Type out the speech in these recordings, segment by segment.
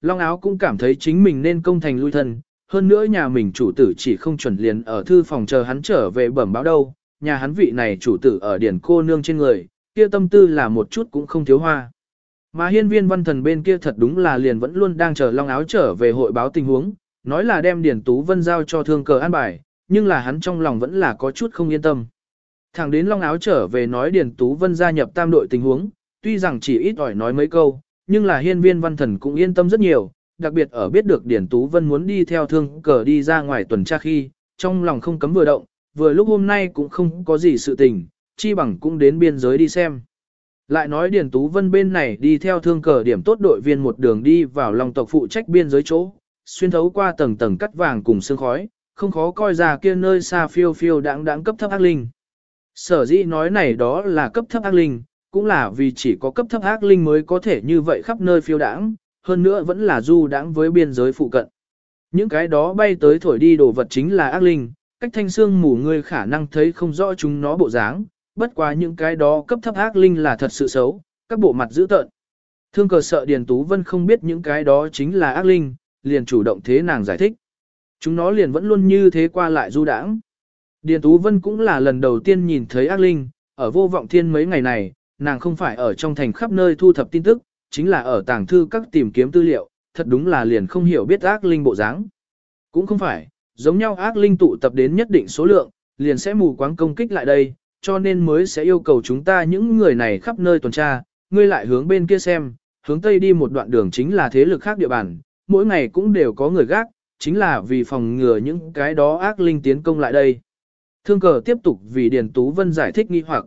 Long áo cũng cảm thấy chính mình nên công thành lui thân, hơn nữa nhà mình chủ tử chỉ không chuẩn liền ở thư phòng chờ hắn trở về bẩm báo đâu, nhà hắn vị này chủ tử ở điển cô nương trên người, kia tâm tư là một chút cũng không thiếu hoa. Mà hiên viên văn thần bên kia thật đúng là liền vẫn luôn đang chờ Long áo trở về hội báo tình huống, nói là đem Điển Tú Vân giao cho thương cờ an bài, nhưng là hắn trong lòng vẫn là có chút không yên tâm. Thẳng đến Long áo trở về nói Điển Tú Vân gia nhập tam đội tình huống, tuy rằng chỉ ít ỏi nói mấy câu, nhưng là hiên viên văn thần cũng yên tâm rất nhiều, đặc biệt ở biết được Điển Tú Vân muốn đi theo thương cờ đi ra ngoài tuần tra khi, trong lòng không cấm vừa động, vừa lúc hôm nay cũng không có gì sự tình, chi bằng cũng đến biên giới đi xem. Lại nói Điền Tú Vân bên này đi theo thương cờ điểm tốt đội viên một đường đi vào lòng tộc phụ trách biên giới chỗ, xuyên thấu qua tầng tầng cắt vàng cùng sương khói, không khó coi ra kia nơi xa phiêu phiêu đáng đáng cấp thấp ác linh. Sở dĩ nói này đó là cấp thấp ác linh, cũng là vì chỉ có cấp thấp ác linh mới có thể như vậy khắp nơi phiêu đãng, hơn nữa vẫn là du đãng với biên giới phụ cận. Những cái đó bay tới thổi đi đồ vật chính là ác linh, cách thanh xương mù người khả năng thấy không rõ chúng nó bộ dáng, bất quá những cái đó cấp thấp ác linh là thật sự xấu, các bộ mặt dữ tợn. Thương cờ sợ Điền Tú Vân không biết những cái đó chính là ác linh, liền chủ động thế nàng giải thích. Chúng nó liền vẫn luôn như thế qua lại du đãng. Điền Tú Vân cũng là lần đầu tiên nhìn thấy ác linh, ở vô vọng thiên mấy ngày này, nàng không phải ở trong thành khắp nơi thu thập tin tức, chính là ở tàng thư các tìm kiếm tư liệu, thật đúng là liền không hiểu biết ác linh bộ dáng. Cũng không phải, giống nhau ác linh tụ tập đến nhất định số lượng, liền sẽ mù quáng công kích lại đây, cho nên mới sẽ yêu cầu chúng ta những người này khắp nơi tuần tra, ngươi lại hướng bên kia xem, hướng tây đi một đoạn đường chính là thế lực khác địa bàn, mỗi ngày cũng đều có người gác, chính là vì phòng ngừa những cái đó ác linh tiến công lại đây. Thương cờ tiếp tục vì Điền Tú Vân giải thích nghi hoặc.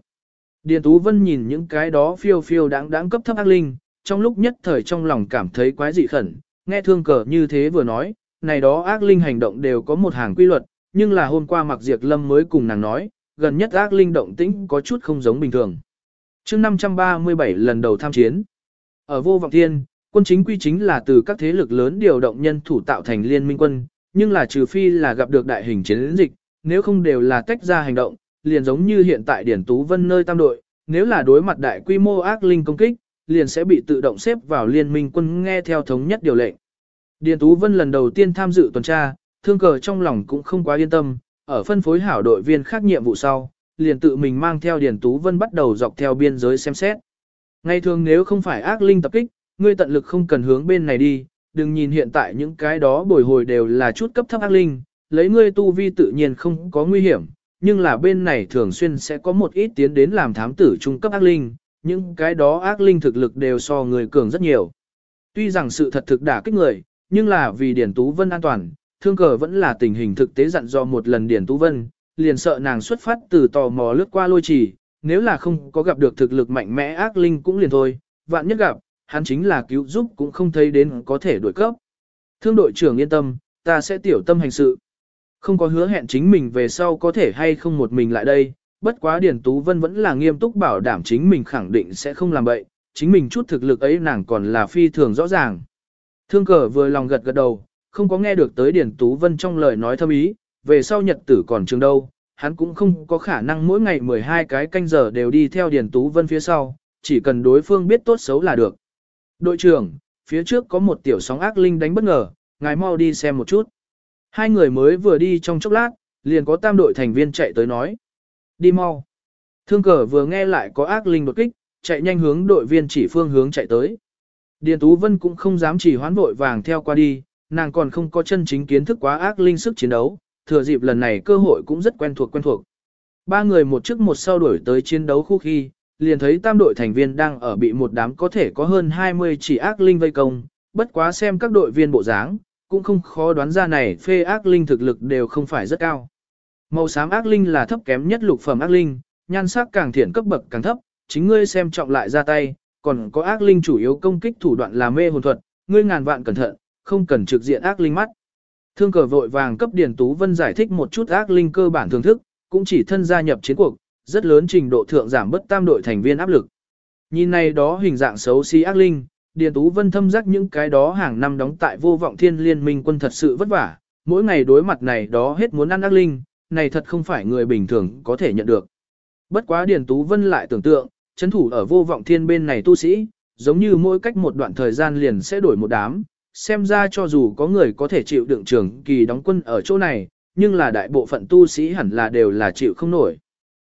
Điền Tú Vân nhìn những cái đó phiêu phiêu đáng đáng cấp thấp ác linh, trong lúc nhất thời trong lòng cảm thấy quái dị khẩn, nghe thương cờ như thế vừa nói, này đó ác linh hành động đều có một hàng quy luật, nhưng là hôm qua mặc diệt lâm mới cùng nàng nói, gần nhất ác linh động tĩnh có chút không giống bình thường. chương 537 lần đầu tham chiến. Ở vô vọng thiên, quân chính quy chính là từ các thế lực lớn điều động nhân thủ tạo thành liên minh quân, nhưng là trừ phi là gặp được đại hình chiến dịch, nếu không đều là tách ra hành động, liền giống như hiện tại Điển Tú Vân nơi tam đội, nếu là đối mặt đại quy mô ác linh công kích, liền sẽ bị tự động xếp vào liên minh quân nghe theo thống nhất điều lệnh. Điền Tú Vân lần đầu tiên tham dự tuần tra, thương cờ trong lòng cũng không quá yên tâm, ở phân phối hảo đội viên khác nhiệm vụ sau, liền tự mình mang theo Điền Tú Vân bắt đầu dọc theo biên giới xem xét. Ngày thường nếu không phải ác linh tập kích, ngươi tận lực không cần hướng bên này đi, đừng nhìn hiện tại những cái đó bồi hồi đều là chút cấp thấp ác linh, lấy ngươi tu vi tự nhiên không có nguy hiểm, nhưng là bên này thường xuyên sẽ có một ít tiến đến làm thám tử trung cấp ác linh, những cái đó ác linh thực lực đều so người cường rất nhiều. Tuy rằng sự thật thực đả kích người, nhưng là vì điển Tú Vân an toàn, thương cờ vẫn là tình hình thực tế dặn dò một lần điển Tú Vân, liền sợ nàng xuất phát từ tò mò lướt qua lôi trì, nếu là không có gặp được thực lực mạnh mẽ ác linh cũng liền thôi, vạn nhất gặp, hắn chính là cứu giúp cũng không thấy đến có thể đổi cấp. Thương đội trưởng yên tâm, ta sẽ tiểu tâm hành sự. Không có hứa hẹn chính mình về sau có thể hay không một mình lại đây, bất quá Điền Tú Vân vẫn là nghiêm túc bảo đảm chính mình khẳng định sẽ không làm bậy, chính mình chút thực lực ấy nàng còn là phi thường rõ ràng. Thương cờ vừa lòng gật gật đầu, không có nghe được tới Điền Tú Vân trong lời nói thâm ý, về sau nhật tử còn trường đâu, hắn cũng không có khả năng mỗi ngày 12 cái canh giờ đều đi theo Điền Tú Vân phía sau, chỉ cần đối phương biết tốt xấu là được. Đội trưởng, phía trước có một tiểu sóng ác linh đánh bất ngờ, ngài mau đi xem một chút. Hai người mới vừa đi trong chốc lát, liền có tam đội thành viên chạy tới nói. Đi mau. Thương cờ vừa nghe lại có ác linh đột kích, chạy nhanh hướng đội viên chỉ phương hướng chạy tới. Điền Tú Vân cũng không dám chỉ hoán vội vàng theo qua đi, nàng còn không có chân chính kiến thức quá ác linh sức chiến đấu, thừa dịp lần này cơ hội cũng rất quen thuộc quen thuộc. Ba người một trước một sau đuổi tới chiến đấu khu khi, liền thấy tam đội thành viên đang ở bị một đám có thể có hơn 20 chỉ ác linh vây công, bất quá xem các đội viên bộ dáng, cũng không khó đoán ra này phê ác linh thực lực đều không phải rất cao. Màu xám ác linh là thấp kém nhất lục phẩm ác linh, nhan sắc càng thiện cấp bậc càng thấp, chính ngươi xem trọng lại ra tay, còn có ác linh chủ yếu công kích thủ đoạn là mê hồn thuật, ngươi ngàn vạn cẩn thận, không cần trực diện ác linh mắt. Thương cờ vội vàng cấp Điền Tú Vân giải thích một chút ác linh cơ bản thưởng thức, cũng chỉ thân gia nhập chiến cuộc, rất lớn trình độ thượng giảm bất tam đội thành viên áp lực. Nhìn này đó hình dạng xấu xí ác linh, Điền Tú Vân thâm giác những cái đó hàng năm đóng tại vô vọng thiên liên minh quân thật sự vất vả, mỗi ngày đối mặt này đó hết muốn ăn ác linh, này thật không phải người bình thường có thể nhận được. Bất quá Điền Tú Vân lại tưởng tượng, chấn thủ ở vô vọng thiên bên này tu sĩ, giống như mỗi cách một đoạn thời gian liền sẽ đổi một đám, xem ra cho dù có người có thể chịu đựng trường kỳ đóng quân ở chỗ này, nhưng là đại bộ phận tu sĩ hẳn là đều là chịu không nổi.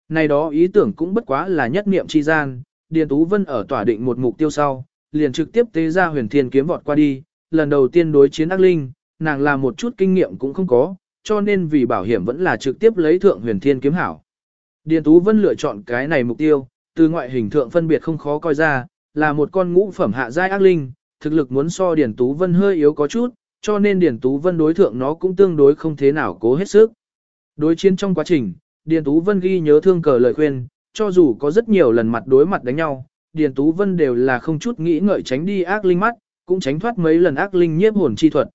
Này đó ý tưởng cũng bất quá là nhất niệm chi gian, Điền Tú Vân ở tỏa định một mục tiêu sau, liền trực tiếp tế ra huyền thiên kiếm vọt qua đi, lần đầu tiên đối chiến ác linh, nàng làm một chút kinh nghiệm cũng không có, cho nên vì bảo hiểm vẫn là trực tiếp lấy thượng huyền thiên kiếm hảo. Điền Tú Vân lựa chọn cái này mục tiêu, từ ngoại hình thượng phân biệt không khó coi ra, là một con ngũ phẩm hạ giai ác linh, thực lực muốn so Điền Tú Vân hơi yếu có chút, cho nên Điền Tú Vân đối thượng nó cũng tương đối không thế nào cố hết sức. Đối chiến trong quá trình, Điền Tú Vân ghi nhớ thương cờ lời khuyên, cho dù có rất nhiều lần mặt đối mặt đánh nhau, Điền Tú Vân đều là không chút nghĩ ngợi tránh đi ác linh mắt, cũng tránh thoát mấy lần ác linh nhiếp hồn chi thuật.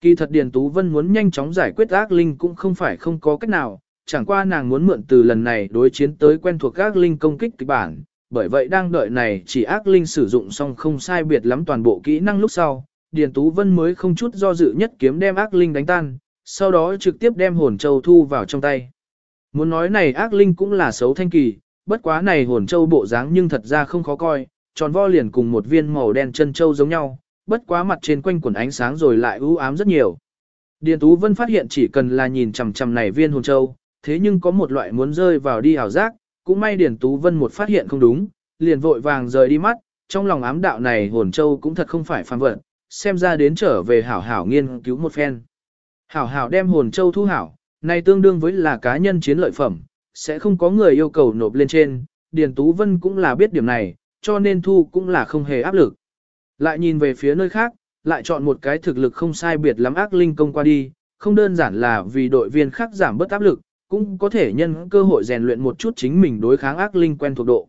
Kỳ thật Điền Tú Vân muốn nhanh chóng giải quyết ác linh cũng không phải không có cách nào, chẳng qua nàng muốn mượn từ lần này đối chiến tới quen thuộc ác linh công kích kịch bản, bởi vậy đang đợi này chỉ ác linh sử dụng xong không sai biệt lắm toàn bộ kỹ năng lúc sau, Điền Tú Vân mới không chút do dự nhất kiếm đem ác linh đánh tan, sau đó trực tiếp đem hồn châu thu vào trong tay. Muốn nói này ác linh cũng là xấu thanh kỳ, bất quá này hồn châu bộ dáng nhưng thật ra không khó coi, tròn vo liền cùng một viên màu đen chân châu giống nhau, bất quá mặt trên quanh quần ánh sáng rồi lại u ám rất nhiều. Điền Tú Vân phát hiện chỉ cần là nhìn chằm chằm này viên hồn châu, thế nhưng có một loại muốn rơi vào đi ảo giác, cũng may Điền Tú Vân một phát hiện không đúng, liền vội vàng rời đi mắt, trong lòng ám đạo này hồn châu cũng thật không phải phàm vật, xem ra đến trở về hảo hảo nghiên cứu một phen. Hảo hảo đem hồn châu thu hảo, này tương đương với là cá nhân chiến lợi phẩm, sẽ không có người yêu cầu nộp lên trên, Điền Tú Vân cũng là biết điểm này, cho nên thu cũng là không hề áp lực. Lại nhìn về phía nơi khác, lại chọn một cái thực lực không sai biệt lắm ác linh công qua đi, không đơn giản là vì đội viên khác giảm bớt áp lực, cũng có thể nhân cơ hội rèn luyện một chút chính mình đối kháng ác linh quen thuộc độ.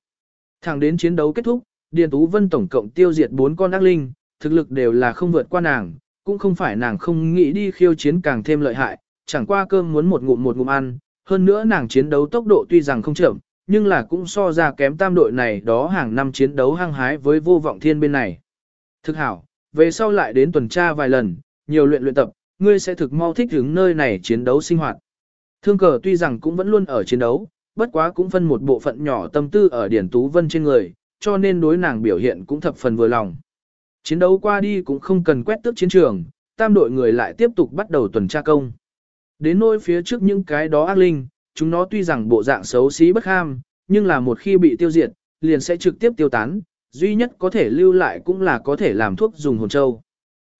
Thẳng đến chiến đấu kết thúc, Điền Tú Vân tổng cộng tiêu diệt 4 con ác linh, thực lực đều là không vượt qua nàng, cũng không phải nàng không nghĩ đi khiêu chiến càng thêm lợi hại, chẳng qua cơm muốn một ngụm một ngụm ăn, hơn nữa nàng chiến đấu tốc độ tuy rằng không chậm, nhưng là cũng so ra kém tam đội này đó hàng năm chiến đấu hăng hái với vô vọng thiên bên này. Thực hảo, về sau lại đến tuần tra vài lần, nhiều luyện luyện tập, ngươi sẽ thực mau thích ứng nơi này chiến đấu sinh hoạt. Thương cờ tuy rằng cũng vẫn luôn ở chiến đấu, bất quá cũng phân một bộ phận nhỏ tâm tư ở Điển Tú Vân trên người, cho nên đối nàng biểu hiện cũng thập phần vừa lòng. Chiến đấu qua đi cũng không cần quét tước chiến trường, tam đội người lại tiếp tục bắt đầu tuần tra công. Đến nỗi phía trước những cái đó ác linh, chúng nó tuy rằng bộ dạng xấu xí bất ham, nhưng là một khi bị tiêu diệt, liền sẽ trực tiếp tiêu tán, duy nhất có thể lưu lại cũng là có thể làm thuốc dùng hồn châu.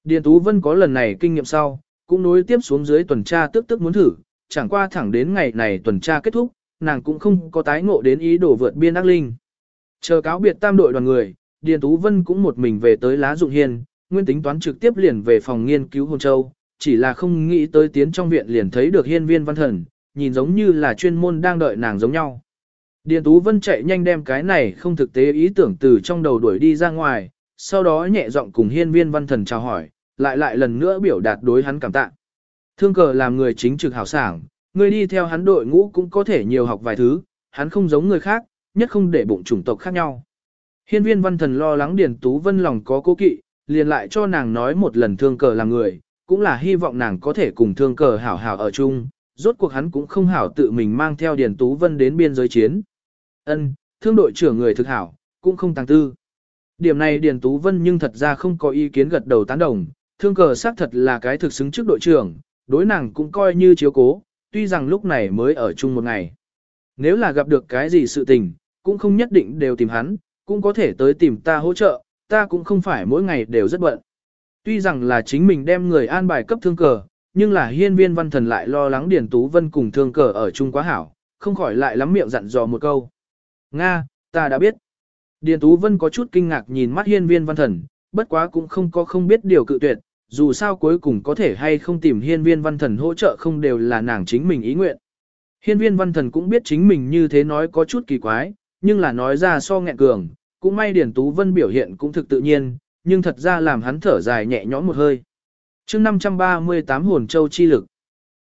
Điền Tú Vân có lần này kinh nghiệm sau, cũng nối tiếp xuống dưới tuần tra tức tức muốn thử, chẳng qua thẳng đến ngày này tuần tra kết thúc, nàng cũng không có tái ngộ đến ý đồ vượt biên ác linh. Chờ cáo biệt tam đội đoàn người, Điền Tú Vân cũng một mình về tới Lá Dụng Hiên, nguyên tính toán trực tiếp liền về phòng nghiên cứu hồn châu, chỉ là không nghĩ tới tiến trong viện liền thấy được hiên viên văn thần, nhìn giống như là chuyên môn đang đợi nàng giống nhau. Điền Tú Vân chạy nhanh đem cái này không thực tế ý tưởng từ trong đầu đuổi đi ra ngoài, sau đó nhẹ giọng cùng hiên viên văn thần chào hỏi, lại lại lần nữa biểu đạt đối hắn cảm tạ. Thương cờ làm người chính trực hảo sảng, người đi theo hắn đội ngũ cũng có thể nhiều học vài thứ, hắn không giống người khác, nhất không để bụng chủng tộc khác nhau. Hiên viên văn thần lo lắng Điền Tú Vân lòng có cố kỵ, liền lại cho nàng nói một lần thương cờ làm người, cũng là hy vọng nàng có thể cùng thương cờ hảo hảo ở chung, rốt cuộc hắn cũng không hảo tự mình mang theo Điền Tú Vân đến biên giới chiến. Ân, thương đội trưởng người thực hảo, cũng không tăng tư. Điểm này Điền Tú Vân nhưng thật ra không có ý kiến gật đầu tán đồng, thương cờ xác thật là cái thực xứng trước đội trưởng, đối nàng cũng coi như chiếu cố, tuy rằng lúc này mới ở chung một ngày. Nếu là gặp được cái gì sự tình, cũng không nhất định đều tìm hắn, cũng có thể tới tìm ta hỗ trợ, ta cũng không phải mỗi ngày đều rất bận. Tuy rằng là chính mình đem người an bài cấp thương cờ, nhưng là hiên viên văn thần lại lo lắng Điền Tú Vân cùng thương cờ ở chung quá hảo, không khỏi lại lắm miệng dặn dò một câu. Nga, ta đã biết. Điền Tú Vân có chút kinh ngạc nhìn mắt hiên viên văn thần, bất quá cũng không có không biết điều cự tuyệt, dù sao cuối cùng có thể hay không tìm hiên viên văn thần hỗ trợ không đều là nàng chính mình ý nguyện. Hiên viên văn thần cũng biết chính mình như thế nói có chút kỳ quái, nhưng là nói ra so nghẹn cường, cũng may Điền Tú Vân biểu hiện cũng thực tự nhiên, nhưng thật ra làm hắn thở dài nhẹ nhõm một hơi. chương 538 hồn châu chi lực.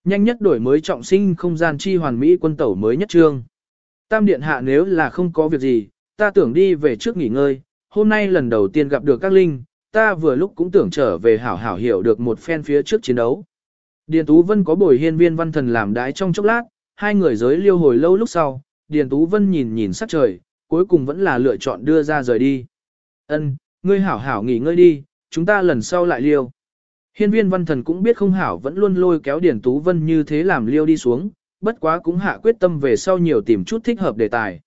Nhanh nhất đổi mới trọng sinh không gian chi hoàn mỹ quân tẩu mới nhất trương. Tam điện hạ nếu là không có việc gì, ta tưởng đi về trước nghỉ ngơi, hôm nay lần đầu tiên gặp được các linh, ta vừa lúc cũng tưởng trở về hảo hảo hiểu được một phen phía trước chiến đấu. Điền Tú Vân có bồi hiên viên văn thần làm đái trong chốc lát, hai người giới liêu hồi lâu lúc sau, Điền Tú Vân nhìn nhìn sắc trời, cuối cùng vẫn là lựa chọn đưa ra rời đi. Ân, ngươi hảo hảo nghỉ ngơi đi, chúng ta lần sau lại liêu. Hiên viên văn thần cũng biết không hảo vẫn luôn lôi kéo Điền Tú Vân như thế làm liêu đi xuống, bất quá cũng hạ quyết tâm về sau nhiều tìm chút thích hợp đề tài.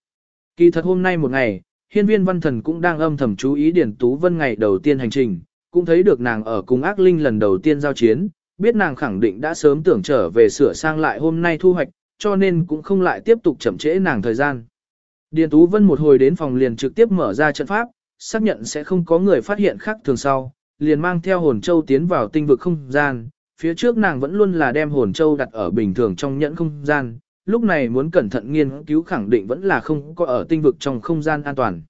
Kỳ thật hôm nay một ngày, hiên viên văn thần cũng đang âm thầm chú ý Điền Tú Vân ngày đầu tiên hành trình, cũng thấy được nàng ở cùng ác linh lần đầu tiên giao chiến, biết nàng khẳng định đã sớm tưởng trở về sửa sang lại hôm nay thu hoạch, cho nên cũng không lại tiếp tục chậm trễ nàng thời gian. Điền Tú Vân một hồi đến phòng liền trực tiếp mở ra trận pháp, xác nhận sẽ không có người phát hiện khác thường sau, liền mang theo hồn châu tiến vào tinh vực không gian, phía trước nàng vẫn luôn là đem hồn châu đặt ở bình thường trong nhẫn không gian, lúc này muốn cẩn thận nghiên cứu khẳng định vẫn là không có ở tinh vực trong không gian an toàn.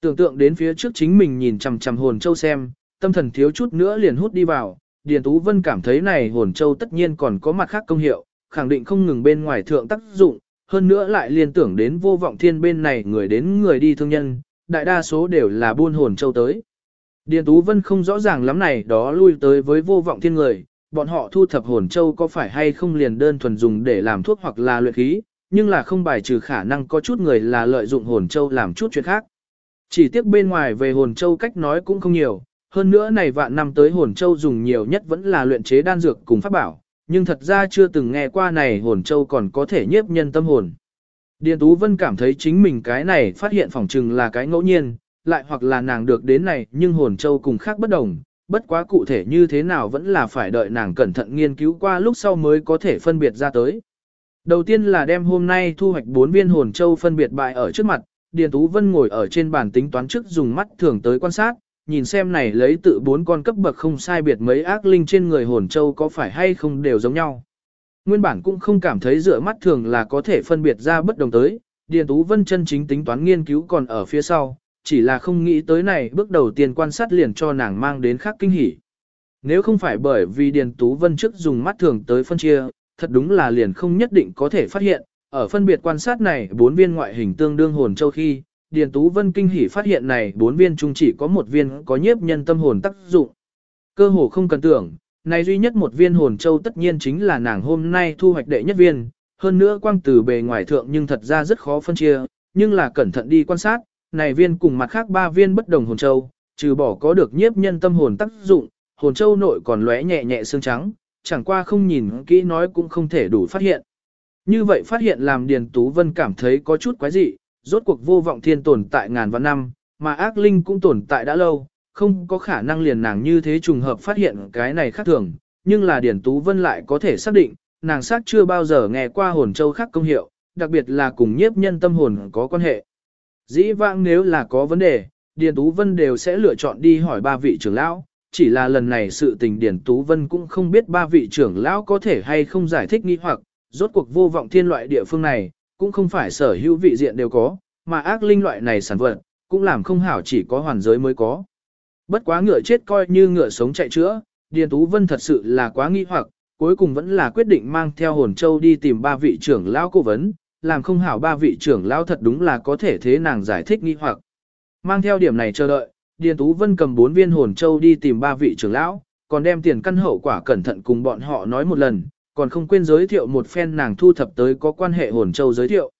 Tưởng tượng đến phía trước chính mình nhìn chằm chằm hồn châu xem, tâm thần thiếu chút nữa liền hút đi vào, Điền Tú Vân cảm thấy này hồn châu tất nhiên còn có mặt khác công hiệu, khẳng định không ngừng bên ngoài thượng tác dụng, hơn nữa lại liên tưởng đến vô vọng thiên bên này người đến người đi thương nhân, đại đa số đều là buôn hồn châu tới. Điền Tú Vân không rõ ràng lắm này đó lui tới với vô vọng thiên người, bọn họ thu thập hồn châu có phải hay không liền đơn thuần dùng để làm thuốc hoặc là luyện khí, nhưng là không bài trừ khả năng có chút người là lợi dụng hồn châu làm chút chuyện khác. Chỉ tiếc bên ngoài về hồn châu cách nói cũng không nhiều, hơn nữa này vạn năm tới hồn châu dùng nhiều nhất vẫn là luyện chế đan dược cùng pháp bảo, nhưng thật ra chưa từng nghe qua này hồn châu còn có thể nhiếp nhân tâm hồn. Điền Tú Vân cảm thấy chính mình cái này phát hiện phỏng chừng là cái ngẫu nhiên, lại hoặc là nàng được đến này nhưng hồn châu cùng khác bất đồng, bất quá cụ thể như thế nào vẫn là phải đợi nàng cẩn thận nghiên cứu qua lúc sau mới có thể phân biệt ra tới. Đầu tiên là đem hôm nay thu hoạch 4 viên hồn châu phân biệt bại ở trước mặt, Điền Tú Vân ngồi ở trên bàn tính toán trước dùng mắt thường tới quan sát, nhìn xem này lấy tự bốn con cấp bậc không sai biệt mấy ác linh trên người hồn châu có phải hay không đều giống nhau. Nguyên bản cũng không cảm thấy dựa mắt thường là có thể phân biệt ra bất đồng tới, Điền Tú Vân chân chính tính toán nghiên cứu còn ở phía sau, chỉ là không nghĩ tới này bước đầu tiên quan sát liền cho nàng mang đến khác kinh hỉ. Nếu không phải bởi vì Điền Tú Vân trước dùng mắt thường tới phân chia, thật đúng là liền không nhất định có thể phát hiện, ở phân biệt quan sát này bốn viên ngoại hình tương đương hồn châu khi, Điền Tú Vân kinh hỉ phát hiện này bốn viên chung chỉ có một viên có nhiếp nhân tâm hồn tác dụng. Cơ hồ không cần tưởng, này duy nhất một viên hồn châu tất nhiên chính là nàng hôm nay thu hoạch đệ nhất viên, hơn nữa quang từ bề ngoài thượng nhưng thật ra rất khó phân chia, nhưng là cẩn thận đi quan sát, này viên cùng mặt khác ba viên bất đồng hồn châu, trừ bỏ có được nhiếp nhân tâm hồn tác dụng, hồn châu nội còn lóe nhẹ nhẹ xương trắng, chẳng qua không nhìn kỹ nói cũng không thể đủ phát hiện. Như vậy phát hiện làm Điền Tú Vân cảm thấy có chút quái dị, rốt cuộc vô vọng thiên tồn tại ngàn vạn năm, mà ác linh cũng tồn tại đã lâu, không có khả năng liền nàng như thế trùng hợp phát hiện cái này khác thường, nhưng là Điền Tú Vân lại có thể xác định, nàng xác chưa bao giờ nghe qua hồn châu khác công hiệu, đặc biệt là cùng nhiếp nhân tâm hồn có quan hệ. Dĩ vãng nếu là có vấn đề, Điền Tú Vân đều sẽ lựa chọn đi hỏi ba vị trưởng lão, chỉ là lần này sự tình Điền Tú Vân cũng không biết ba vị trưởng lão có thể hay không giải thích nghi hoặc, rốt cuộc vô vọng thiên loại địa phương này, cũng không phải sở hữu vị diện đều có, mà ác linh loại này sản vật, cũng làm không hảo chỉ có hoàn giới mới có. Bất quá ngựa chết coi như ngựa sống chạy chữa, Điền Tú Vân thật sự là quá nghi hoặc, cuối cùng vẫn là quyết định mang theo hồn châu đi tìm ba vị trưởng lão cố vấn, làm không hảo ba vị trưởng lão thật đúng là có thể thế nàng giải thích nghi hoặc. Mang theo điểm này chờ đợi, Điền Tú Vân cầm bốn viên hồn châu đi tìm ba vị trưởng lão, còn đem tiền căn hậu quả cẩn thận cùng bọn họ nói một lần, còn không quên giới thiệu một phen nàng thu thập tới có quan hệ hồn châu giới thiệu.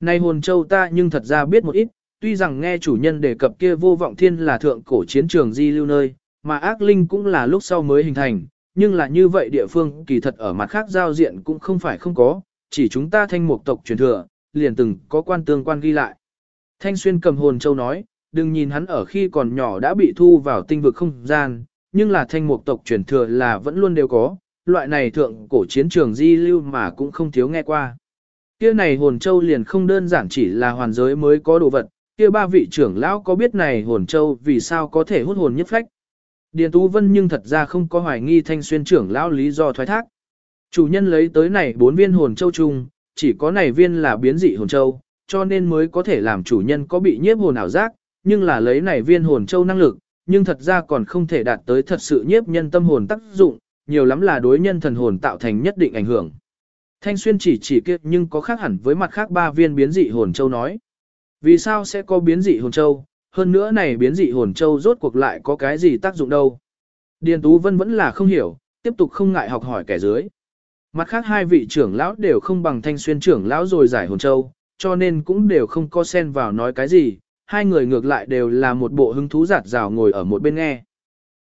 Này hồn châu ta nhưng thật ra biết một ít, tuy rằng nghe chủ nhân đề cập kia vô vọng thiên là thượng cổ chiến trường di lưu nơi, mà ác linh cũng là lúc sau mới hình thành, nhưng là như vậy địa phương kỳ thật ở mặt khác giao diện cũng không phải không có, chỉ chúng ta thanh mục tộc truyền thừa, liền từng có quan tương quan ghi lại. Thanh xuyên cầm hồn châu nói, đừng nhìn hắn ở khi còn nhỏ đã bị thu vào tinh vực không gian, nhưng là thanh mục tộc truyền thừa là vẫn luôn đều có, loại này thượng cổ chiến trường di lưu mà cũng không thiếu nghe qua. Kia này hồn châu liền không đơn giản chỉ là hoàn giới mới có đồ vật, kia ba vị trưởng lão có biết này hồn châu vì sao có thể hút hồn nhất phách. Điền Tú Vân nhưng thật ra không có hoài nghi thanh xuyên trưởng lão lý do thoái thác. Chủ nhân lấy tới này bốn viên hồn châu chung, chỉ có này viên là biến dị hồn châu, cho nên mới có thể làm chủ nhân có bị nhiếp hồn ảo giác, nhưng là lấy này viên hồn châu năng lực, nhưng thật ra còn không thể đạt tới thật sự nhiếp nhân tâm hồn tác dụng, nhiều lắm là đối nhân thần hồn tạo thành nhất định ảnh hưởng. Thanh xuyên chỉ chỉ kia nhưng có khác hẳn với mặt khác ba viên biến dị hồn châu nói. Vì sao sẽ có biến dị hồn châu, hơn nữa này biến dị hồn châu rốt cuộc lại có cái gì tác dụng đâu. Điền Tú Vân vẫn là không hiểu, tiếp tục không ngại học hỏi kẻ dưới. Mặt khác hai vị trưởng lão đều không bằng thanh xuyên trưởng lão rồi giải hồn châu, cho nên cũng đều không có xen vào nói cái gì, hai người ngược lại đều là một bộ hứng thú giạt rào ngồi ở một bên nghe.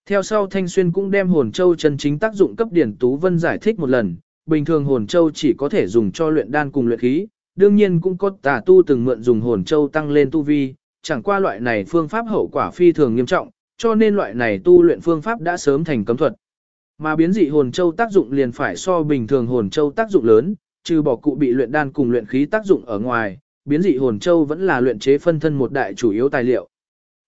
Theo sau Thanh Xuyên cũng đem hồn châu chân chính tác dụng cấp Điển Tú Vân giải thích một lần, bình thường hồn châu chỉ có thể dùng cho luyện đan cùng luyện khí, đương nhiên cũng có tà tu từng mượn dùng hồn châu tăng lên tu vi, chẳng qua loại này phương pháp hậu quả phi thường nghiêm trọng, cho nên loại này tu luyện phương pháp đã sớm thành cấm thuật. Mà biến dị hồn châu tác dụng liền phải so bình thường hồn châu tác dụng lớn, trừ bỏ cụ bị luyện đan cùng luyện khí tác dụng ở ngoài, biến dị hồn châu vẫn là luyện chế phân thân một đại chủ yếu tài liệu.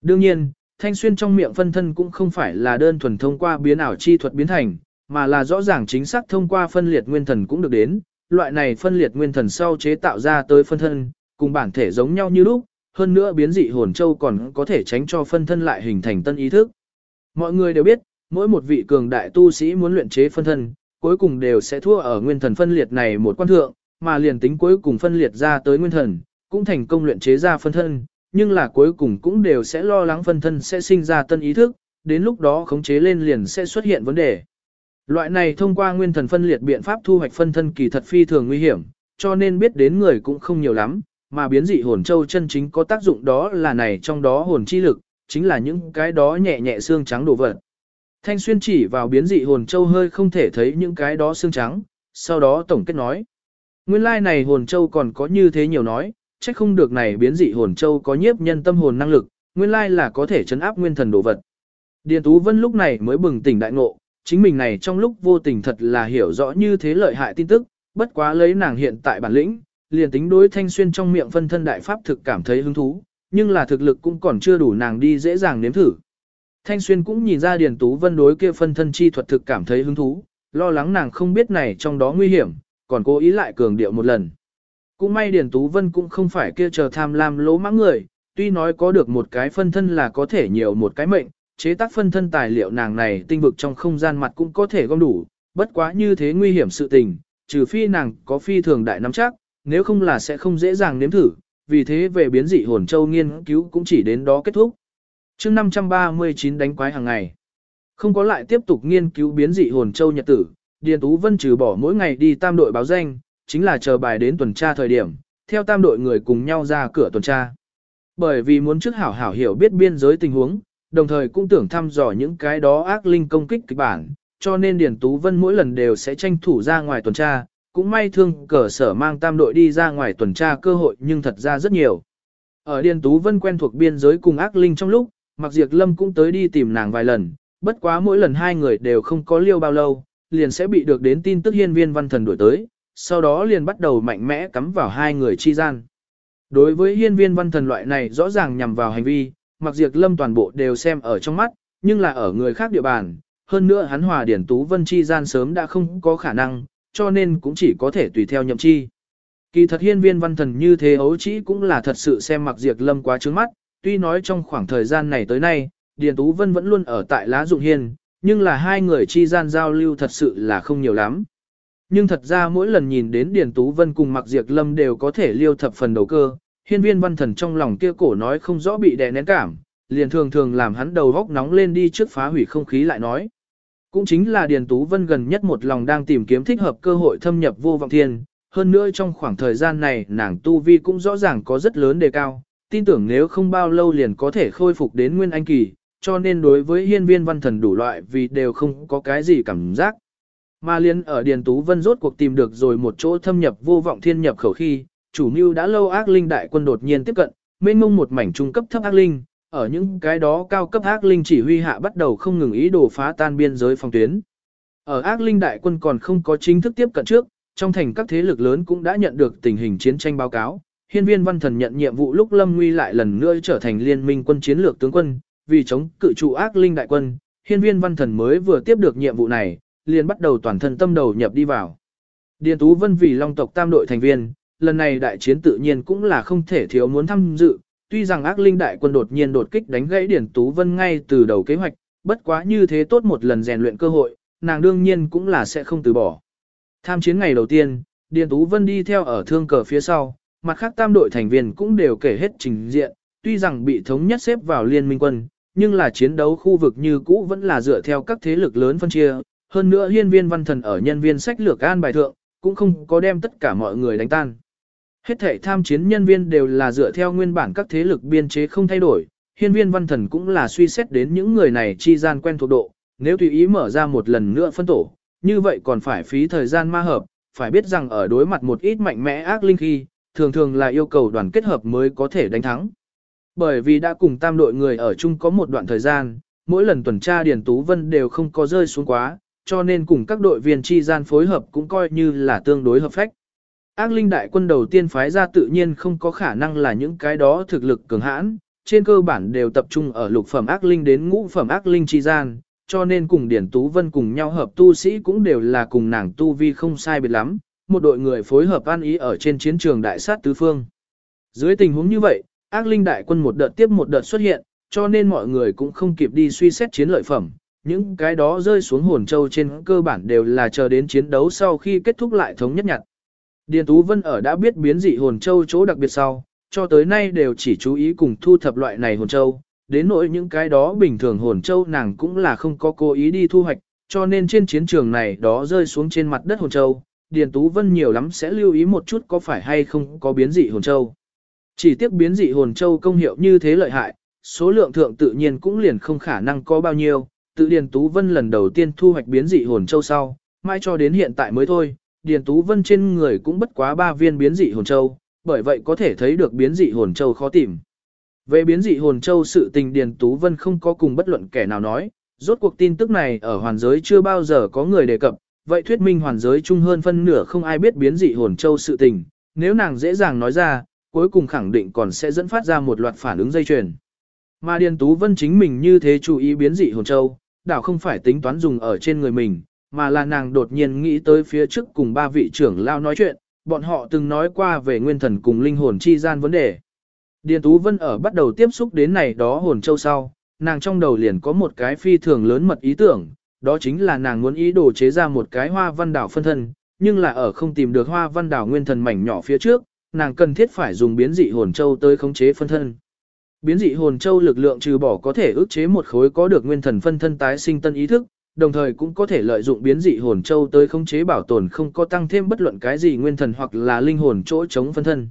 Đương nhiên, thanh xuyên trong miệng phân thân cũng không phải là đơn thuần thông qua biến ảo chi thuật biến thành, mà là rõ ràng chính xác thông qua phân liệt nguyên thần cũng được đến. Loại này phân liệt nguyên thần sau chế tạo ra tới phân thân, cùng bản thể giống nhau như lúc, hơn nữa biến dị hồn châu còn có thể tránh cho phân thân lại hình thành tân ý thức. Mọi người đều biết, mỗi một vị cường đại tu sĩ muốn luyện chế phân thân, cuối cùng đều sẽ thua ở nguyên thần phân liệt này một quan thượng, mà liền tính cuối cùng phân liệt ra tới nguyên thần, cũng thành công luyện chế ra phân thân, nhưng là cuối cùng cũng đều sẽ lo lắng phân thân sẽ sinh ra tân ý thức, đến lúc đó khống chế lên liền sẽ xuất hiện vấn đề. Loại này thông qua nguyên thần phân liệt biện pháp thu hoạch phân thân kỳ thật phi thường nguy hiểm, cho nên biết đến người cũng không nhiều lắm, mà biến dị hồn châu chân chính có tác dụng đó là này trong đó hồn chi lực, chính là những cái đó nhẹ nhẹ xương trắng đổ vật. Thanh xuyên chỉ vào biến dị hồn châu hơi không thể thấy những cái đó xương trắng, sau đó tổng kết nói. Nguyên lai like này hồn châu còn có như thế nhiều nói, chắc không được này biến dị hồn châu có nhiếp nhân tâm hồn năng lực, nguyên lai là có thể chấn áp nguyên thần đồ vật. Điền Tú Vân lúc này mới bừng tỉnh đại ngộ, chính mình này trong lúc vô tình thật là hiểu rõ như thế lợi hại tin tức, bất quá lấy nàng hiện tại bản lĩnh, liền tính đối thanh xuyên trong miệng phân thân đại pháp thực cảm thấy hứng thú, nhưng là thực lực cũng còn chưa đủ nàng đi dễ dàng nếm thử. Thanh xuyên cũng nhìn ra Điền Tú Vân đối kia phân thân chi thuật thực cảm thấy hứng thú, lo lắng nàng không biết này trong đó nguy hiểm, còn cố ý lại cường điệu một lần. Cũng may Điền Tú Vân cũng không phải kia chờ tham lam lỗ mãng người, tuy nói có được một cái phân thân là có thể nhiều một cái mệnh, chế tác phân thân tài liệu nàng này tinh vực trong không gian mặt cũng có thể gom đủ, bất quá như thế nguy hiểm sự tình, trừ phi nàng có phi thường đại nắm chắc, nếu không là sẽ không dễ dàng nếm thử, vì thế về biến dị hồn châu nghiên cứu cũng chỉ đến đó kết thúc. chương 539 đánh quái hàng ngày, không có lại tiếp tục nghiên cứu biến dị hồn châu nhật tử, Điền Tú Vân trừ bỏ mỗi ngày đi tam đội báo danh, chính là chờ bài đến tuần tra thời điểm, theo tam đội người cùng nhau ra cửa tuần tra. Bởi vì muốn trước hảo hảo hiểu biết biên giới tình huống, đồng thời cũng tưởng thăm dò những cái đó ác linh công kích kịch bản, cho nên Điền Tú Vân mỗi lần đều sẽ tranh thủ ra ngoài tuần tra, cũng may thương cờ sở mang tam đội đi ra ngoài tuần tra cơ hội nhưng thật ra rất nhiều. Ở Điền Tú Vân quen thuộc biên giới cùng ác linh trong lúc, Mạc Diệp Lâm cũng tới đi tìm nàng vài lần, bất quá mỗi lần hai người đều không có liêu bao lâu, liền sẽ bị được đến tin tức hiên viên văn thần đổi tới, sau đó liền bắt đầu mạnh mẽ cắm vào hai người chi gian. Đối với hiên viên văn thần loại này rõ ràng nhằm vào hành vi, mặc diệt Lâm toàn bộ đều xem ở trong mắt, nhưng là ở người khác địa bàn, hơn nữa hắn hòa điển tú vân chi gian sớm đã không có khả năng, cho nên cũng chỉ có thể tùy theo nhậm chi. Kỳ thật hiên viên văn thần như thế ấu chỉ cũng là thật sự xem mặc diệt lâm quá trướng mắt, tuy nói trong khoảng thời gian này tới nay, Điền Tú Vân vẫn luôn ở tại lá dụng hiên, nhưng là hai người chi gian giao lưu thật sự là không nhiều lắm. Nhưng thật ra mỗi lần nhìn đến Điền Tú Vân cùng mặc diệt lâm đều có thể liêu thập phần đầu cơ, hiên viên văn thần trong lòng kia cổ nói không rõ bị đè nén cảm, liền thường thường làm hắn đầu góc nóng lên đi trước phá hủy không khí lại nói. Cũng chính là Điền Tú Vân gần nhất một lòng đang tìm kiếm thích hợp cơ hội thâm nhập vô vọng thiên, hơn nữa trong khoảng thời gian này nàng Tu Vi cũng rõ ràng có rất lớn đề cao, tin tưởng nếu không bao lâu liền có thể khôi phục đến Nguyên Anh Kỳ, cho nên đối với hiên viên văn thần đủ loại vì đều không có cái gì cảm giác. Mà liên ở Điền Tú Vân rốt cuộc tìm được rồi một chỗ thâm nhập vô vọng thiên nhập khẩu khi, chủ mưu đã lâu ác linh đại quân đột nhiên tiếp cận, mênh mông một mảnh trung cấp thấp ác linh, ở những cái đó cao cấp ác linh chỉ huy hạ bắt đầu không ngừng ý đồ phá tan biên giới phòng tuyến. Ở ác linh đại quân còn không có chính thức tiếp cận trước, trong thành các thế lực lớn cũng đã nhận được tình hình chiến tranh báo cáo. Hiên viên văn thần nhận nhiệm vụ lúc Lâm Nguy lại lần nữa trở thành liên minh quân chiến lược tướng quân, vì chống cự trụ ác linh đại quân, hiên viên văn thần mới vừa tiếp được nhiệm vụ này, liền bắt đầu toàn thân tâm đầu nhập đi vào. Điền Tú Vân vì Long tộc tam đội thành viên, lần này đại chiến tự nhiên cũng là không thể thiếu muốn tham dự, tuy rằng ác linh đại quân đột nhiên đột kích đánh gãy Điển Tú Vân ngay từ đầu kế hoạch, bất quá như thế tốt một lần rèn luyện cơ hội, nàng đương nhiên cũng là sẽ không từ bỏ. Tham chiến ngày đầu tiên, Điền Tú Vân đi theo ở thương cờ phía sau, mặt khác tam đội thành viên cũng đều kể hết trình diện, tuy rằng bị thống nhất xếp vào liên minh quân, nhưng là chiến đấu khu vực như cũ vẫn là dựa theo các thế lực lớn phân chia, hơn nữa hiên viên văn thần ở nhân viên sách lược an bài thượng, cũng không có đem tất cả mọi người đánh tan. Hết thể tham chiến nhân viên đều là dựa theo nguyên bản các thế lực biên chế không thay đổi, hiên viên văn thần cũng là suy xét đến những người này chi gian quen thuộc độ, nếu tùy ý mở ra một lần nữa phân tổ, như vậy còn phải phí thời gian ma hợp, phải biết rằng ở đối mặt một ít mạnh mẽ ác linh khi, thường thường là yêu cầu đoàn kết hợp mới có thể đánh thắng. Bởi vì đã cùng tam đội người ở chung có một đoạn thời gian, mỗi lần tuần tra Điền Tú Vân đều không có rơi xuống quá, cho nên cùng các đội viên chi gian phối hợp cũng coi như là tương đối hợp phách. Ác linh đại quân đầu tiên phái ra tự nhiên không có khả năng là những cái đó thực lực cường hãn, trên cơ bản đều tập trung ở lục phẩm ác linh đến ngũ phẩm ác linh chi gian, cho nên cùng Điển Tú Vân cùng nhau hợp tu sĩ cũng đều là cùng nàng tu vi không sai biệt lắm, một đội người phối hợp an ý ở trên chiến trường đại sát tứ phương. Dưới tình huống như vậy, ác linh đại quân một đợt tiếp một đợt xuất hiện, cho nên mọi người cũng không kịp đi suy xét chiến lợi phẩm. Những cái đó rơi xuống hồn châu trên cơ bản đều là chờ đến chiến đấu sau khi kết thúc lại thống nhất nhặt. Điền Tú Vân ở đã biết biến dị hồn châu chỗ đặc biệt sau, cho tới nay đều chỉ chú ý cùng thu thập loại này hồn châu, đến nỗi những cái đó bình thường hồn châu nàng cũng là không có cố ý đi thu hoạch, cho nên trên chiến trường này đó rơi xuống trên mặt đất hồn châu, Điền Tú Vân nhiều lắm sẽ lưu ý một chút có phải hay không có biến dị hồn châu. Chỉ tiếc biến dị hồn châu công hiệu như thế lợi hại, số lượng thượng tự nhiên cũng liền không khả năng có bao nhiêu, tự Điền Tú Vân lần đầu tiên thu hoạch biến dị hồn châu sau, mai cho đến hiện tại mới thôi, Điền Tú Vân trên người cũng bất quá ba viên biến dị hồn châu, bởi vậy có thể thấy được biến dị hồn châu khó tìm. Về biến dị hồn châu sự tình Điền Tú Vân không có cùng bất luận kẻ nào nói, rốt cuộc tin tức này ở hoàn giới chưa bao giờ có người đề cập, vậy thuyết minh hoàn giới chung hơn phân nửa không ai biết biến dị hồn châu sự tình, nếu nàng dễ dàng nói ra, cuối cùng khẳng định còn sẽ dẫn phát ra một loạt phản ứng dây chuyền. Mà Điền Tú Vân chính mình như thế chú ý biến dị hồn châu, đảo không phải tính toán dùng ở trên người mình, mà là nàng đột nhiên nghĩ tới phía trước cùng ba vị trưởng lao nói chuyện, bọn họ từng nói qua về nguyên thần cùng linh hồn chi gian vấn đề. Điền Tú Vân ở bắt đầu tiếp xúc đến này đó hồn châu sau, nàng trong đầu liền có một cái phi thường lớn mật ý tưởng, đó chính là nàng muốn ý đồ chế ra một cái hoa văn đảo phân thân, nhưng là ở không tìm được hoa văn đảo nguyên thần mảnh nhỏ phía trước, nàng cần thiết phải dùng biến dị hồn châu tới khống chế phân thân. Biến dị hồn châu lực lượng trừ bỏ có thể ức chế một khối có được nguyên thần phân thân tái sinh tân ý thức, đồng thời cũng có thể lợi dụng biến dị hồn châu tới khống chế bảo tồn không có tăng thêm bất luận cái gì nguyên thần hoặc là linh hồn chỗ chống phân thân.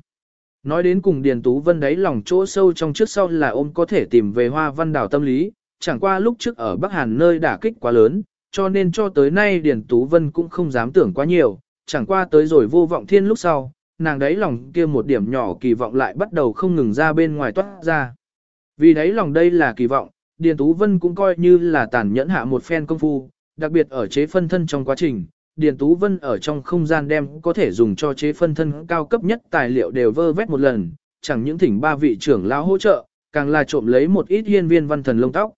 Nói đến cùng Điền Tú Vân đấy lòng chỗ sâu trong trước sau là ôm có thể tìm về hoa văn đảo tâm lý, chẳng qua lúc trước ở Bắc Hàn nơi đả kích quá lớn, cho nên cho tới nay Điền Tú Vân cũng không dám tưởng quá nhiều, chẳng qua tới rồi vô vọng thiên lúc sau, nàng đấy lòng kia một điểm nhỏ kỳ vọng lại bắt đầu không ngừng ra bên ngoài toát ra. Vì đấy lòng đây là kỳ vọng, Điền Tú Vân cũng coi như là tàn nhẫn hạ một phen công phu, đặc biệt ở chế phân thân trong quá trình. Điền Tú Vân ở trong không gian đem có thể dùng cho chế phân thân cao cấp nhất tài liệu đều vơ vét một lần, chẳng những thỉnh ba vị trưởng lão hỗ trợ, càng là trộm lấy một ít hiên viên văn thần lông tóc.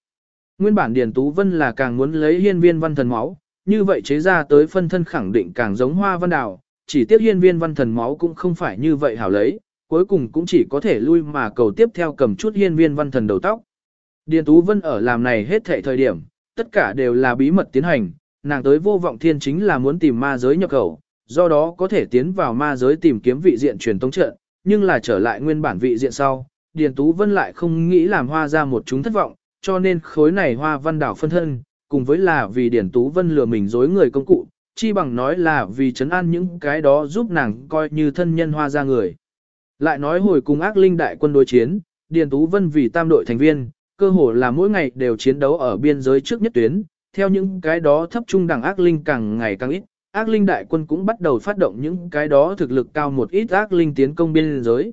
Nguyên bản Điền Tú Vân là càng muốn lấy hiên viên văn thần máu, như vậy chế ra tới phân thân khẳng định càng giống hoa văn đào, chỉ tiếc hiên viên văn thần máu cũng không phải như vậy hảo lấy, cuối cùng cũng chỉ có thể lui mà cầu tiếp theo cầm chút hiên viên văn thần đầu tóc. Điền Tú Vân ở làm này hết thệ thời điểm, tất cả đều là bí mật tiến hành, nàng tới vô vọng thiên chính là muốn tìm ma giới nhập khẩu, do đó có thể tiến vào ma giới tìm kiếm vị diện truyền tống trận, nhưng là trở lại nguyên bản vị diện sau, Điền Tú Vân lại không nghĩ làm hoa ra một chúng thất vọng, cho nên khối này hoa văn đảo phân thân, cùng với là vì Điền Tú Vân lừa mình dối người công cụ, chi bằng nói là vì chấn an những cái đó giúp nàng coi như thân nhân hoa ra người. Lại nói hồi cùng ác linh đại quân đối chiến, Điền Tú Vân vì tam đội thành viên, cơ hồ là mỗi ngày đều chiến đấu ở biên giới trước nhất tuyến, theo những cái đó thấp trung đẳng ác linh càng ngày càng ít, ác linh đại quân cũng bắt đầu phát động những cái đó thực lực cao một ít ác linh tiến công biên giới.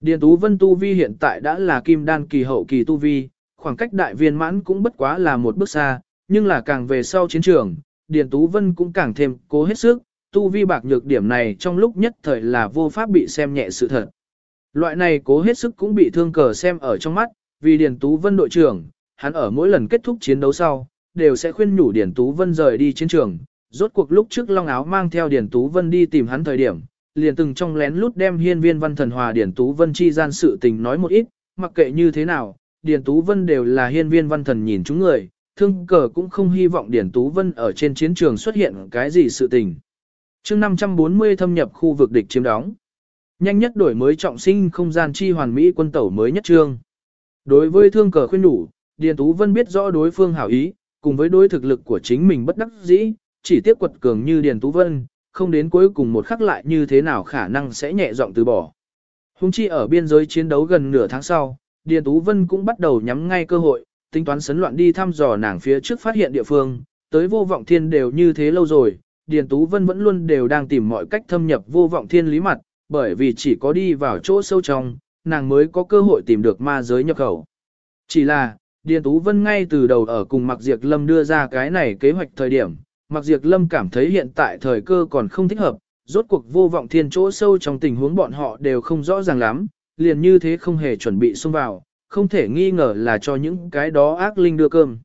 Điền Tú Vân Tu Vi hiện tại đã là kim đan kỳ hậu kỳ Tu Vi, khoảng cách đại viên mãn cũng bất quá là một bước xa, nhưng là càng về sau chiến trường, Điền Tú Vân cũng càng thêm cố hết sức, Tu Vi bạc nhược điểm này trong lúc nhất thời là vô pháp bị xem nhẹ sự thật. Loại này cố hết sức cũng bị thương cờ xem ở trong mắt, vì Điền Tú Vân đội trưởng, hắn ở mỗi lần kết thúc chiến đấu sau, đều sẽ khuyên nhủ Điền Tú Vân rời đi chiến trường. Rốt cuộc lúc trước Long Áo mang theo Điền Tú Vân đi tìm hắn thời điểm, liền từng trong lén lút đem hiên viên văn thần hòa Điền Tú Vân chi gian sự tình nói một ít, mặc kệ như thế nào, Điền Tú Vân đều là hiên viên văn thần nhìn chúng người, thương cờ cũng không hy vọng Điền Tú Vân ở trên chiến trường xuất hiện cái gì sự tình. chương 540 thâm nhập khu vực địch chiếm đóng. Nhanh nhất đổi mới trọng sinh không gian chi hoàn mỹ quân tẩu mới nhất trương. Đối với thương cờ khuyên đủ, Điền Tú Vân biết rõ đối phương hảo ý, cùng với đối thực lực của chính mình bất đắc dĩ, chỉ tiếp quật cường như Điền Tú Vân, không đến cuối cùng một khắc lại như thế nào khả năng sẽ nhẹ giọng từ bỏ. Hùng chi ở biên giới chiến đấu gần nửa tháng sau, Điền Tú Vân cũng bắt đầu nhắm ngay cơ hội, tính toán sấn loạn đi thăm dò nàng phía trước phát hiện địa phương, tới vô vọng thiên đều như thế lâu rồi, Điền Tú Vân vẫn luôn đều đang tìm mọi cách thâm nhập vô vọng thiên lý mặt, bởi vì chỉ có đi vào chỗ sâu trong, nàng mới có cơ hội tìm được ma giới nhập khẩu. Chỉ là, Điền Tú Vân ngay từ đầu ở cùng Mạc Diệp Lâm đưa ra cái này kế hoạch thời điểm, Mạc Diệp Lâm cảm thấy hiện tại thời cơ còn không thích hợp, rốt cuộc vô vọng thiên chỗ sâu trong tình huống bọn họ đều không rõ ràng lắm, liền như thế không hề chuẩn bị xông vào, không thể nghi ngờ là cho những cái đó ác linh đưa cơm.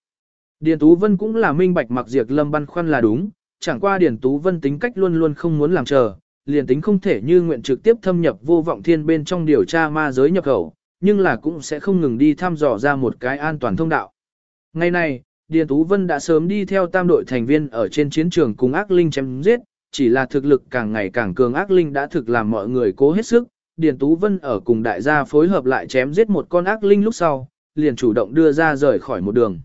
Điền Tú Vân cũng là minh bạch Mạc Diệp Lâm băn khoăn là đúng, chẳng qua Điền Tú Vân tính cách luôn luôn không muốn làm chờ, liền tính không thể như nguyện trực tiếp thâm nhập vô vọng thiên bên trong điều tra ma giới nhập khẩu, nhưng là cũng sẽ không ngừng đi thăm dò ra một cái an toàn thông đạo. Ngày nay Điền Tú Vân đã sớm đi theo tam đội thành viên ở trên chiến trường cùng ác linh chém giết, chỉ là thực lực càng ngày càng cường ác linh đã thực làm mọi người cố hết sức. Điền Tú Vân ở cùng đại gia phối hợp lại chém giết một con ác linh lúc sau, liền chủ động đưa ra rời khỏi một đường.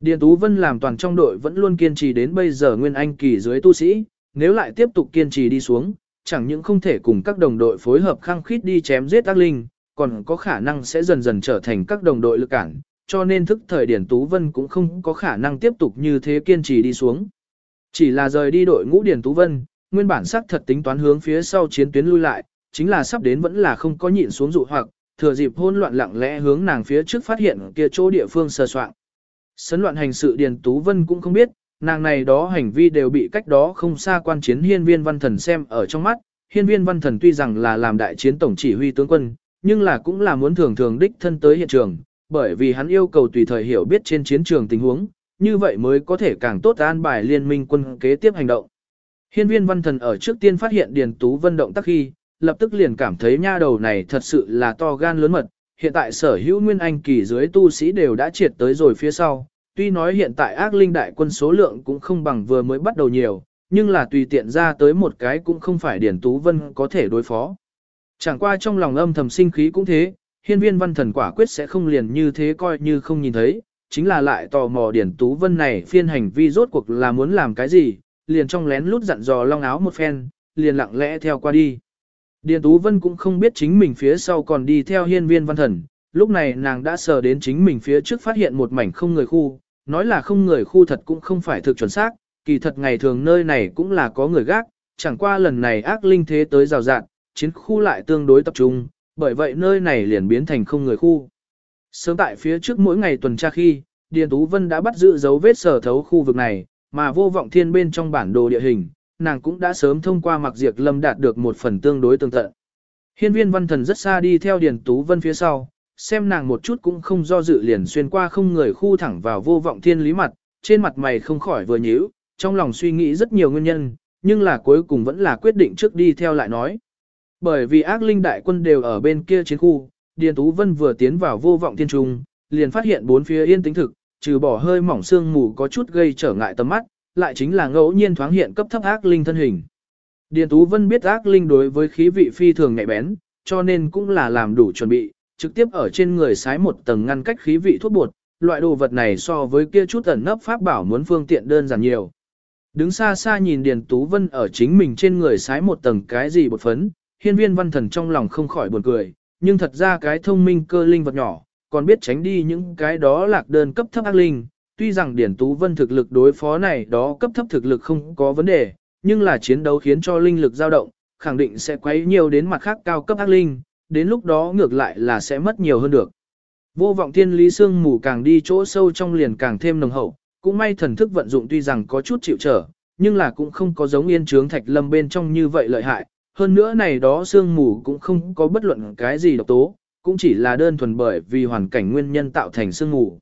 Điền Tú Vân làm toàn trong đội vẫn luôn kiên trì đến bây giờ Nguyên Anh kỳ dưới tu sĩ, nếu lại tiếp tục kiên trì đi xuống, chẳng những không thể cùng các đồng đội phối hợp khăng khít đi chém giết ác linh, còn có khả năng sẽ dần dần trở thành các đồng đội lực cản, cho nên thức thời Điển Tú Vân cũng không có khả năng tiếp tục như thế kiên trì đi xuống. Chỉ là rời đi đội ngũ Điển Tú Vân, nguyên bản sắc thật tính toán hướng phía sau chiến tuyến lui lại, chính là sắp đến vẫn là không có nhịn xuống dụ hoặc, thừa dịp hôn loạn lặng lẽ hướng nàng phía trước phát hiện kia chỗ địa phương sơ soạn. Sấn loạn hành sự Điền Tú Vân cũng không biết, nàng này đó hành vi đều bị cách đó không xa quan chiến hiên viên văn thần xem ở trong mắt. Hiên viên văn thần tuy rằng là làm đại chiến tổng chỉ huy tướng quân, nhưng là cũng là muốn thường thường đích thân tới hiện trường, bởi vì hắn yêu cầu tùy thời hiểu biết trên chiến trường tình huống, như vậy mới có thể càng tốt an bài liên minh quân kế tiếp hành động. Hiên viên văn thần ở trước tiên phát hiện Điền Tú Vân động tác khi, lập tức liền cảm thấy nha đầu này thật sự là to gan lớn mật, hiện tại sở hữu nguyên anh kỳ dưới tu sĩ đều đã triệt tới rồi phía sau, tuy nói hiện tại ác linh đại quân số lượng cũng không bằng vừa mới bắt đầu nhiều, nhưng là tùy tiện ra tới một cái cũng không phải Điền Tú Vân có thể đối phó. Chẳng qua trong lòng âm thầm sinh khí cũng thế, hiên viên văn thần quả quyết sẽ không liền như thế coi như không nhìn thấy, chính là lại tò mò Điền Tú Vân này phiên hành vi rốt cuộc là muốn làm cái gì, liền trong lén lút dặn dò long áo một phen, liền lặng lẽ theo qua đi. Điền Tú Vân cũng không biết chính mình phía sau còn đi theo hiên viên văn thần, lúc này nàng đã sờ đến chính mình phía trước phát hiện một mảnh không người khu, nói là không người khu thật cũng không phải thực chuẩn xác, kỳ thật ngày thường nơi này cũng là có người gác, chẳng qua lần này ác linh thế tới rào rạn, chiến khu lại tương đối tập trung, bởi vậy nơi này liền biến thành không người khu. Sớm tại phía trước mỗi ngày tuần tra khi, Điền Tú Vân đã bắt giữ dấu vết sở thấu khu vực này, mà vô vọng thiên bên trong bản đồ địa hình, nàng cũng đã sớm thông qua mặc diệt lâm đạt được một phần tương đối tương tận. Hiên viên văn thần rất xa đi theo Điền Tú Vân phía sau, xem nàng một chút cũng không do dự liền xuyên qua không người khu thẳng vào vô vọng thiên lý mặt, trên mặt mày không khỏi vừa nhíu, trong lòng suy nghĩ rất nhiều nguyên nhân, nhưng là cuối cùng vẫn là quyết định trước đi theo lại nói. Bởi vì ác linh đại quân đều ở bên kia chiến khu, Điền Tú Vân vừa tiến vào vô vọng thiên trung, liền phát hiện bốn phía yên tĩnh thực, trừ bỏ hơi mỏng sương mù có chút gây trở ngại tầm mắt, lại chính là ngẫu nhiên thoáng hiện cấp thấp ác linh thân hình. Điền Tú Vân biết ác linh đối với khí vị phi thường nhạy bén, cho nên cũng là làm đủ chuẩn bị, trực tiếp ở trên người sái một tầng ngăn cách khí vị thuốc bột, loại đồ vật này so với kia chút ẩn nấp pháp bảo muốn phương tiện đơn giản nhiều. Đứng xa xa nhìn Điền Tú Vân ở chính mình trên người sái một tầng cái gì bột phấn, hiên viên văn thần trong lòng không khỏi buồn cười, nhưng thật ra cái thông minh cơ linh vật nhỏ, còn biết tránh đi những cái đó lạc đơn cấp thấp ác linh. Tuy rằng Điển Tú Vân thực lực đối phó này đó cấp thấp thực lực không có vấn đề, nhưng là chiến đấu khiến cho linh lực dao động, khẳng định sẽ quấy nhiều đến mặt khác cao cấp ác linh, đến lúc đó ngược lại là sẽ mất nhiều hơn được. Vô vọng thiên lý sương mù càng đi chỗ sâu trong liền càng thêm nồng hậu, cũng may thần thức vận dụng tuy rằng có chút chịu trở, nhưng là cũng không có giống yên trướng thạch lâm bên trong như vậy lợi hại, hơn nữa này đó sương mù cũng không có bất luận cái gì độc tố, cũng chỉ là đơn thuần bởi vì hoàn cảnh nguyên nhân tạo thành sương mù.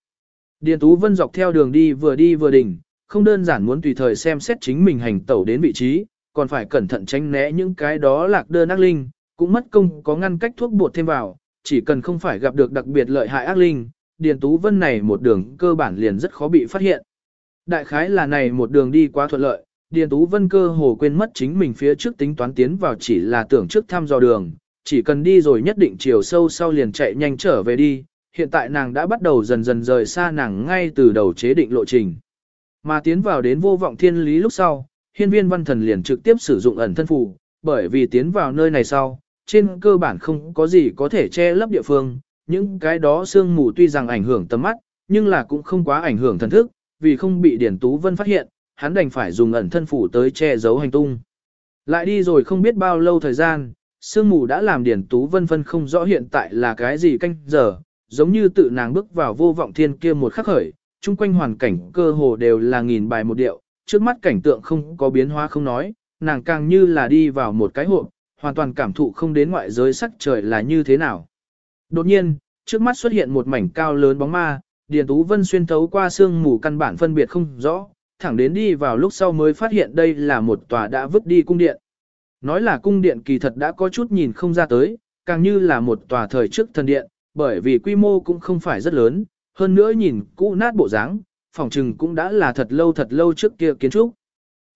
Điền Tú Vân dọc theo đường đi vừa đi vừa đỉnh, không đơn giản muốn tùy thời xem xét chính mình hành tẩu đến vị trí, còn phải cẩn thận tránh né những cái đó lạc đơn ác linh, cũng mất công có ngăn cách thuốc bột thêm vào, chỉ cần không phải gặp được đặc biệt lợi hại ác linh, Điền Tú Vân này một đường cơ bản liền rất khó bị phát hiện. Đại khái là này một đường đi quá thuận lợi, Điền Tú Vân cơ hồ quên mất chính mình phía trước tính toán tiến vào chỉ là tưởng trước thăm dò đường, chỉ cần đi rồi nhất định chiều sâu sau liền chạy nhanh trở về đi, hiện tại nàng đã bắt đầu dần dần rời xa nàng ngay từ đầu chế định lộ trình. Mà tiến vào đến vô vọng thiên lý lúc sau, hiên viên văn thần liền trực tiếp sử dụng ẩn thân phù, bởi vì tiến vào nơi này sau, trên cơ bản không có gì có thể che lấp địa phương, những cái đó sương mù tuy rằng ảnh hưởng tầm mắt, nhưng là cũng không quá ảnh hưởng thần thức, vì không bị Điển Tú Vân phát hiện, hắn đành phải dùng ẩn thân phủ tới che giấu hành tung. Lại đi rồi không biết bao lâu thời gian, sương mù đã làm Điển Tú Vân phân không rõ hiện tại là cái gì canh giờ, giống như tự nàng bước vào vô vọng thiên kia một khắc khởi, chung quanh hoàn cảnh cơ hồ đều là nghìn bài một điệu, trước mắt cảnh tượng không có biến hóa không nói, nàng càng như là đi vào một cái hộp, hoàn toàn cảm thụ không đến ngoại giới sắc trời là như thế nào. Đột nhiên, trước mắt xuất hiện một mảnh cao lớn bóng ma, Điền Tú Vân xuyên thấu qua sương mù căn bản phân biệt không rõ, thẳng đến đi vào lúc sau mới phát hiện đây là một tòa đã vứt đi cung điện. Nói là cung điện kỳ thật đã có chút nhìn không ra tới, càng như là một tòa thời trước thần điện, bởi vì quy mô cũng không phải rất lớn, hơn nữa nhìn cũ nát bộ dáng, phòng trừng cũng đã là thật lâu thật lâu trước kia kiến trúc.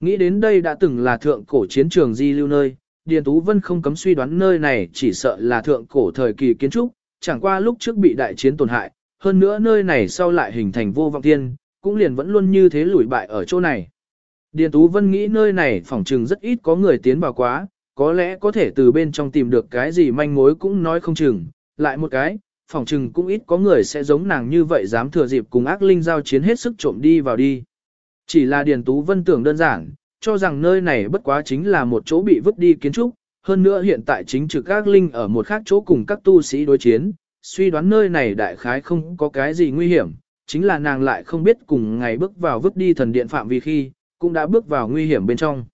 Nghĩ đến đây đã từng là thượng cổ chiến trường di lưu nơi, Điền Tú Vân không cấm suy đoán nơi này chỉ sợ là thượng cổ thời kỳ kiến trúc, chẳng qua lúc trước bị đại chiến tổn hại, hơn nữa nơi này sau lại hình thành vô vọng thiên, cũng liền vẫn luôn như thế lủi bại ở chỗ này. Điền Tú Vân nghĩ nơi này phỏng chừng rất ít có người tiến vào quá, có lẽ có thể từ bên trong tìm được cái gì manh mối cũng nói không chừng, lại một cái, phỏng chừng cũng ít có người sẽ giống nàng như vậy dám thừa dịp cùng ác linh giao chiến hết sức trộm đi vào đi. Chỉ là Điền Tú Vân tưởng đơn giản, cho rằng nơi này bất quá chính là một chỗ bị vứt đi kiến trúc, hơn nữa hiện tại chính trực các linh ở một khác chỗ cùng các tu sĩ đối chiến, suy đoán nơi này đại khái không có cái gì nguy hiểm, chính là nàng lại không biết cùng ngày bước vào vứt đi thần điện phạm vi khi, cũng đã bước vào nguy hiểm bên trong.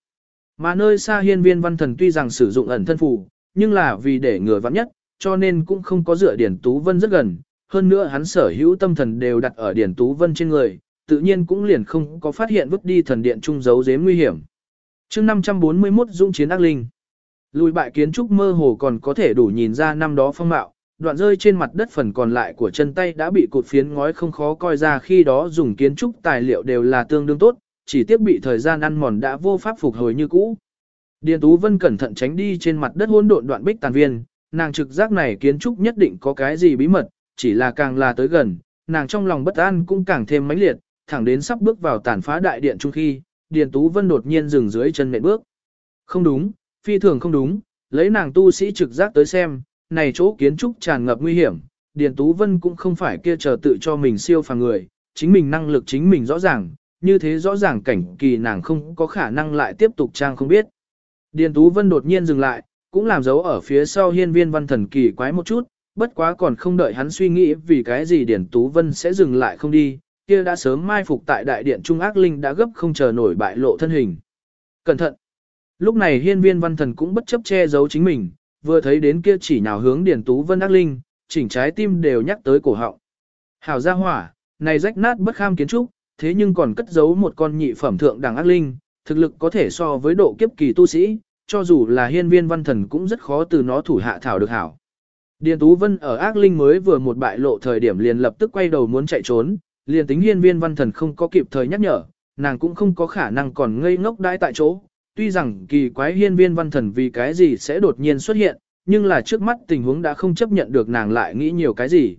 Mà nơi xa hiên viên văn thần tuy rằng sử dụng ẩn thân phù, nhưng là vì để ngừa vắng nhất, cho nên cũng không có dựa Điển Tú Vân rất gần, hơn nữa hắn sở hữu tâm thần đều đặt ở Điển Tú Vân trên người, tự nhiên cũng liền không có phát hiện vứt đi thần điện trung giấu giếm nguy hiểm. chương 541 Dũng chiến ác linh Lùi bại kiến trúc mơ hồ còn có thể đủ nhìn ra năm đó phong mạo, đoạn rơi trên mặt đất phần còn lại của chân tay đã bị cột phiến ngói không khó coi ra khi đó dùng kiến trúc tài liệu đều là tương đương tốt, chỉ tiếc bị thời gian ăn mòn đã vô pháp phục hồi như cũ. Điền Tú Vân cẩn thận tránh đi trên mặt đất hỗn độn đoạn bích tàn viên, nàng trực giác này kiến trúc nhất định có cái gì bí mật, chỉ là càng là tới gần, nàng trong lòng bất an cũng càng thêm mãnh liệt, thẳng đến sắp bước vào tàn phá đại điện trung khi, Điền Tú Vân đột nhiên dừng dưới chân nệm bước. Không đúng, phi thường không đúng, lấy nàng tu sĩ trực giác tới xem, này chỗ kiến trúc tràn ngập nguy hiểm, Điền Tú Vân cũng không phải kia chờ tự cho mình siêu phàm người, chính mình năng lực chính mình rõ ràng, như thế rõ ràng cảnh kỳ nàng không có khả năng lại tiếp tục trang không biết. Điền Tú Vân đột nhiên dừng lại, cũng làm dấu ở phía sau hiên viên văn thần kỳ quái một chút, bất quá còn không đợi hắn suy nghĩ vì cái gì Điền Tú Vân sẽ dừng lại không đi, kia đã sớm mai phục tại đại điện Trung ác linh đã gấp không chờ nổi bại lộ thân hình. Cẩn thận! Lúc này hiên viên văn thần cũng bất chấp che giấu chính mình, vừa thấy đến kia chỉ nào hướng Điền Tú Vân ác linh, chỉnh trái tim đều nhắc tới cổ họng. Hảo gia hỏa, này rách nát bất kham kiến trúc, thế nhưng còn cất giấu một con nhị phẩm thượng đẳng ác linh, thực lực có thể so với độ kiếp kỳ tu sĩ, cho dù là hiên viên văn thần cũng rất khó từ nó thủ hạ thảo được hảo. Điền Tú Vân ở ác linh mới vừa một bại lộ thời điểm liền lập tức quay đầu muốn chạy trốn, liền tính hiên viên văn thần không có kịp thời nhắc nhở, nàng cũng không có khả năng còn ngây ngốc đãi tại chỗ. Tuy rằng kỳ quái hiên viên văn thần vì cái gì sẽ đột nhiên xuất hiện, nhưng là trước mắt tình huống đã không chấp nhận được nàng lại nghĩ nhiều cái gì.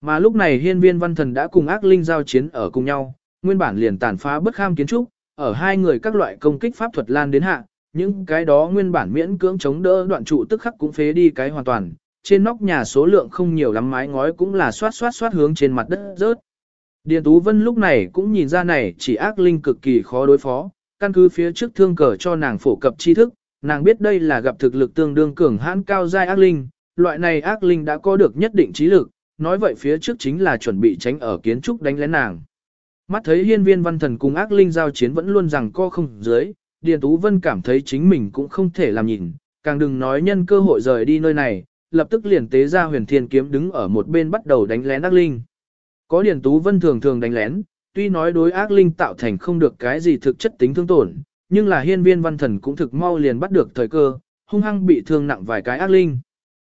Mà lúc này hiên viên văn thần đã cùng ác linh giao chiến ở cùng nhau, nguyên bản liền tàn phá bất kham kiến trúc, ở hai người các loại công kích pháp thuật lan đến hạ, những cái đó nguyên bản miễn cưỡng chống đỡ đoạn trụ tức khắc cũng phế đi cái hoàn toàn, trên nóc nhà số lượng không nhiều lắm mái ngói cũng là xoát xoát xoát hướng trên mặt đất rớt. Điền Tú Vân lúc này cũng nhìn ra này chỉ ác linh cực kỳ khó đối phó, căn cứ phía trước thương cờ cho nàng phổ cập tri thức, nàng biết đây là gặp thực lực tương đương cường hãn cao giai ác linh, loại này ác linh đã có được nhất định trí lực, nói vậy phía trước chính là chuẩn bị tránh ở kiến trúc đánh lén nàng. Mắt thấy hiên viên văn thần cùng ác linh giao chiến vẫn luôn rằng co không dưới, Điền Tú Vân cảm thấy chính mình cũng không thể làm nhìn, càng đừng nói nhân cơ hội rời đi nơi này, lập tức liền tế ra huyền thiên kiếm đứng ở một bên bắt đầu đánh lén ác linh. Có Điền Tú Vân thường thường đánh lén, tuy nói đối ác linh tạo thành không được cái gì thực chất tính thương tổn, nhưng là hiên viên văn thần cũng thực mau liền bắt được thời cơ, hung hăng bị thương nặng vài cái ác linh.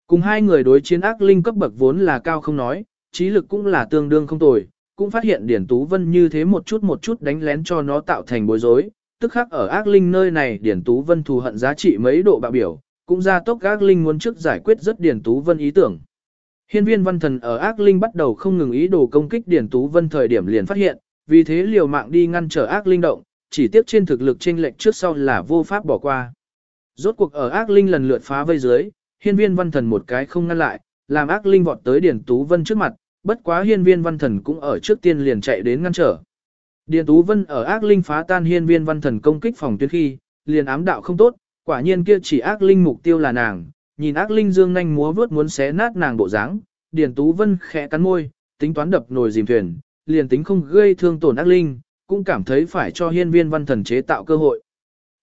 Cùng hai người đối chiến ác linh cấp bậc vốn là cao không nói, trí lực cũng là tương đương không tồi, cũng phát hiện điển Tú Vân như thế một chút một chút đánh lén cho nó tạo thành bối rối, tức khắc ở ác linh nơi này điển Tú Vân thù hận giá trị mấy độ bạo biểu, cũng ra tốc ác linh muốn trước giải quyết rất điển Tú Vân ý tưởng. Hiên viên văn thần ở ác linh bắt đầu không ngừng ý đồ công kích Điền Tú Vân thời điểm liền phát hiện, vì thế liều mạng đi ngăn trở ác linh động, chỉ tiếp trên thực lực chênh lệch trước sau là vô pháp bỏ qua. Rốt cuộc ở ác linh lần lượt phá vây dưới, hiên viên văn thần một cái không ngăn lại, làm ác linh vọt tới Điền Tú Vân trước mặt, bất quá hiên viên văn thần cũng ở trước tiên liền chạy đến ngăn trở. Điền Tú Vân ở ác linh phá tan hiên viên văn thần công kích phòng tuyến khi, liền ám đạo không tốt, quả nhiên kia chỉ ác linh mục tiêu là nàng, nhìn ác linh dương nhanh múa vớt muốn xé nát nàng bộ dáng, Điền Tú Vân khẽ cắn môi, tính toán đập nồi dìm thuyền, liền tính không gây thương tổn ác linh, cũng cảm thấy phải cho hiên viên văn thần chế tạo cơ hội.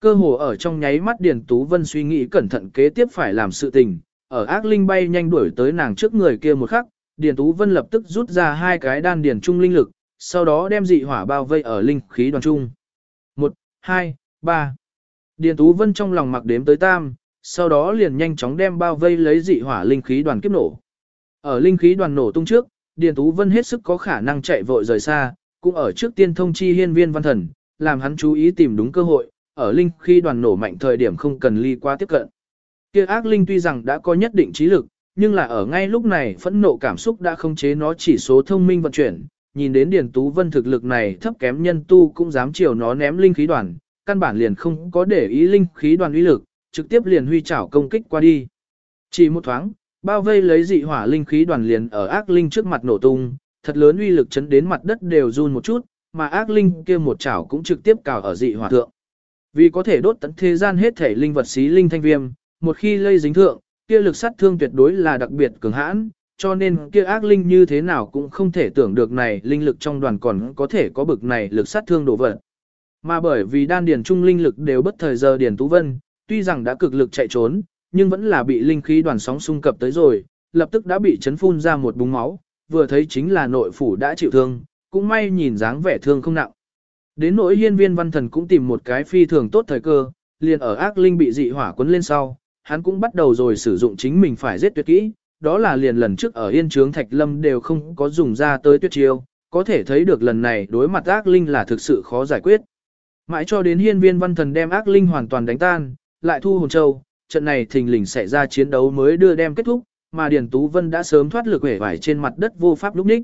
Cơ hồ ở trong nháy mắt Điền Tú Vân suy nghĩ cẩn thận kế tiếp phải làm sự tình, ở ác linh bay nhanh đuổi tới nàng trước người kia một khắc, Điền Tú Vân lập tức rút ra hai cái đan điền trung linh lực, sau đó đem dị hỏa bao vây ở linh khí đoàn trung. 1, 2, 3. Điền Tú Vân trong lòng mặc đếm tới tam, sau đó liền nhanh chóng đem bao vây lấy dị hỏa linh khí đoàn kiếp nổ. Ở linh khí đoàn nổ tung trước, Điền Tú Vân hết sức có khả năng chạy vội rời xa, cũng ở trước tiên thông chi hiên viên văn thần, làm hắn chú ý tìm đúng cơ hội, ở linh khí đoàn nổ mạnh thời điểm không cần ly qua tiếp cận. Kia ác linh tuy rằng đã có nhất định trí lực, nhưng là ở ngay lúc này phẫn nộ cảm xúc đã không chế nó chỉ số thông minh vận chuyển, nhìn đến Điền Tú Vân thực lực này thấp kém nhân tu cũng dám chiều nó ném linh khí đoàn, căn bản liền không có để ý linh khí đoàn uy lực, trực tiếp liền huy chảo công kích qua đi. Chỉ một thoáng, bao vây lấy dị hỏa linh khí đoàn liền ở ác linh trước mặt nổ tung, thật lớn uy lực chấn đến mặt đất đều run một chút, mà ác linh kia một chảo cũng trực tiếp cào ở dị hỏa thượng. Vì có thể đốt tận thế gian hết thể linh vật xí linh thanh viêm, một khi lây dính thượng, kia lực sát thương tuyệt đối là đặc biệt cường hãn, cho nên kia ác linh như thế nào cũng không thể tưởng được này linh lực trong đoàn còn có thể có bực này lực sát thương đổ vật. Mà bởi vì đan điền trung linh lực đều bất thời giờ điền tú vân, tuy rằng đã cực lực chạy trốn, nhưng vẫn là bị linh khí đoàn sóng xung cập tới rồi, lập tức đã bị chấn phun ra một búng máu, vừa thấy chính là nội phủ đã chịu thương, cũng may nhìn dáng vẻ thương không nặng. Đến nỗi hiên viên văn thần cũng tìm một cái phi thường tốt thời cơ, liền ở ác linh bị dị hỏa cuốn lên sau, hắn cũng bắt đầu rồi sử dụng chính mình phải giết tuyệt kỹ, đó là liền lần trước ở yên trướng thạch lâm đều không có dùng ra tới tuyệt chiêu, có thể thấy được lần này đối mặt ác linh là thực sự khó giải quyết. Mãi cho đến hiên viên văn thần đem ác linh hoàn toàn đánh tan, lại thu hồn châu, trận này thình lình xảy ra chiến đấu mới đưa đem kết thúc, mà Điền Tú Vân đã sớm thoát lực vẻ vải trên mặt đất vô pháp lúc ních.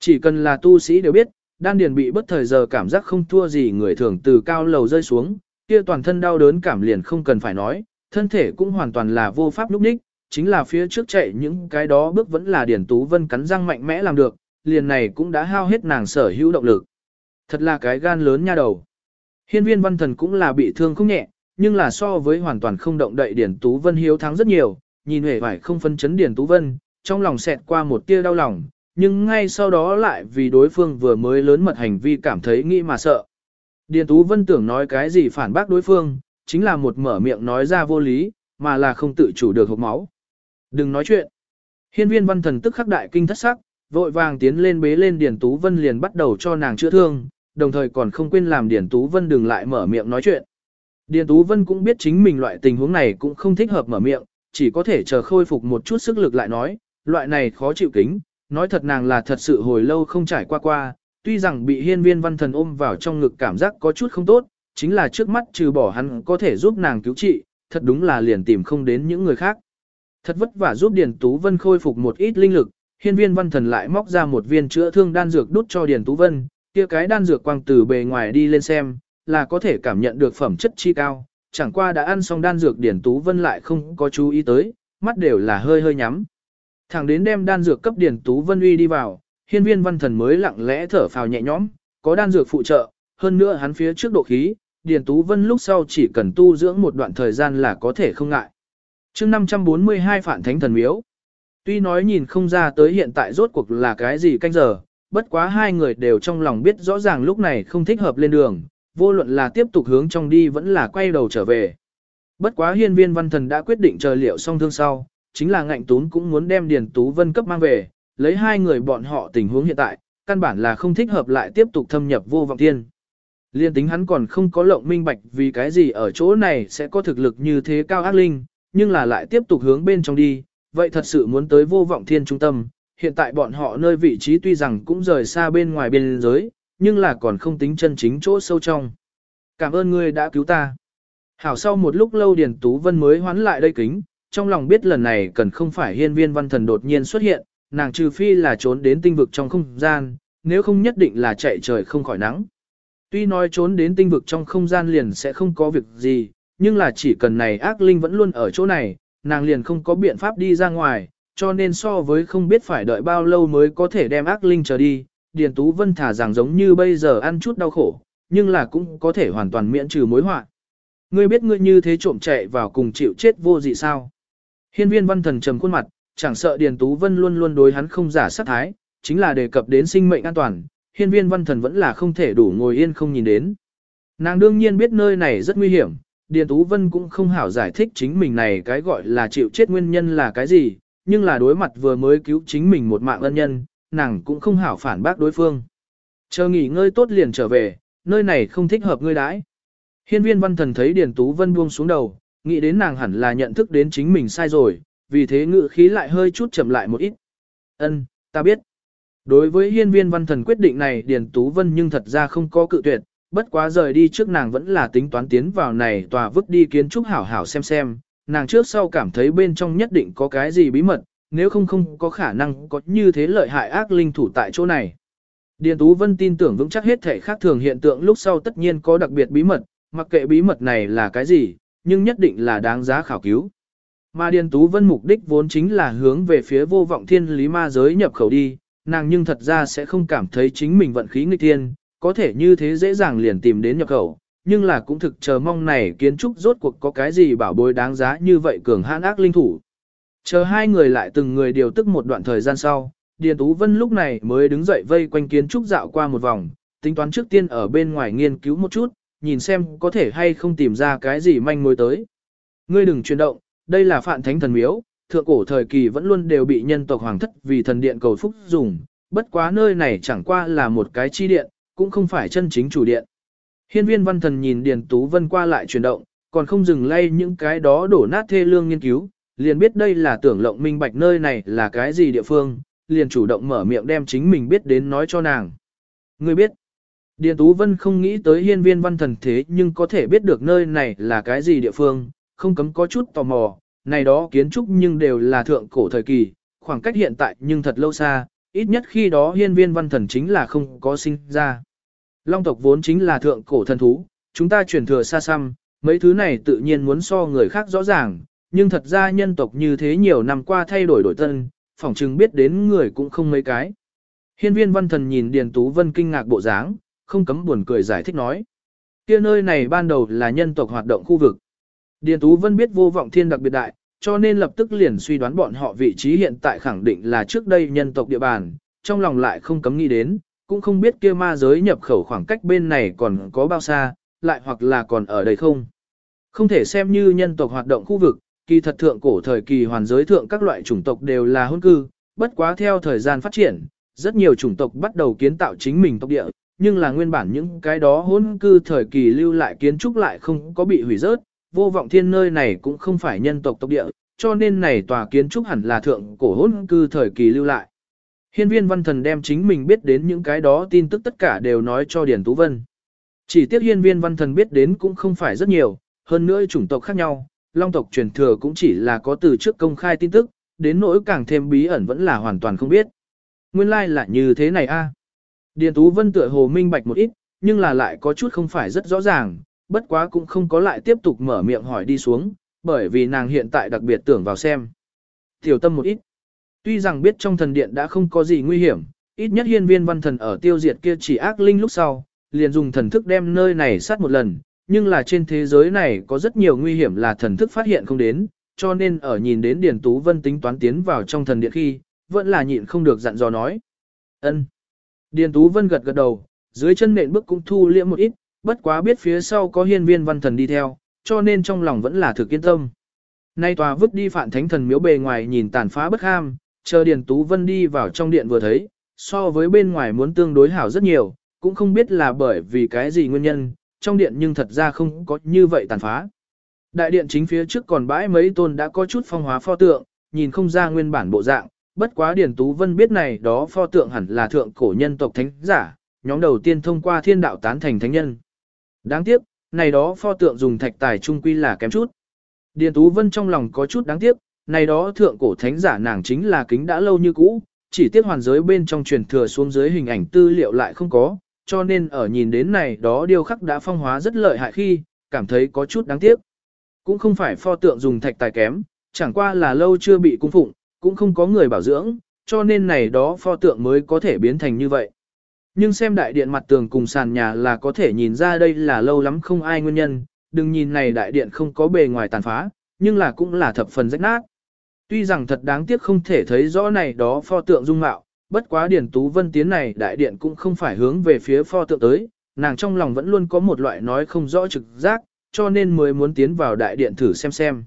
Chỉ cần là tu sĩ đều biết, đan điền bị bất thời giờ cảm giác không thua gì người thường từ cao lầu rơi xuống, kia toàn thân đau đớn cảm liền không cần phải nói, thân thể cũng hoàn toàn là vô pháp lúc ních, chính là phía trước chạy những cái đó bước vẫn là Điền Tú Vân cắn răng mạnh mẽ làm được, liền này cũng đã hao hết nàng sở hữu động lực. Thật là cái gan lớn nha đầu. Hiên viên văn thần cũng là bị thương không nhẹ, nhưng là so với hoàn toàn không động đậy Điền Tú Vân hiếu thắng rất nhiều, nhìn hề phải không phân chấn Điền Tú Vân, trong lòng xẹt qua một tia đau lòng, nhưng ngay sau đó lại vì đối phương vừa mới lớn mật hành vi cảm thấy nghĩ mà sợ. Điền Tú Vân tưởng nói cái gì phản bác đối phương, chính là một mở miệng nói ra vô lý, mà là không tự chủ được hộp máu. Đừng nói chuyện. Hiên viên văn thần tức khắc đại kinh thất sắc, vội vàng tiến lên bế lên Điền Tú Vân liền bắt đầu cho nàng chữa thương, đồng thời còn không quên làm Điền Tú Vân đừng lại mở miệng nói chuyện. Điền Tú Vân cũng biết chính mình loại tình huống này cũng không thích hợp mở miệng, chỉ có thể chờ khôi phục một chút sức lực lại nói, loại này khó chịu kính, nói thật nàng là thật sự hồi lâu không trải qua qua, tuy rằng bị hiên viên văn thần ôm vào trong ngực cảm giác có chút không tốt, chính là trước mắt trừ bỏ hắn có thể giúp nàng cứu trị, thật đúng là liền tìm không đến những người khác. Thật vất vả giúp Điền Tú Vân khôi phục một ít linh lực, hiên viên văn thần lại móc ra một viên chữa thương đan dược đút cho Điền Tú Vân, kia cái đan dược quang từ bề ngoài đi lên xem, là có thể cảm nhận được phẩm chất chi cao, chẳng qua đã ăn xong đan dược Điền Tú Vân lại không có chú ý tới, mắt đều là hơi hơi nhắm. Thẳng đến đem đan dược cấp Điền Tú Vân uy đi vào, hiên viên văn thần mới lặng lẽ thở phào nhẹ nhõm, có đan dược phụ trợ, hơn nữa hắn phía trước độ khí, Điền Tú Vân lúc sau chỉ cần tu dưỡng một đoạn thời gian là có thể không ngại. chương 542 Phản Thánh Thần Miếu Tuy nói nhìn không ra tới hiện tại rốt cuộc là cái gì canh giờ, bất quá hai người đều trong lòng biết rõ ràng lúc này không thích hợp lên đường, vô luận là tiếp tục hướng trong đi vẫn là quay đầu trở về. Bất quá hiên viên văn thần đã quyết định chờ liệu xong thương sau, chính là ngạnh tún cũng muốn đem Điền Tú Vân cấp mang về, lấy hai người bọn họ tình huống hiện tại, căn bản là không thích hợp lại tiếp tục thâm nhập vô vọng thiên. Liên tính hắn còn không có lộng minh bạch vì cái gì ở chỗ này sẽ có thực lực như thế cao ác linh, nhưng là lại tiếp tục hướng bên trong đi, vậy thật sự muốn tới vô vọng thiên trung tâm, hiện tại bọn họ nơi vị trí tuy rằng cũng rời xa bên ngoài biên giới, nhưng là còn không tính chân chính chỗ sâu trong. Cảm ơn ngươi đã cứu ta. Hảo sau một lúc lâu Điền Tú Vân mới hoán lại đây kính, trong lòng biết lần này cần không phải hiên viên văn thần đột nhiên xuất hiện, nàng trừ phi là trốn đến tinh vực trong không gian, nếu không nhất định là chạy trời không khỏi nắng. Tuy nói trốn đến tinh vực trong không gian liền sẽ không có việc gì, nhưng là chỉ cần này ác linh vẫn luôn ở chỗ này, nàng liền không có biện pháp đi ra ngoài, cho nên so với không biết phải đợi bao lâu mới có thể đem ác linh trở đi, Điền Tú Vân thả rằng giống như bây giờ ăn chút đau khổ, nhưng là cũng có thể hoàn toàn miễn trừ mối họa. Ngươi biết ngươi như thế trộm chạy vào cùng chịu chết vô dị sao? Hiên viên văn thần trầm khuôn mặt, chẳng sợ Điền Tú Vân luôn luôn đối hắn không giả sát thái, chính là đề cập đến sinh mệnh an toàn, hiên viên văn thần vẫn là không thể đủ ngồi yên không nhìn đến. Nàng đương nhiên biết nơi này rất nguy hiểm, Điền Tú Vân cũng không hảo giải thích chính mình này cái gọi là chịu chết nguyên nhân là cái gì, nhưng là đối mặt vừa mới cứu chính mình một mạng ân nhân, nàng cũng không hảo phản bác đối phương. Chờ nghỉ ngơi tốt liền trở về, nơi này không thích hợp ngươi đãi. Hiên viên văn thần thấy Điền Tú Vân buông xuống đầu, nghĩ đến nàng hẳn là nhận thức đến chính mình sai rồi, vì thế ngự khí lại hơi chút chậm lại một ít. Ân, ta biết. Đối với hiên viên văn thần quyết định này Điền Tú Vân nhưng thật ra không có cự tuyệt, bất quá rời đi trước nàng vẫn là tính toán tiến vào này tòa vứt đi kiến trúc hảo hảo xem xem, nàng trước sau cảm thấy bên trong nhất định có cái gì bí mật, nếu không không có khả năng có như thế lợi hại ác linh thủ tại chỗ này. Điền Tú Vân tin tưởng vững chắc hết thể khác thường hiện tượng lúc sau tất nhiên có đặc biệt bí mật, mặc kệ bí mật này là cái gì, nhưng nhất định là đáng giá khảo cứu. Mà Điền Tú Vân mục đích vốn chính là hướng về phía vô vọng thiên lý ma giới nhập khẩu đi, nàng nhưng thật ra sẽ không cảm thấy chính mình vận khí nghịch thiên, có thể như thế dễ dàng liền tìm đến nhập khẩu, nhưng là cũng thực chờ mong này kiến trúc rốt cuộc có cái gì bảo bối đáng giá như vậy cường hãn ác linh thủ. Chờ hai người lại từng người điều tức một đoạn thời gian sau, Điền Tú Vân lúc này mới đứng dậy vây quanh kiến trúc dạo qua một vòng, tính toán trước tiên ở bên ngoài nghiên cứu một chút, nhìn xem có thể hay không tìm ra cái gì manh mối tới. Ngươi đừng chuyển động, đây là phạn thánh thần miếu, thượng cổ thời kỳ vẫn luôn đều bị nhân tộc hoàng thất vì thần điện cầu phúc dùng, bất quá nơi này chẳng qua là một cái chi điện, cũng không phải chân chính chủ điện. Hiên viên văn thần nhìn Điền Tú Vân qua lại chuyển động, còn không dừng lay những cái đó đổ nát thê lương nghiên cứu, liền biết đây là tưởng lộng minh bạch nơi này là cái gì địa phương, liền chủ động mở miệng đem chính mình biết đến nói cho nàng. Ngươi biết, Điền Tú Vân không nghĩ tới hiên viên văn thần thế nhưng có thể biết được nơi này là cái gì địa phương, không cấm có chút tò mò, này đó kiến trúc nhưng đều là thượng cổ thời kỳ, khoảng cách hiện tại nhưng thật lâu xa, ít nhất khi đó hiên viên văn thần chính là không có sinh ra. Long tộc vốn chính là thượng cổ thần thú, chúng ta truyền thừa xa xăm, mấy thứ này tự nhiên muốn so người khác rõ ràng, nhưng thật ra nhân tộc như thế nhiều năm qua thay đổi đổi tân, phỏng chừng biết đến người cũng không mấy cái. Hiên viên văn thần nhìn Điền Tú Vân kinh ngạc bộ dáng, không cấm buồn cười giải thích nói. kia nơi này ban đầu là nhân tộc hoạt động khu vực. Điền Tú Vân biết vô vọng thiên đặc biệt đại, cho nên lập tức liền suy đoán bọn họ vị trí hiện tại khẳng định là trước đây nhân tộc địa bàn, trong lòng lại không cấm nghĩ đến, cũng không biết kia ma giới nhập khẩu khoảng cách bên này còn có bao xa, lại hoặc là còn ở đây không. Không thể xem như nhân tộc hoạt động khu vực, kỳ thật thượng cổ thời kỳ hoàn giới thượng các loại chủng tộc đều là hôn cư, bất quá theo thời gian phát triển, rất nhiều chủng tộc bắt đầu kiến tạo chính mình tộc địa, nhưng là nguyên bản những cái đó hôn cư thời kỳ lưu lại kiến trúc lại không có bị hủy rớt, vô vọng thiên nơi này cũng không phải nhân tộc tộc địa, cho nên này tòa kiến trúc hẳn là thượng cổ hôn cư thời kỳ lưu lại. Hiên viên văn thần đem chính mình biết đến những cái đó tin tức tất cả đều nói cho Điền Tú Vân. Chỉ tiếc hiên viên văn thần biết đến cũng không phải rất nhiều, hơn nữa chủng tộc khác nhau, long tộc truyền thừa cũng chỉ là có từ trước công khai tin tức, đến nỗi càng thêm bí ẩn vẫn là hoàn toàn không biết. Nguyên lai like là như thế này a. Điền Tú Vân tựa hồ minh bạch một ít, nhưng là lại có chút không phải rất rõ ràng, bất quá cũng không có lại tiếp tục mở miệng hỏi đi xuống, bởi vì nàng hiện tại đặc biệt tưởng vào xem. Tiểu tâm một ít. Tuy rằng biết trong thần điện đã không có gì nguy hiểm, ít nhất hiên viên văn thần ở tiêu diệt kia chỉ ác linh lúc sau, liền dùng thần thức đem nơi này sát một lần, nhưng là trên thế giới này có rất nhiều nguy hiểm là thần thức phát hiện không đến, cho nên ở nhìn đến Điền Tú Vân tính toán tiến vào trong thần điện khi, vẫn là nhịn không được dặn dò nói. ân. Điền Tú Vân gật gật đầu, dưới chân nện bước cũng thu liễm một ít, bất quá biết phía sau có hiên viên văn thần đi theo, cho nên trong lòng vẫn là thực yên tâm. Nay tòa vứt đi phản thánh thần miếu bề ngoài nhìn tàn phá bất ham, chờ Điền Tú Vân đi vào trong điện vừa thấy, so với bên ngoài muốn tương đối hảo rất nhiều, cũng không biết là bởi vì cái gì nguyên nhân, trong điện nhưng thật ra không có như vậy tàn phá. Đại điện chính phía trước còn bãi mấy tôn đã có chút phong hóa pho tượng, nhìn không ra nguyên bản bộ dạng, bất quá Điền Tú Vân biết này đó pho tượng hẳn là thượng cổ nhân tộc thánh giả, nhóm đầu tiên thông qua thiên đạo tán thành thánh nhân. Đáng tiếc, này đó pho tượng dùng thạch tài trung quy là kém chút. Điền Tú Vân trong lòng có chút đáng tiếc, này đó thượng cổ thánh giả nàng chính là kính đã lâu như cũ, chỉ tiếc hoàn giới bên trong truyền thừa xuống dưới hình ảnh tư liệu lại không có, cho nên ở nhìn đến này đó điêu khắc đã phong hóa rất lợi hại khi, cảm thấy có chút đáng tiếc. Cũng không phải pho tượng dùng thạch tài kém, chẳng qua là lâu chưa bị cung phụng, cũng không có người bảo dưỡng, cho nên này đó pho tượng mới có thể biến thành như vậy. Nhưng xem đại điện mặt tường cùng sàn nhà là có thể nhìn ra đây là lâu lắm không ai nguyên nhân, đừng nhìn này đại điện không có bề ngoài tàn phá, nhưng là cũng là thập phần rách nát. Tuy rằng thật đáng tiếc không thể thấy rõ này đó pho tượng dung mạo, bất quá Điền Tú Vân tiến này đại điện cũng không phải hướng về phía pho tượng tới, nàng trong lòng vẫn luôn có một loại nói không rõ trực giác, cho nên mới muốn tiến vào đại điện thử xem xem.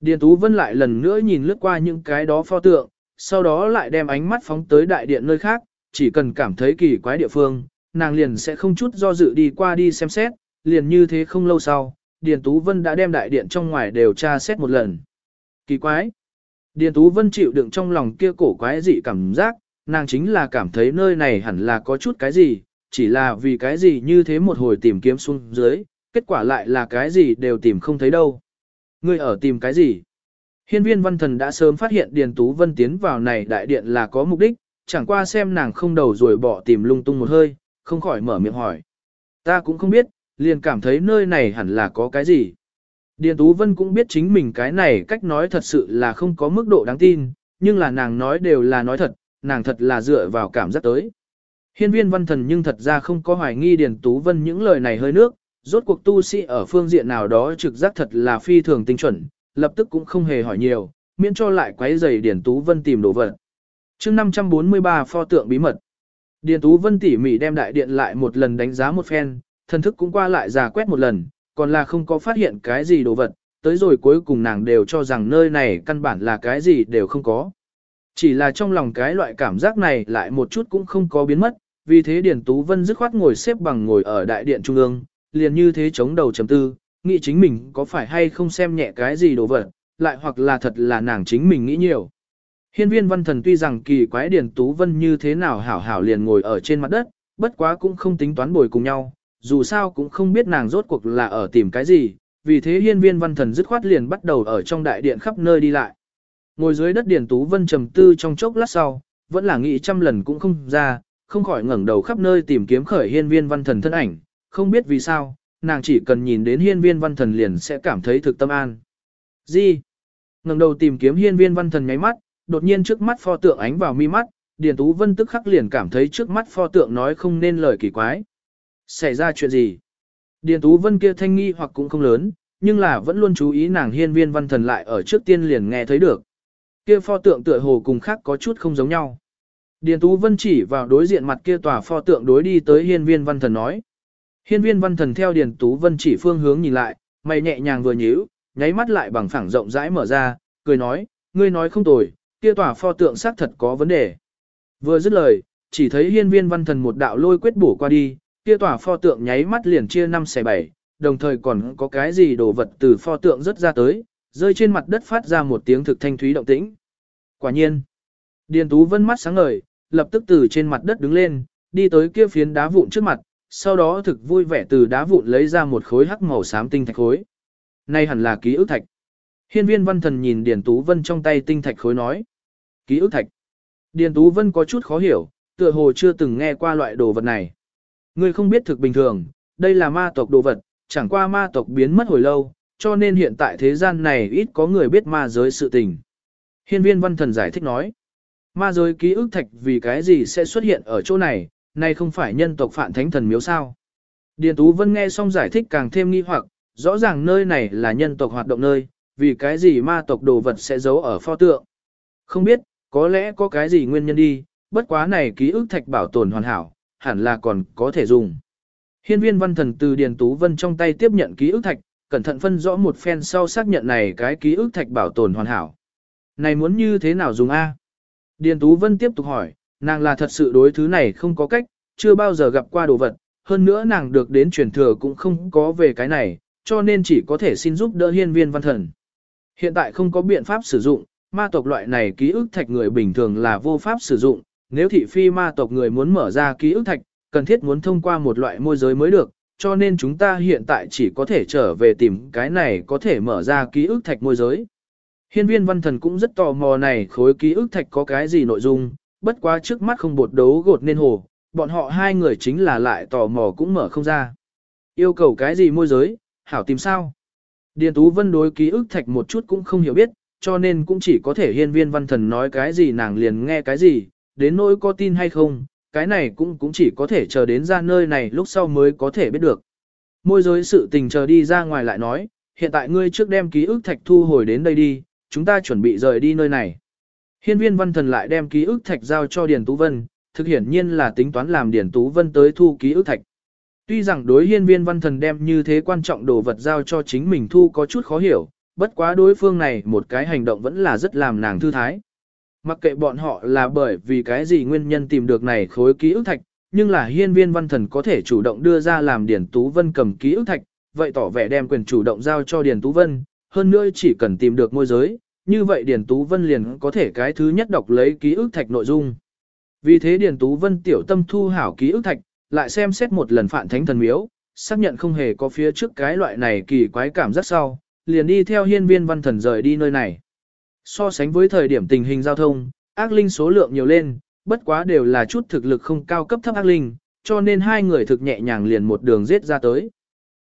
Điền Tú Vân lại lần nữa nhìn lướt qua những cái đó pho tượng, sau đó lại đem ánh mắt phóng tới đại điện nơi khác, chỉ cần cảm thấy kỳ quái địa phương, nàng liền sẽ không chút do dự đi qua đi xem xét, liền như thế không lâu sau, Điền Tú Vân đã đem đại điện trong ngoài đều tra xét một lần. Kỳ quái! Điền Tú Vân chịu đựng trong lòng kia cổ quái dị cảm giác, nàng chính là cảm thấy nơi này hẳn là có chút cái gì, chỉ là vì cái gì như thế một hồi tìm kiếm xuống dưới, kết quả lại là cái gì đều tìm không thấy đâu. Ngươi ở tìm cái gì? Hiên viên văn thần đã sớm phát hiện Điền Tú Vân tiến vào này đại điện là có mục đích, chẳng qua xem nàng không đầu rồi bỏ tìm lung tung một hơi, không khỏi mở miệng hỏi. Ta cũng không biết, liền cảm thấy nơi này hẳn là có cái gì. Điền Tú Vân cũng biết chính mình cái này cách nói thật sự là không có mức độ đáng tin, nhưng là nàng nói đều là nói thật, nàng thật là dựa vào cảm giác tới. Hiên viên văn thần nhưng thật ra không có hoài nghi Điền Tú Vân những lời này hơi nước, rốt cuộc tu sĩ ở phương diện nào đó trực giác thật là phi thường tinh chuẩn, lập tức cũng không hề hỏi nhiều, miễn cho lại quấy rầy Điền Tú Vân tìm đồ vật. chương 543 pho tượng bí mật. Điền Tú Vân tỉ mỉ đem đại điện lại một lần đánh giá một phen, thần thức cũng qua lại giả quét một lần, còn là không có phát hiện cái gì đồ vật, tới rồi cuối cùng nàng đều cho rằng nơi này căn bản là cái gì đều không có. Chỉ là trong lòng cái loại cảm giác này lại một chút cũng không có biến mất, vì thế Điền Tú Vân dứt khoát ngồi xếp bằng ngồi ở đại điện trung ương, liền như thế chống đầu chấm tư, nghĩ chính mình có phải hay không xem nhẹ cái gì đồ vật, lại hoặc là thật là nàng chính mình nghĩ nhiều. Hiên viên văn thần tuy rằng kỳ quái Điền Tú Vân như thế nào hảo hảo liền ngồi ở trên mặt đất, bất quá cũng không tính toán bồi cùng nhau, dù sao cũng không biết nàng rốt cuộc là ở tìm cái gì, vì thế hiên viên văn thần dứt khoát liền bắt đầu ở trong đại điện khắp nơi đi lại. Ngồi dưới đất Điền Tú Vân trầm tư trong chốc lát sau, vẫn là nghĩ trăm lần cũng không ra, không khỏi ngẩng đầu khắp nơi tìm kiếm khởi hiên viên văn thần thân ảnh, không biết vì sao, nàng chỉ cần nhìn đến hiên viên văn thần liền sẽ cảm thấy thực tâm an. Gì? ngẩng đầu tìm kiếm hiên viên văn thần nháy mắt, đột nhiên trước mắt pho tượng ánh vào mi mắt, Điền Tú Vân tức khắc liền cảm thấy trước mắt pho tượng nói không nên lời kỳ quái. Xảy ra chuyện gì? Điền Tú Vân kia thanh nghi hoặc cũng không lớn, nhưng là vẫn luôn chú ý nàng hiên viên văn thần lại ở trước tiên liền nghe thấy được. Kia pho tượng tựa hồ cùng khác có chút không giống nhau. Điền Tú Vân chỉ vào đối diện mặt kia tòa pho tượng đối đi tới hiên viên văn thần nói. Hiên viên văn thần theo Điền Tú Vân chỉ phương hướng nhìn lại, mày nhẹ nhàng vừa nhíu, nháy mắt lại bằng phẳng rộng rãi mở ra, cười nói, ngươi nói không tồi, kia tòa pho tượng xác thật có vấn đề. Vừa dứt lời, chỉ thấy hiên viên văn thần một đạo lôi quyết bổ qua đi, kia tòa pho tượng nháy mắt liền chia năm xẻ bảy, đồng thời còn có cái gì đồ vật từ pho tượng rất ra tới, rơi trên mặt đất phát ra một tiếng thực thanh thúy động tĩnh. Quả nhiên, Điền Tú Vân mắt sáng ngời, lập tức từ trên mặt đất đứng lên, đi tới kia phiến đá vụn trước mặt, sau đó thực vui vẻ từ đá vụn lấy ra một khối hắc màu xám tinh thạch khối. nay hẳn là ký ức thạch. Hiên viên văn thần nhìn Điền Tú Vân trong tay tinh thạch khối nói. Ký ức thạch. Điền Tú Vân có chút khó hiểu, tựa hồ chưa từng nghe qua loại đồ vật này. người không biết thực bình thường, đây là ma tộc đồ vật, chẳng qua ma tộc biến mất hồi lâu, cho nên hiện tại thế gian này ít có người biết ma giới sự tình. Hiên viên văn thần giải thích nói. Ma giới ký ức thạch vì cái gì sẽ xuất hiện ở chỗ này, này không phải nhân tộc phản thánh thần miếu sao. Điền Tú Vân nghe xong giải thích càng thêm nghi hoặc, rõ ràng nơi này là nhân tộc hoạt động nơi, vì cái gì ma tộc đồ vật sẽ giấu ở pho tượng. Không biết, có lẽ có cái gì nguyên nhân đi, bất quá này ký ức thạch bảo tồn hoàn hảo, hẳn là còn có thể dùng. Hiên viên văn thần từ Điền Tú Vân trong tay tiếp nhận ký ức thạch, cẩn thận phân rõ một phen sau xác nhận này cái ký ức thạch bảo tồn hoàn hảo. Này muốn như thế nào dùng A? Điền Tú Vân tiếp tục hỏi, nàng là thật sự đối thứ này không có cách, chưa bao giờ gặp qua đồ vật, hơn nữa nàng được đến truyền thừa cũng không có về cái này, cho nên chỉ có thể xin giúp đỡ hiên viên văn thần. Hiện tại không có biện pháp sử dụng, ma tộc loại này ký ức thạch người bình thường là vô pháp sử dụng, nếu thị phi ma tộc người muốn mở ra ký ức thạch, cần thiết muốn thông qua một loại môi giới mới được, cho nên chúng ta hiện tại chỉ có thể trở về tìm cái này có thể mở ra ký ức thạch môi giới. Hiên viên văn thần cũng rất tò mò này khối ký ức thạch có cái gì nội dung, bất quá trước mắt không bột đấu gột nên hồ, bọn họ hai người chính là lại tò mò cũng mở không ra. Yêu cầu cái gì môi giới, hảo tìm sao? Điền Tú Vân đối ký ức thạch một chút cũng không hiểu biết, cho nên cũng chỉ có thể hiên viên văn thần nói cái gì nàng liền nghe cái gì, đến nỗi có tin hay không, cái này cũng cũng chỉ có thể chờ đến ra nơi này lúc sau mới có thể biết được. Môi giới sự tình chờ đi ra ngoài lại nói, hiện tại ngươi trước đem ký ức thạch thu hồi đến đây đi, chúng ta chuẩn bị rời đi nơi này. Hiên viên văn thần lại đem ký ức thạch giao cho Điền Tú Vân, thực hiển nhiên là tính toán làm Điền Tú Vân tới thu ký ức thạch. Tuy rằng đối hiên viên văn thần đem như thế quan trọng đồ vật giao cho chính mình thu có chút khó hiểu, bất quá đối phương này một cái hành động vẫn là rất làm nàng thư thái. Mặc kệ bọn họ là bởi vì cái gì nguyên nhân tìm được này khối ký ức thạch, nhưng là hiên viên văn thần có thể chủ động đưa ra làm Điền Tú Vân cầm ký ức thạch, vậy tỏ vẻ đem quyền chủ động giao cho Điền Tú Vân, hơn nữa chỉ cần tìm được môi giới, như vậy Điền Tú Vân liền có thể cái thứ nhất đọc lấy ký ức thạch nội dung. Vì thế Điền Tú Vân tiểu tâm thu hảo ký ức thạch, lại xem xét một lần phản thánh thần miếu, xác nhận không hề có phía trước cái loại này kỳ quái cảm rất sau, liền đi theo hiên viên văn thần rời đi nơi này. So sánh với thời điểm tình hình giao thông, ác linh số lượng nhiều lên, bất quá đều là chút thực lực không cao cấp thấp ác linh, cho nên hai người thực nhẹ nhàng liền một đường giết ra tới.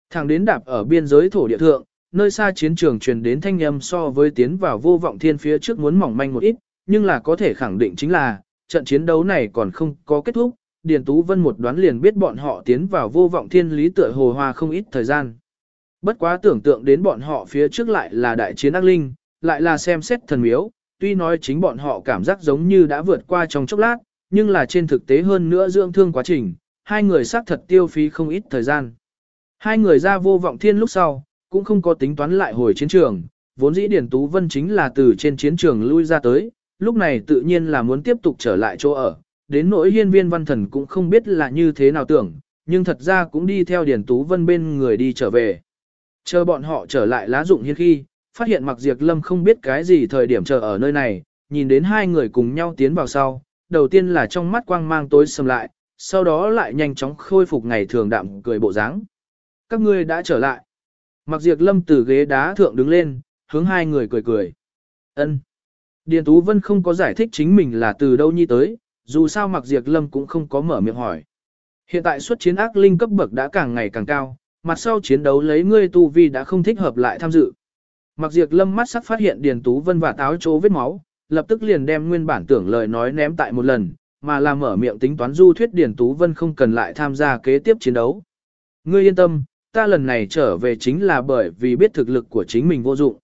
Thẳng đến đạp ở biên giới thổ địa thượng, nơi xa chiến trường truyền đến thanh âm so với tiến vào vô vọng thiên phía trước muốn mỏng manh một ít, nhưng là có thể khẳng định chính là, trận chiến đấu này còn không có kết thúc, Điền Tú Vân một đoán liền biết bọn họ tiến vào vô vọng thiên lý tựa hồ hoa không ít thời gian. Bất quá tưởng tượng đến bọn họ phía trước lại là đại chiến ác linh, lại là xem xét thần miếu, tuy nói chính bọn họ cảm giác giống như đã vượt qua trong chốc lát, nhưng là trên thực tế hơn nữa dưỡng thương quá trình, hai người xác thật tiêu phí không ít thời gian. Hai người ra vô vọng thiên lúc sau, cũng không có tính toán lại hồi chiến trường, vốn dĩ Điền Tú Vân chính là từ trên chiến trường lui ra tới, lúc này tự nhiên là muốn tiếp tục trở lại chỗ ở, đến nỗi hiên viên văn thần cũng không biết là như thế nào tưởng, nhưng thật ra cũng đi theo Điền Tú Vân bên người đi trở về. Chờ bọn họ trở lại lá dụng hiên khi, phát hiện mặc diệt lâm không biết cái gì thời điểm chờ ở nơi này, nhìn đến hai người cùng nhau tiến vào sau, đầu tiên là trong mắt quang mang tối sầm lại, sau đó lại nhanh chóng khôi phục ngày thường đạm cười bộ dáng. Các ngươi đã trở lại. Mặc diệt lâm từ ghế đá thượng đứng lên, hướng hai người cười cười. ân Điền Tú Vân không có giải thích chính mình là từ đâu nhi tới, dù sao mặc diệt lâm cũng không có mở miệng hỏi. Hiện tại xuất chiến ác linh cấp bậc đã càng ngày càng cao, mặt sau chiến đấu lấy ngươi tu vi đã không thích hợp lại tham dự. Mặc diệt lâm mắt sắc phát hiện Điền Tú Vân và táo chỗ vết máu, lập tức liền đem nguyên bản tưởng lời nói ném tại một lần, mà làm mở miệng tính toán du thuyết Điền Tú Vân không cần lại tham gia kế tiếp chiến đấu. Ngươi yên tâm, ta lần này trở về chính là bởi vì biết thực lực của chính mình vô dụng.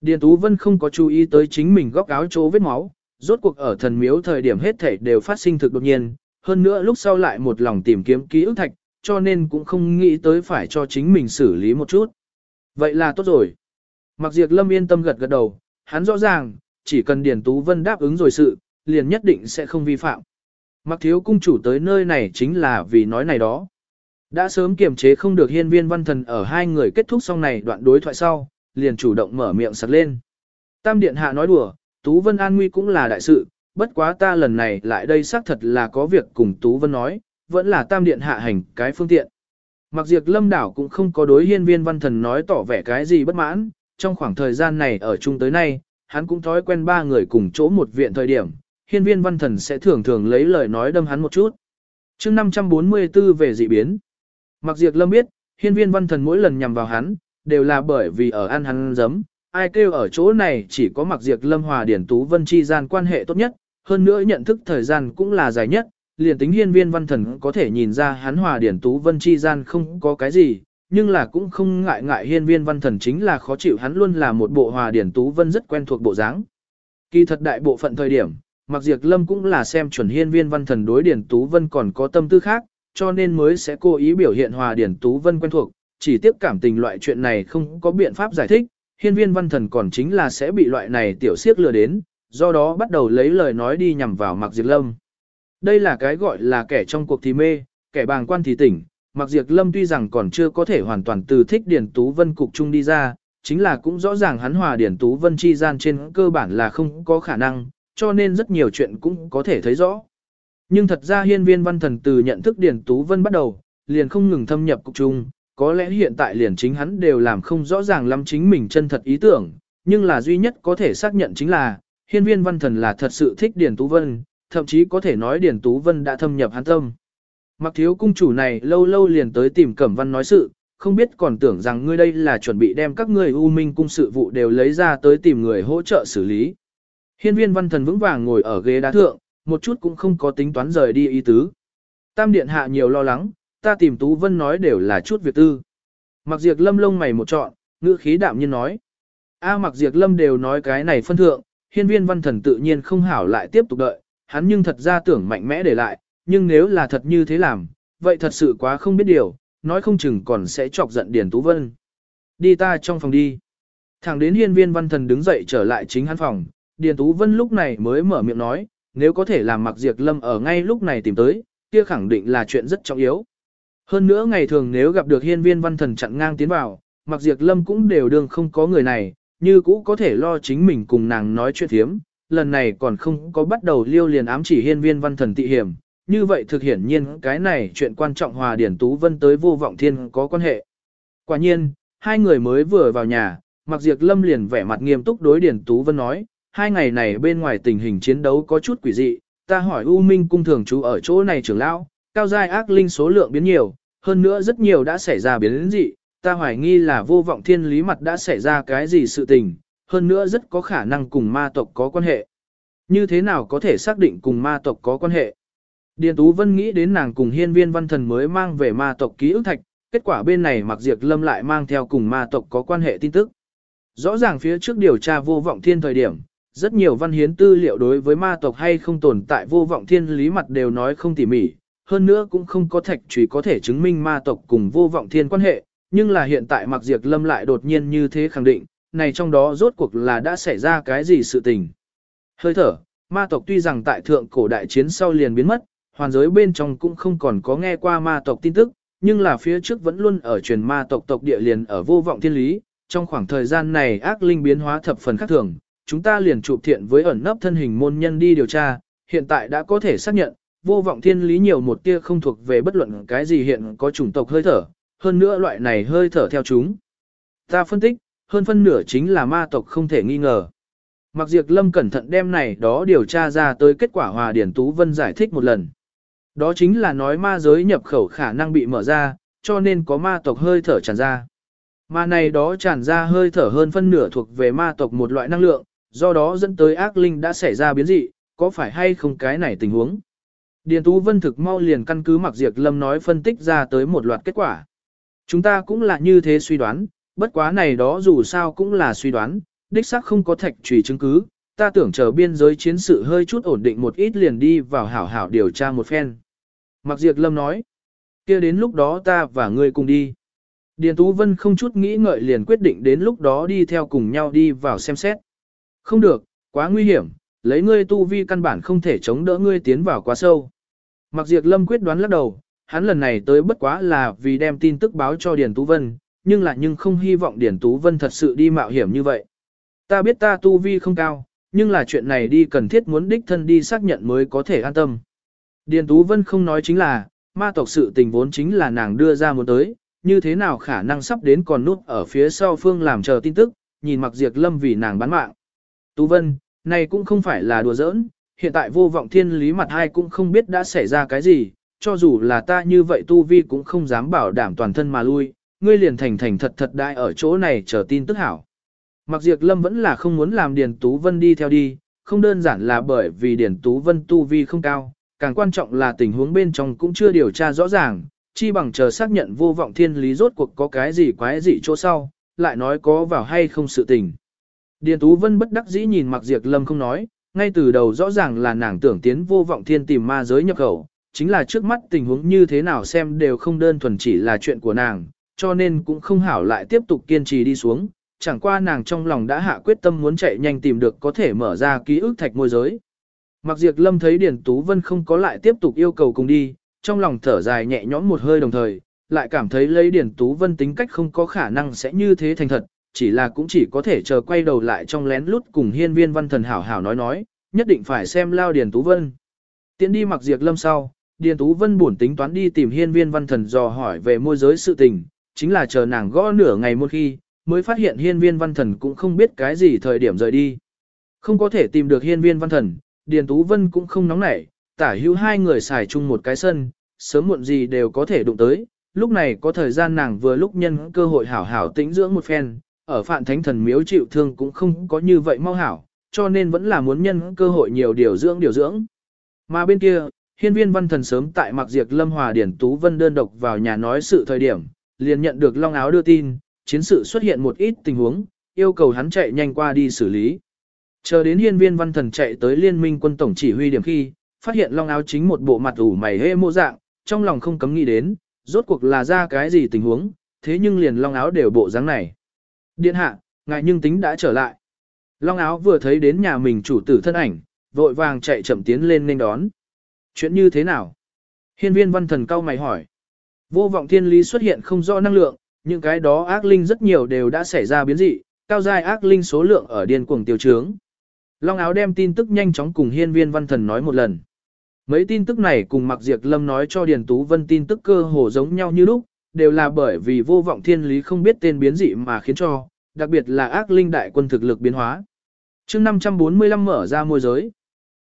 Điền Tú Vân không có chú ý tới chính mình góc áo chỗ vết máu, rốt cuộc ở thần miếu thời điểm hết thảy đều phát sinh thực đột nhiên, hơn nữa lúc sau lại một lòng tìm kiếm ký ức thạch, cho nên cũng không nghĩ tới phải cho chính mình xử lý một chút. Vậy là tốt rồi. Mặc diệt lâm yên tâm gật gật đầu, hắn rõ ràng, chỉ cần Điền Tú Vân đáp ứng rồi sự, liền nhất định sẽ không vi phạm. Mặc thiếu cung chủ tới nơi này chính là vì nói này đó. Đã sớm kiềm chế không được hiên viên văn thần ở hai người kết thúc xong này đoạn đối thoại sau, liền chủ động mở miệng sặc lên. Tam điện hạ nói đùa, Tú Vân an nguy cũng là đại sự, bất quá ta lần này lại đây xác thật là có việc cùng Tú Vân nói, vẫn là tam điện hạ hành cái phương tiện. Mặc diệt lâm đảo cũng không có đối hiên viên văn thần nói tỏ vẻ cái gì bất mãn, trong khoảng thời gian này ở chung tới nay, hắn cũng thói quen ba người cùng chỗ một viện thời điểm, hiên viên văn thần sẽ thường thường lấy lời nói đâm hắn một chút. chương 544 về dị biến. Mặc diệt lâm biết, hiên viên văn thần mỗi lần nhằm vào hắn, đều là bởi vì ở ăn hắn giấm, ai kêu ở chỗ này chỉ có mặc diệt lâm hòa điển tú vân chi gian quan hệ tốt nhất, hơn nữa nhận thức thời gian cũng là dài nhất, liền tính hiên viên văn thần có thể nhìn ra hắn hòa điển tú vân chi gian không có cái gì, nhưng là cũng không ngại ngại hiên viên văn thần chính là khó chịu hắn luôn là một bộ hòa điển tú vân rất quen thuộc bộ dáng. Kỳ thật đại bộ phận thời điểm, mặc diệt lâm cũng là xem chuẩn hiên viên văn thần đối điển tú vân còn có tâm tư khác, cho nên mới sẽ cố ý biểu hiện hòa điển tú vân quen thuộc, chỉ tiếp cảm tình loại chuyện này không có biện pháp giải thích, hiên viên văn thần còn chính là sẽ bị loại này tiểu siếc lừa đến, do đó bắt đầu lấy lời nói đi nhằm vào Mạc Diệp Lâm. Đây là cái gọi là kẻ trong cuộc thì mê, kẻ bàng quan thì tỉnh, Mạc Diệp Lâm tuy rằng còn chưa có thể hoàn toàn từ thích Điển Tú Vân cục chung đi ra, chính là cũng rõ ràng hắn hòa Điển Tú Vân chi gian trên cơ bản là không có khả năng, cho nên rất nhiều chuyện cũng có thể thấy rõ. Nhưng thật ra hiên viên văn thần từ nhận thức Điển Tú Vân bắt đầu, liền không ngừng thâm nhập cục chung, có lẽ hiện tại liền chính hắn đều làm không rõ ràng lắm chính mình chân thật ý tưởng, nhưng là duy nhất có thể xác nhận chính là, hiên viên văn thần là thật sự thích Điền Tú Vân, thậm chí có thể nói Điền Tú Vân đã thâm nhập hắn tâm. Mặc thiếu cung chủ này lâu lâu liền tới tìm Cẩm Văn nói sự, không biết còn tưởng rằng ngươi đây là chuẩn bị đem các ngươi U Minh cung sự vụ đều lấy ra tới tìm người hỗ trợ xử lý. Hiên viên văn thần vững vàng ngồi ở ghế đá thượng, một chút cũng không có tính toán rời đi ý tứ. Tam điện hạ nhiều lo lắng, ta tìm Tú Vân nói đều là chút việc tư. Mặc diệt lâm lông mày một trọn, ngữ khí đạm nhiên nói. A mặc diệt lâm đều nói cái này phân thượng, hiên viên văn thần tự nhiên không hảo lại tiếp tục đợi, hắn nhưng thật ra tưởng mạnh mẽ để lại, nhưng nếu là thật như thế làm, vậy thật sự quá không biết điều, nói không chừng còn sẽ chọc giận Điền Tú Vân. Đi ta trong phòng đi. Thẳng đến hiên viên văn thần đứng dậy trở lại chính hắn phòng, Điền Tú Vân lúc này mới mở miệng nói, nếu có thể làm mặc diệt lâm ở ngay lúc này tìm tới, kia khẳng định là chuyện rất trọng yếu. Hơn nữa ngày thường nếu gặp được hiên viên văn thần chặn ngang tiến vào, mặc diệt lâm cũng đều đương không có người này, như cũ có thể lo chính mình cùng nàng nói chuyện thiếm, lần này còn không có bắt đầu liêu liền ám chỉ hiên viên văn thần tị hiểm, như vậy thực hiển nhiên cái này chuyện quan trọng hòa điển tú vân tới vô vọng thiên có quan hệ. Quả nhiên, hai người mới vừa vào nhà, mặc diệt lâm liền vẻ mặt nghiêm túc đối điển tú vân nói, hai ngày này bên ngoài tình hình chiến đấu có chút quỷ dị, ta hỏi U Minh cung thường trú ở chỗ này trưởng lão, cao giai ác linh số lượng biến nhiều, hơn nữa rất nhiều đã xảy ra biến dị, ta hoài nghi là vô vọng thiên lý mặt đã xảy ra cái gì sự tình, hơn nữa rất có khả năng cùng ma tộc có quan hệ. Như thế nào có thể xác định cùng ma tộc có quan hệ? Điền Tú Vân nghĩ đến nàng cùng hiên viên văn thần mới mang về ma tộc ký ức thạch, kết quả bên này mặc diệt lâm lại mang theo cùng ma tộc có quan hệ tin tức. Rõ ràng phía trước điều tra vô vọng thiên thời điểm, rất nhiều văn hiến tư liệu đối với ma tộc hay không tồn tại vô vọng thiên lý mặt đều nói không tỉ mỉ, hơn nữa cũng không có thạch trùy có thể chứng minh ma tộc cùng vô vọng thiên quan hệ, nhưng là hiện tại mặc diệt lâm lại đột nhiên như thế khẳng định, này trong đó rốt cuộc là đã xảy ra cái gì sự tình. Hơi thở, ma tộc tuy rằng tại thượng cổ đại chiến sau liền biến mất, hoàn giới bên trong cũng không còn có nghe qua ma tộc tin tức, nhưng là phía trước vẫn luôn ở truyền ma tộc tộc địa liền ở vô vọng thiên lý, trong khoảng thời gian này ác linh biến hóa thập phần khác thường, chúng ta liền chụp thiện với ẩn nấp thân hình môn nhân đi điều tra, hiện tại đã có thể xác nhận, vô vọng thiên lý nhiều một tia không thuộc về bất luận cái gì hiện có chủng tộc hơi thở, hơn nữa loại này hơi thở theo chúng. Ta phân tích, hơn phân nửa chính là ma tộc không thể nghi ngờ. Mặc diệt lâm cẩn thận đem này đó điều tra ra tới kết quả Hòa Điển Tú Vân giải thích một lần. Đó chính là nói ma giới nhập khẩu khả năng bị mở ra, cho nên có ma tộc hơi thở tràn ra. Ma này đó tràn ra hơi thở hơn phân nửa thuộc về ma tộc một loại năng lượng, do đó dẫn tới ác linh đã xảy ra biến dị, có phải hay không cái này tình huống. Điền Tú Vân thực mau liền căn cứ Mặc Diệp Lâm nói phân tích ra tới một loạt kết quả. Chúng ta cũng là như thế suy đoán, bất quá này đó dù sao cũng là suy đoán, đích xác không có thạch trùy chứng cứ, ta tưởng chờ biên giới chiến sự hơi chút ổn định một ít liền đi vào hảo hảo điều tra một phen. Mặc Diệp Lâm nói, kia đến lúc đó ta và ngươi cùng đi. Điền Tú Vân không chút nghĩ ngợi liền quyết định đến lúc đó đi theo cùng nhau đi vào xem xét. Không được, quá nguy hiểm, lấy ngươi tu vi căn bản không thể chống đỡ ngươi tiến vào quá sâu. Mặc Diệt Lâm quyết đoán lắc đầu, hắn lần này tới bất quá là vì đem tin tức báo cho Điền Tú Vân, nhưng lại nhưng không hy vọng Điền Tú Vân thật sự đi mạo hiểm như vậy. Ta biết ta tu vi không cao, nhưng là chuyện này đi cần thiết muốn đích thân đi xác nhận mới có thể an tâm. Điền Tú Vân không nói chính là, ma tộc sự tình vốn chính là nàng đưa ra muốn tới, như thế nào khả năng sắp đến còn nút ở phía sau phương làm chờ tin tức, nhìn mặc diệt lâm vì nàng bán mạng. Tú Vân, này cũng không phải là đùa giỡn, hiện tại vô vọng thiên lý mặt hai cũng không biết đã xảy ra cái gì, cho dù là ta như vậy tu vi cũng không dám bảo đảm toàn thân mà lui, ngươi liền thành thành thật thật đại ở chỗ này chờ tin tức hảo. Mặc diệt lâm vẫn là không muốn làm Điền Tú Vân đi theo đi, không đơn giản là bởi vì Điền Tú Vân tu vi không cao, càng quan trọng là tình huống bên trong cũng chưa điều tra rõ ràng, chi bằng chờ xác nhận vô vọng thiên lý rốt cuộc có cái gì quái gì chỗ sau, lại nói có vào hay không sự tình. Điền Tú Vân bất đắc dĩ nhìn Mặc Diệp Lâm không nói, ngay từ đầu rõ ràng là nàng tưởng tiến vô vọng thiên tìm ma giới nhập khẩu, chính là trước mắt tình huống như thế nào xem đều không đơn thuần chỉ là chuyện của nàng, cho nên cũng không hảo lại tiếp tục kiên trì đi xuống, chẳng qua nàng trong lòng đã hạ quyết tâm muốn chạy nhanh tìm được có thể mở ra ký ức thạch môi giới. Mặc diệt lâm thấy Điền Tú Vân không có lại tiếp tục yêu cầu cùng đi, trong lòng thở dài nhẹ nhõm một hơi đồng thời, lại cảm thấy lấy Điền Tú Vân tính cách không có khả năng sẽ như thế thành thật, chỉ là cũng chỉ có thể chờ quay đầu lại trong lén lút cùng hiên viên văn thần hảo hảo nói nói, nhất định phải xem lao Điền Tú Vân. Tiến đi mặc diệt lâm sau, Điền Tú Vân buồn tính toán đi tìm hiên viên văn thần dò hỏi về môi giới sự tình, chính là chờ nàng gõ nửa ngày một khi, mới phát hiện hiên viên văn thần cũng không biết cái gì thời điểm rời đi. Không có thể tìm được hiên viên văn thần, Điền Tú Vân cũng không nóng nảy, tả hữu hai người xài chung một cái sân, sớm muộn gì đều có thể đụng tới, lúc này có thời gian nàng vừa lúc nhân cơ hội hảo hảo tĩnh dưỡng một phen, ở phạn thánh thần miếu chịu thương cũng không có như vậy mau hảo, cho nên vẫn là muốn nhân cơ hội nhiều điều dưỡng điều dưỡng. Mà bên kia, hiên viên văn thần sớm tại mặc diệt lâm hòa điển tú vân đơn độc vào nhà nói sự thời điểm, liền nhận được long áo đưa tin, chiến sự xuất hiện một ít tình huống, yêu cầu hắn chạy nhanh qua đi xử lý. Chờ đến hiên viên văn thần chạy tới liên minh quân tổng chỉ huy điểm khi, phát hiện long áo chính một bộ mặt ủ mày hê mô dạng, trong lòng không cấm nghĩ đến, rốt cuộc là ra cái gì tình huống, thế nhưng liền long áo đều bộ dáng này. Điện hạ, ngài nhưng tính đã trở lại. Long áo vừa thấy đến nhà mình chủ tử thân ảnh, vội vàng chạy chậm tiến lên nên đón. Chuyện như thế nào? Hiên viên văn thần cao mày hỏi. Vô vọng thiên lý xuất hiện không rõ năng lượng, những cái đó ác linh rất nhiều đều đã xảy ra biến dị, cao giai ác linh số lượng ở điên cuồng tiêu trướng. Long áo đem tin tức nhanh chóng cùng hiên viên văn thần nói một lần. Mấy tin tức này cùng Mạc Diệp Lâm nói cho Điền Tú Vân tin tức cơ hồ giống nhau như lúc, đều là bởi vì vô vọng thiên lý không biết tên biến dị mà khiến cho, đặc biệt là ác linh đại quân thực lực biến hóa. chương 545 mở ra môi giới.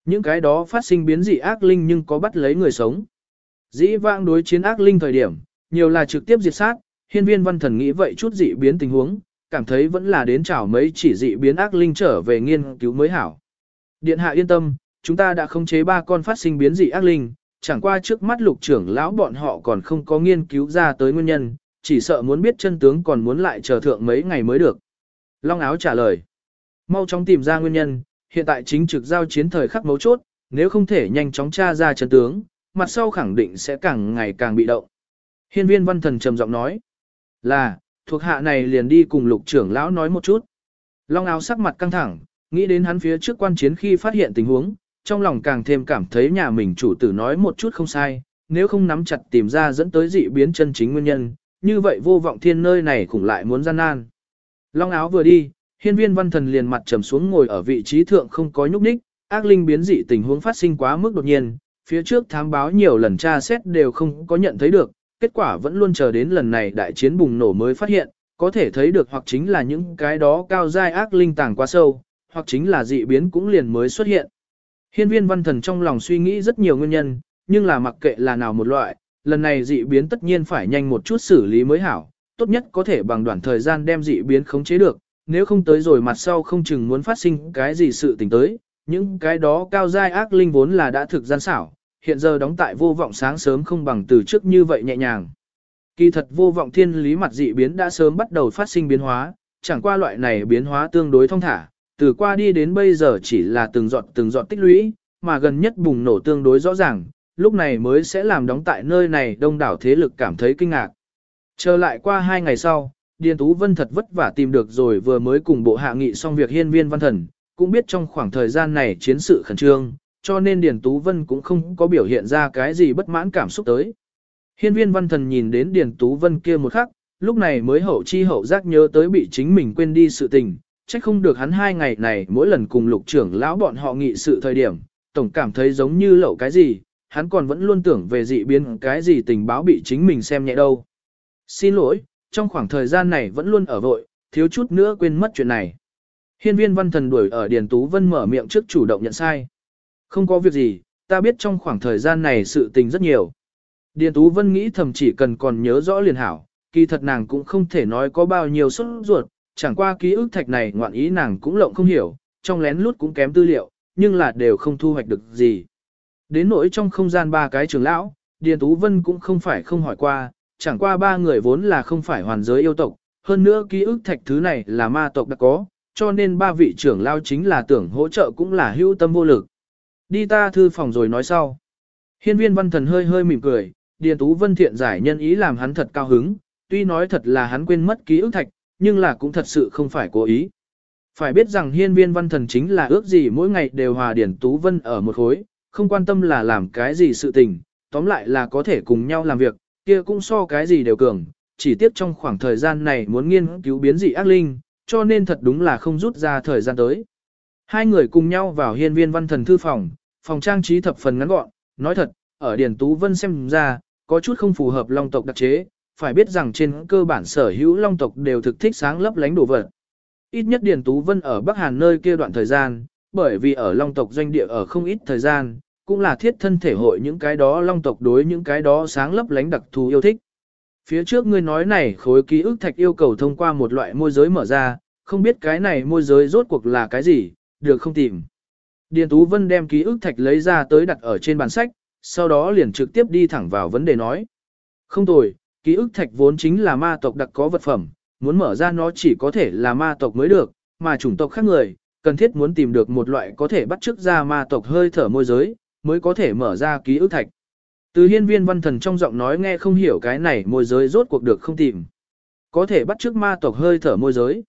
Những cái đó phát sinh biến dị ác linh nhưng có bắt lấy người sống. Dĩ vãng đối chiến ác linh thời điểm, nhiều là trực tiếp diệt sát, hiên viên văn thần nghĩ vậy chút dị biến tình huống, cảm thấy vẫn là đến chảo mấy chỉ dị biến ác linh trở về nghiên cứu mới hảo. Điện hạ yên tâm, chúng ta đã khống chế ba con phát sinh biến dị ác linh, chẳng qua trước mắt lục trưởng lão bọn họ còn không có nghiên cứu ra tới nguyên nhân, chỉ sợ muốn biết chân tướng còn muốn lại chờ thượng mấy ngày mới được. Long áo trả lời, mau chóng tìm ra nguyên nhân, hiện tại chính trực giao chiến thời khắc mấu chốt, nếu không thể nhanh chóng tra ra chân tướng, mặt sau khẳng định sẽ càng ngày càng bị động. Hiên viên văn thần trầm giọng nói, là, thuộc hạ này liền đi cùng lục trưởng lão nói một chút. Long áo sắc mặt căng thẳng, nghĩ đến hắn phía trước quan chiến khi phát hiện tình huống, trong lòng càng thêm cảm thấy nhà mình chủ tử nói một chút không sai, nếu không nắm chặt tìm ra dẫn tới dị biến chân chính nguyên nhân, như vậy vô vọng thiên nơi này cũng lại muốn gian nan. Long áo vừa đi, hiên viên văn thần liền mặt trầm xuống ngồi ở vị trí thượng không có nhúc nhích, ác linh biến dị tình huống phát sinh quá mức đột nhiên, phía trước thám báo nhiều lần tra xét đều không có nhận thấy được, kết quả vẫn luôn chờ đến lần này đại chiến bùng nổ mới phát hiện, có thể thấy được hoặc chính là những cái đó cao giai ác linh tàng quá sâu, hoặc chính là dị biến cũng liền mới xuất hiện. Hiên viên văn thần trong lòng suy nghĩ rất nhiều nguyên nhân, nhưng là mặc kệ là nào một loại, lần này dị biến tất nhiên phải nhanh một chút xử lý mới hảo, tốt nhất có thể bằng đoạn thời gian đem dị biến khống chế được, nếu không tới rồi mặt sau không chừng muốn phát sinh cái gì sự tình tới, những cái đó cao giai ác linh vốn là đã thực gian xảo, hiện giờ đóng tại vô vọng sáng sớm không bằng từ trước như vậy nhẹ nhàng. Kỳ thật vô vọng thiên lý mặt dị biến đã sớm bắt đầu phát sinh biến hóa, chẳng qua loại này biến hóa tương đối thông thả, từ qua đi đến bây giờ chỉ là từng giọt từng giọt tích lũy, mà gần nhất bùng nổ tương đối rõ ràng, lúc này mới sẽ làm đóng tại nơi này đông đảo thế lực cảm thấy kinh ngạc. Trở lại qua hai ngày sau, Điền Tú Vân thật vất vả tìm được rồi vừa mới cùng bộ hạ nghị xong việc hiên viên văn thần, cũng biết trong khoảng thời gian này chiến sự khẩn trương, cho nên Điền Tú Vân cũng không có biểu hiện ra cái gì bất mãn cảm xúc tới. Hiên viên văn thần nhìn đến Điền Tú Vân kia một khắc, lúc này mới hậu chi hậu giác nhớ tới bị chính mình quên đi sự tình, trách không được hắn hai ngày này mỗi lần cùng lục trưởng lão bọn họ nghị sự thời điểm, tổng cảm thấy giống như lậu cái gì, hắn còn vẫn luôn tưởng về dị biến cái gì tình báo bị chính mình xem nhẹ đâu. Xin lỗi, trong khoảng thời gian này vẫn luôn ở vội, thiếu chút nữa quên mất chuyện này. Hiên viên văn thần đuổi ở Điền Tú Vân mở miệng trước chủ động nhận sai. Không có việc gì, ta biết trong khoảng thời gian này sự tình rất nhiều. Điền Tú Vân nghĩ thầm chỉ cần còn nhớ rõ liền hảo, kỳ thật nàng cũng không thể nói có bao nhiêu xuất ruột, chẳng qua ký ức thạch này ngoạn ý nàng cũng lộng không hiểu, trong lén lút cũng kém tư liệu, nhưng là đều không thu hoạch được gì. Đến nỗi trong không gian ba cái trường lão, Điền Tú Vân cũng không phải không hỏi qua, chẳng qua ba người vốn là không phải hoàn giới yêu tộc, hơn nữa ký ức thạch thứ này là ma tộc đã có, cho nên ba vị trưởng lao chính là tưởng hỗ trợ cũng là hữu tâm vô lực. Đi ta thư phòng rồi nói sau. Hiên viên văn thần hơi hơi mỉm cười, Điền Tú Vân thiện giải nhân ý làm hắn thật cao hứng, tuy nói thật là hắn quên mất ký ức thạch, nhưng là cũng thật sự không phải cố ý. Phải biết rằng hiên viên văn thần chính là ước gì mỗi ngày đều hòa điển Tú Vân ở một khối, không quan tâm là làm cái gì sự tình, tóm lại là có thể cùng nhau làm việc, kia cũng so cái gì đều cường, chỉ tiếp trong khoảng thời gian này muốn nghiên cứu biến dị ác linh, cho nên thật đúng là không rút ra thời gian tới. Hai người cùng nhau vào hiên viên văn thần thư phòng, phòng trang trí thập phần ngắn gọn, nói thật, ở điển Tú Vân xem ra, có chút không phù hợp long tộc đặc chế, phải biết rằng trên cơ bản sở hữu long tộc đều thực thích sáng lấp lánh đồ vật. Ít nhất Điền Tú Vân ở Bắc Hàn nơi kia đoạn thời gian, bởi vì ở long tộc doanh địa ở không ít thời gian, cũng là thiết thân thể hội những cái đó long tộc đối những cái đó sáng lấp lánh đặc thù yêu thích. Phía trước ngươi nói này khối ký ức thạch yêu cầu thông qua một loại môi giới mở ra, không biết cái này môi giới rốt cuộc là cái gì, được không tìm. Điền Tú Vân đem ký ức thạch lấy ra tới đặt ở trên bàn sách, sau đó liền trực tiếp đi thẳng vào vấn đề nói. Không tồi, ký ức thạch vốn chính là ma tộc đặc có vật phẩm, muốn mở ra nó chỉ có thể là ma tộc mới được, mà chủng tộc khác người, cần thiết muốn tìm được một loại có thể bắt chước ra ma tộc hơi thở môi giới, mới có thể mở ra ký ức thạch. Từ hiên viên văn thần trong giọng nói nghe không hiểu cái này môi giới rốt cuộc được không tìm. Có thể bắt chước ma tộc hơi thở môi giới.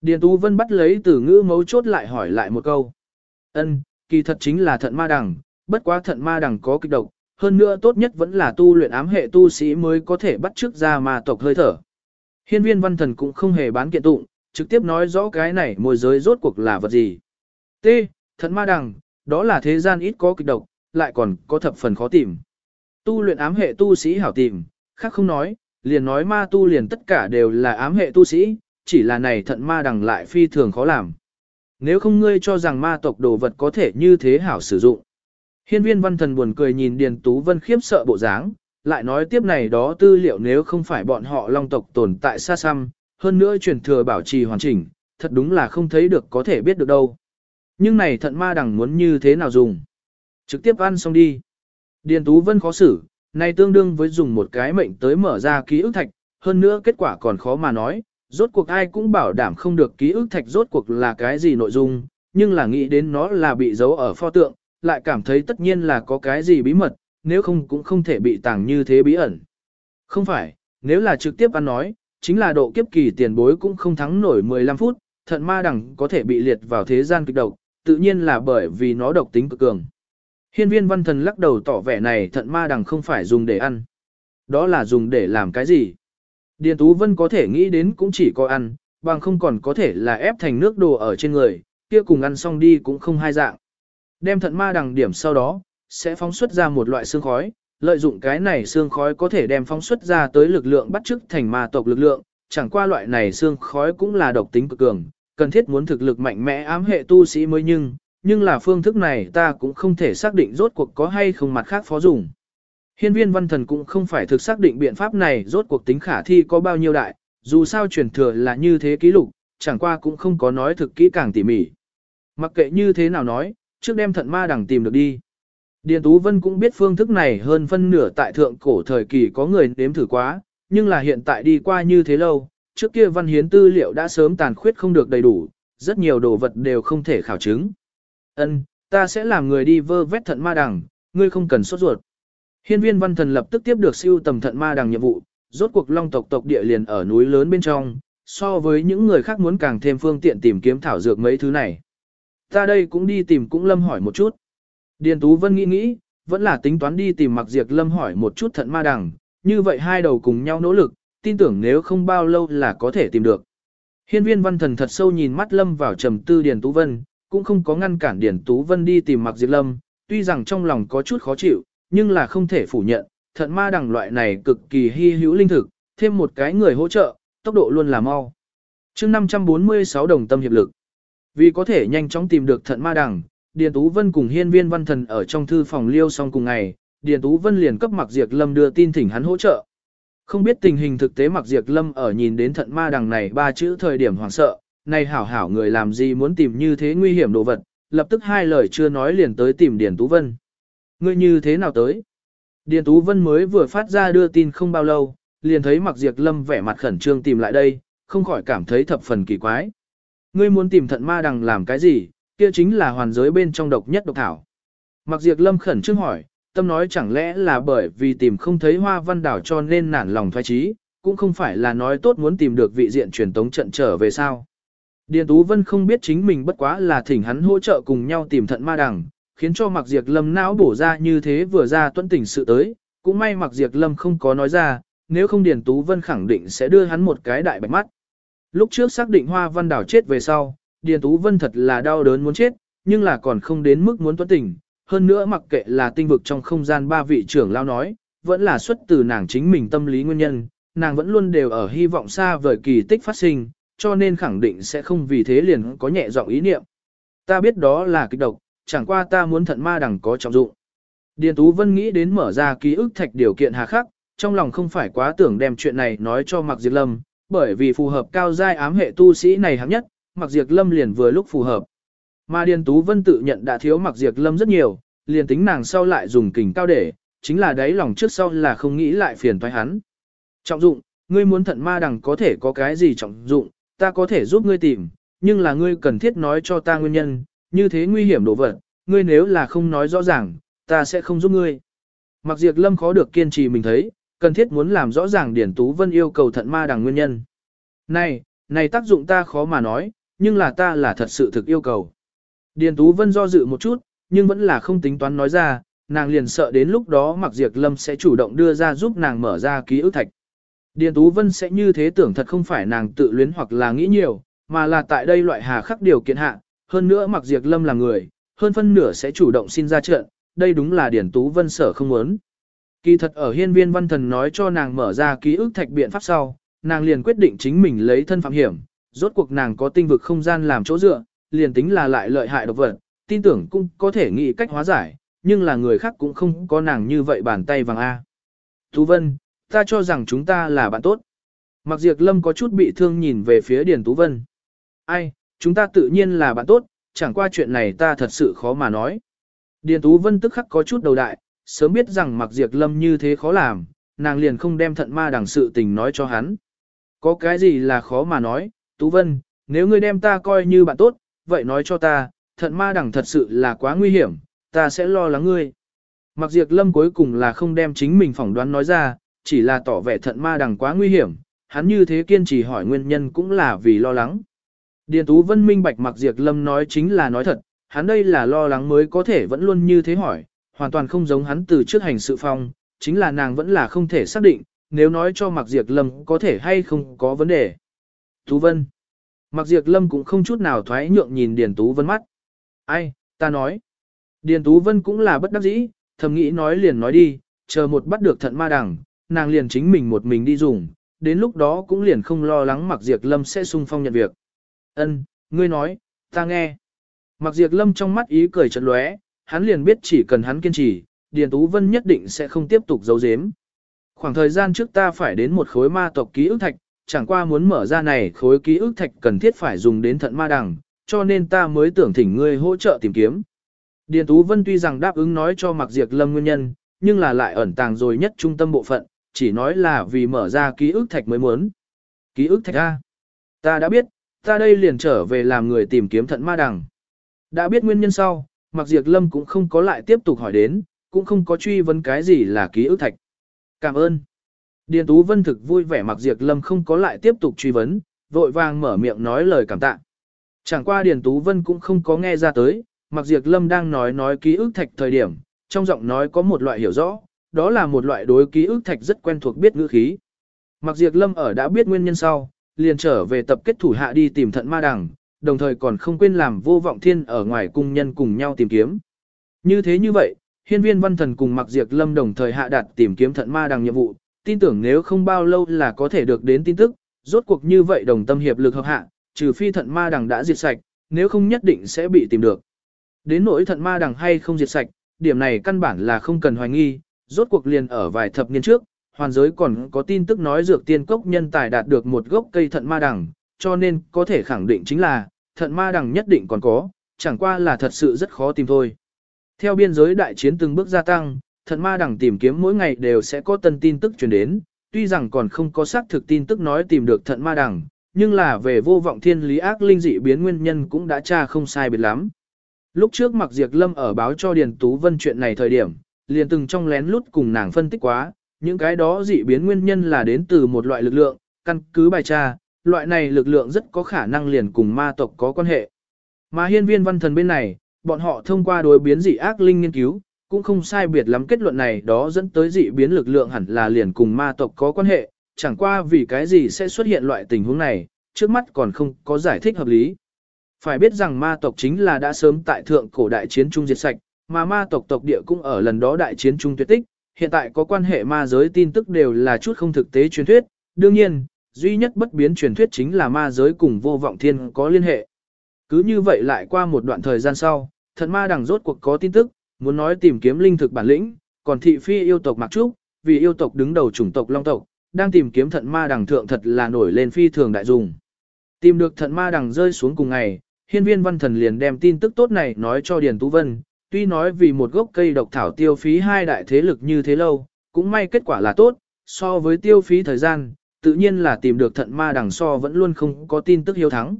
Điền Tú Vân bắt lấy từ ngữ mấu chốt lại hỏi lại một câu. Ân, kỳ thật chính là thận ma đằng, bất quá thận ma đằng có kịch độc, hơn nữa tốt nhất vẫn là tu luyện ám hệ tu sĩ mới có thể bắt chước ra ma tộc hơi thở. Hiên viên văn thần cũng không hề bán kiện tụng, trực tiếp nói rõ cái này môi giới rốt cuộc là vật gì. T. Thận ma đằng, đó là thế gian ít có kịch độc, lại còn có thập phần khó tìm. Tu luyện ám hệ tu sĩ hảo tìm, khác không nói, liền nói ma tu liền tất cả đều là ám hệ tu sĩ, chỉ là này thận ma đằng lại phi thường khó làm. Nếu không ngươi cho rằng ma tộc đồ vật có thể như thế hảo sử dụng. Hiên viên văn thần buồn cười nhìn Điền Tú Vân khiếp sợ bộ dáng, lại nói tiếp này đó tư liệu nếu không phải bọn họ long tộc tồn tại xa xăm, hơn nữa truyền thừa bảo trì hoàn chỉnh, thật đúng là không thấy được có thể biết được đâu. Nhưng này thận ma đằng muốn như thế nào dùng? Trực tiếp ăn xong đi. Điền Tú Vân khó xử, này tương đương với dùng một cái mệnh tới mở ra ký ức thạch, hơn nữa kết quả còn khó mà nói, rốt cuộc ai cũng bảo đảm không được ký ức thạch rốt cuộc là cái gì nội dung, nhưng là nghĩ đến nó là bị giấu ở pho tượng, lại cảm thấy tất nhiên là có cái gì bí mật, nếu không cũng không thể bị tàng như thế bí ẩn. Không phải, nếu là trực tiếp ăn nói, chính là độ kiếp kỳ tiền bối cũng không thắng nổi 15 phút, thận ma đẳng có thể bị liệt vào thế gian kịch độc, tự nhiên là bởi vì nó độc tính cực cường. Hiên viên văn thần lắc đầu tỏ vẻ này thận ma đằng không phải dùng để ăn. Đó là dùng để làm cái gì? Điền Tú Vân có thể nghĩ đến cũng chỉ có ăn, bằng không còn có thể là ép thành nước đồ ở trên người, kia cùng ăn xong đi cũng không hai dạng. Đem thận ma đằng điểm sau đó, sẽ phóng xuất ra một loại xương khói, lợi dụng cái này xương khói có thể đem phóng xuất ra tới lực lượng bắt chước thành ma tộc lực lượng, chẳng qua loại này xương khói cũng là độc tính cực cường, cần thiết muốn thực lực mạnh mẽ ám hệ tu sĩ mới nhưng, nhưng là phương thức này ta cũng không thể xác định rốt cuộc có hay không mặt khác phó dùng. Hiên viên văn thần cũng không phải thực xác định biện pháp này rốt cuộc tính khả thi có bao nhiêu đại, dù sao truyền thừa là như thế ký lục, chẳng qua cũng không có nói thực kỹ càng tỉ mỉ. Mặc kệ như thế nào nói, trước đem thận ma đằng tìm được đi. Điền Tú Vân cũng biết phương thức này hơn phân nửa tại thượng cổ thời kỳ có người nếm thử quá, nhưng là hiện tại đi qua như thế lâu, trước kia văn hiến tư liệu đã sớm tàn khuyết không được đầy đủ, rất nhiều đồ vật đều không thể khảo chứng. Ân, ta sẽ làm người đi vơ vét thận ma đằng, ngươi không cần sốt ruột. Hiên viên văn thần lập tức tiếp được siêu tầm thận ma đằng nhiệm vụ, rốt cuộc long tộc tộc địa liền ở núi lớn bên trong, so với những người khác muốn càng thêm phương tiện tìm kiếm thảo dược mấy thứ này. Ta đây cũng đi tìm cũng lâm hỏi một chút. Điền Tú Vân nghĩ nghĩ, vẫn là tính toán đi tìm mặc diệt lâm hỏi một chút thận ma đằng, như vậy hai đầu cùng nhau nỗ lực, tin tưởng nếu không bao lâu là có thể tìm được. Hiên viên văn thần thật sâu nhìn mắt lâm vào trầm tư Điền Tú Vân, cũng không có ngăn cản Điền Tú Vân đi tìm mặc diệt lâm, tuy rằng trong lòng có chút khó chịu, nhưng là không thể phủ nhận, thận ma đằng loại này cực kỳ hy hữu linh thực, thêm một cái người hỗ trợ, tốc độ luôn là mau. chương 546 đồng tâm hiệp lực. Vì có thể nhanh chóng tìm được thận ma đằng, Điền Tú Vân cùng hiên viên văn thần ở trong thư phòng liêu xong cùng ngày, Điền Tú Vân liền cấp Mạc Diệp Lâm đưa tin thỉnh hắn hỗ trợ. Không biết tình hình thực tế Mạc Diệp Lâm ở nhìn đến thận ma đằng này ba chữ thời điểm hoảng sợ, này hảo hảo người làm gì muốn tìm như thế nguy hiểm đồ vật, lập tức hai lời chưa nói liền tới tìm Điền Tú Vân. Ngươi như thế nào tới? Điền Tú Vân mới vừa phát ra đưa tin không bao lâu, liền thấy Mạc Diệp Lâm vẻ mặt khẩn trương tìm lại đây, không khỏi cảm thấy thập phần kỳ quái. Ngươi muốn tìm thận ma đằng làm cái gì, kia chính là hoàn giới bên trong độc nhất độc thảo. Mặc diệt lâm khẩn trương hỏi, tâm nói chẳng lẽ là bởi vì tìm không thấy hoa văn đảo cho nên nản lòng thoái trí, cũng không phải là nói tốt muốn tìm được vị diện truyền tống trận trở về sao. Điền Tú Vân không biết chính mình bất quá là thỉnh hắn hỗ trợ cùng nhau tìm thận ma đằng, khiến cho Mặc Diệp Lâm não bổ ra như thế vừa ra tuân tỉnh sự tới, cũng may Mặc Diệp Lâm không có nói ra, nếu không Điền Tú Vân khẳng định sẽ đưa hắn một cái đại bạch mắt. Lúc trước xác định Hoa Văn Đảo chết về sau, Điền Tú Vân thật là đau đớn muốn chết, nhưng là còn không đến mức muốn tuấn tình. Hơn nữa mặc kệ là tinh vực trong không gian ba vị trưởng lao nói, vẫn là xuất từ nàng chính mình tâm lý nguyên nhân, nàng vẫn luôn đều ở hy vọng xa vời kỳ tích phát sinh, cho nên khẳng định sẽ không vì thế liền có nhẹ giọng ý niệm. Ta biết đó là kịch độc, chẳng qua ta muốn thận ma đằng có trọng dụng. Điền Tú Vân nghĩ đến mở ra ký ức thạch điều kiện hà khắc, trong lòng không phải quá tưởng đem chuyện này nói cho Mạc Diệp Lâm, bởi vì phù hợp cao giai ám hệ tu sĩ này hạng nhất, Mạc Diệp Lâm liền vừa lúc phù hợp. Mà Điền Tú Vân tự nhận đã thiếu Mạc Diệp Lâm rất nhiều, liền tính nàng sau lại dùng kình cao để, chính là đáy lòng trước sau là không nghĩ lại phiền toái hắn. Trọng dụng, ngươi muốn thận ma đằng có thể có cái gì trọng dụng, ta có thể giúp ngươi tìm, nhưng là ngươi cần thiết nói cho ta nguyên nhân, như thế nguy hiểm đồ vật, ngươi nếu là không nói rõ ràng, ta sẽ không giúp ngươi. Mặc diệt lâm khó được kiên trì mình thấy, cần thiết muốn làm rõ ràng Điển Tú Vân yêu cầu thận ma đằng nguyên nhân. Này, này tác dụng ta khó mà nói, nhưng là ta là thật sự thực yêu cầu. Điền Tú Vân do dự một chút, nhưng vẫn là không tính toán nói ra, nàng liền sợ đến lúc đó Mặc Diệp Lâm sẽ chủ động đưa ra giúp nàng mở ra ký ức thạch. Điền Tú Vân sẽ như thế tưởng thật không phải nàng tự luyến hoặc là nghĩ nhiều, mà là tại đây loại hà khắc điều kiện hạ, hơn nữa Mặc Diệp Lâm là người, hơn phân nửa sẽ chủ động xin ra trận, đây đúng là Điền Tú Vân sở không muốn. Kỳ thật ở hiên viên văn thần nói cho nàng mở ra ký ức thạch biện pháp sau, nàng liền quyết định chính mình lấy thân phạm hiểm, rốt cuộc nàng có tinh vực không gian làm chỗ dựa, liền tính là lại lợi hại độc vật, tin tưởng cũng có thể nghĩ cách hóa giải, nhưng là người khác cũng không có nàng như vậy bàn tay vàng A. Thú Vân, ta cho rằng chúng ta là bạn tốt. Mặc diệt lâm có chút bị thương nhìn về phía Điền Tú Vân. Ai, chúng ta tự nhiên là bạn tốt, chẳng qua chuyện này ta thật sự khó mà nói. Điền Tú Vân tức khắc có chút đầu đại, sớm biết rằng mặc diệt lâm như thế khó làm, nàng liền không đem thận ma đằng sự tình nói cho hắn. Có cái gì là khó mà nói, Tú Vân, nếu ngươi đem ta coi như bạn tốt, vậy nói cho ta, thận ma đằng thật sự là quá nguy hiểm, ta sẽ lo lắng ngươi. Mặc diệt lâm cuối cùng là không đem chính mình phỏng đoán nói ra, chỉ là tỏ vẻ thận ma đằng quá nguy hiểm, hắn như thế kiên trì hỏi nguyên nhân cũng là vì lo lắng. Điền Tú Vân minh bạch mặc diệt lâm nói chính là nói thật, hắn đây là lo lắng mới có thể vẫn luôn như thế hỏi, hoàn toàn không giống hắn từ trước hành sự phong, chính là nàng vẫn là không thể xác định, nếu nói cho mặc diệt lâm có thể hay không có vấn đề. Tú Vân Mặc diệt lâm cũng không chút nào thoái nhượng nhìn Điền Tú Vân mắt. Ai, ta nói. Điền Tú Vân cũng là bất đắc dĩ, thầm nghĩ nói liền nói đi, chờ một bắt được thận ma đằng, nàng liền chính mình một mình đi dùng, đến lúc đó cũng liền không lo lắng Mặc Diệp Lâm sẽ sung phong nhận việc. Ân, ngươi nói, ta nghe. Mặc Diệp Lâm trong mắt ý cười chợt lóe, hắn liền biết chỉ cần hắn kiên trì, Điền Tú Vân nhất định sẽ không tiếp tục giấu giếm. Khoảng thời gian trước ta phải đến một khối ma tộc ký ức thạch, chẳng qua muốn mở ra này khối ký ức thạch cần thiết phải dùng đến thận ma đằng, cho nên ta mới tưởng thỉnh ngươi hỗ trợ tìm kiếm. Điền Tú Vân tuy rằng đáp ứng nói cho Mạc Diệp Lâm nguyên nhân, nhưng là lại ẩn tàng rồi nhất trung tâm bộ phận, chỉ nói là vì mở ra ký ức thạch mới muốn. Ký ức thạch A. Ta đã biết, ta đây liền trở về làm người tìm kiếm thận ma đằng. Đã biết nguyên nhân sau, Mạc Diệp Lâm cũng không có lại tiếp tục hỏi đến, cũng không có truy vấn cái gì là ký ức thạch. Cảm ơn. Điền Tú Vân thực vui vẻ Mạc Diệp Lâm không có lại tiếp tục truy vấn, vội vàng mở miệng nói lời cảm tạ. Chẳng qua Điền Tú Vân cũng không có nghe ra tới, Mặc Diệp Lâm đang nói nói ký ức thạch thời điểm, trong giọng nói có một loại hiểu rõ, đó là một loại đối ký ức thạch rất quen thuộc biết ngữ khí. Mặc Diệp Lâm ở đã biết nguyên nhân sau, liền trở về tập kết thủ hạ đi tìm thận ma đằng, đồng thời còn không quên làm vô vọng thiên ở ngoài cung nhân cùng nhau tìm kiếm. Như thế như vậy, hiên viên văn thần cùng Mặc diệt Lâm đồng thời hạ đặt tìm kiếm thận ma đằng nhiệm vụ, tin tưởng nếu không bao lâu là có thể được đến tin tức, rốt cuộc như vậy đồng tâm hiệp lực hợp hạ, trừ phi thận ma đằng đã diệt sạch, nếu không nhất định sẽ bị tìm được. Đến nỗi thận ma đằng hay không diệt sạch, điểm này căn bản là không cần hoài nghi, rốt cuộc liền ở vài thập niên trước, hoàn giới còn có tin tức nói dược tiên cốc nhân tài đạt được một gốc cây thận ma đằng, cho nên có thể khẳng định chính là, thận ma đằng nhất định còn có, chẳng qua là thật sự rất khó tìm thôi. Theo biên giới đại chiến từng bước gia tăng, thận ma đằng tìm kiếm mỗi ngày đều sẽ có tân tin tức truyền đến, tuy rằng còn không có xác thực tin tức nói tìm được thận ma đằng, nhưng là về vô vọng thiên lý ác linh dị biến nguyên nhân cũng đã tra không sai biệt lắm. Lúc trước Mạc Diệp Lâm ở báo cho Điền Tú Vân chuyện này thời điểm, liền từng trong lén lút cùng nàng phân tích quá, những cái đó dị biến nguyên nhân là đến từ một loại lực lượng, căn cứ bài tra, loại này lực lượng rất có khả năng liền cùng ma tộc có quan hệ. Mà hiên viên văn thần bên này, bọn họ thông qua đối biến dị ác linh nghiên cứu, cũng không sai biệt lắm kết luận này đó dẫn tới dị biến lực lượng hẳn là liền cùng ma tộc có quan hệ, chẳng qua vì cái gì sẽ xuất hiện loại tình huống này, trước mắt còn không có giải thích hợp lý. Phải biết rằng ma tộc chính là đã sớm tại thượng cổ đại chiến trung diệt sạch, mà ma tộc tộc địa cũng ở lần đó đại chiến trung tuyệt tích, hiện tại có quan hệ ma giới tin tức đều là chút không thực tế truyền thuyết, đương nhiên, duy nhất bất biến truyền thuyết chính là ma giới cùng vô vọng thiên có liên hệ. Cứ như vậy lại qua một đoạn thời gian sau, thần ma đằng rốt cuộc có tin tức, muốn nói tìm kiếm linh thực bản lĩnh, còn thị phi yêu tộc mặc trúc, vì yêu tộc đứng đầu chủng tộc long tộc, đang tìm kiếm thận ma đằng thượng thật là nổi lên phi thường đại dùng. Tìm được thận ma đằng rơi xuống cùng ngày, hiên viên văn thần liền đem tin tức tốt này nói cho Điền Tú Vân, tuy nói vì một gốc cây độc thảo tiêu phí hai đại thế lực như thế lâu, cũng may kết quả là tốt, so với tiêu phí thời gian, tự nhiên là tìm được thận ma đằng so vẫn luôn không có tin tức hiếu thắng.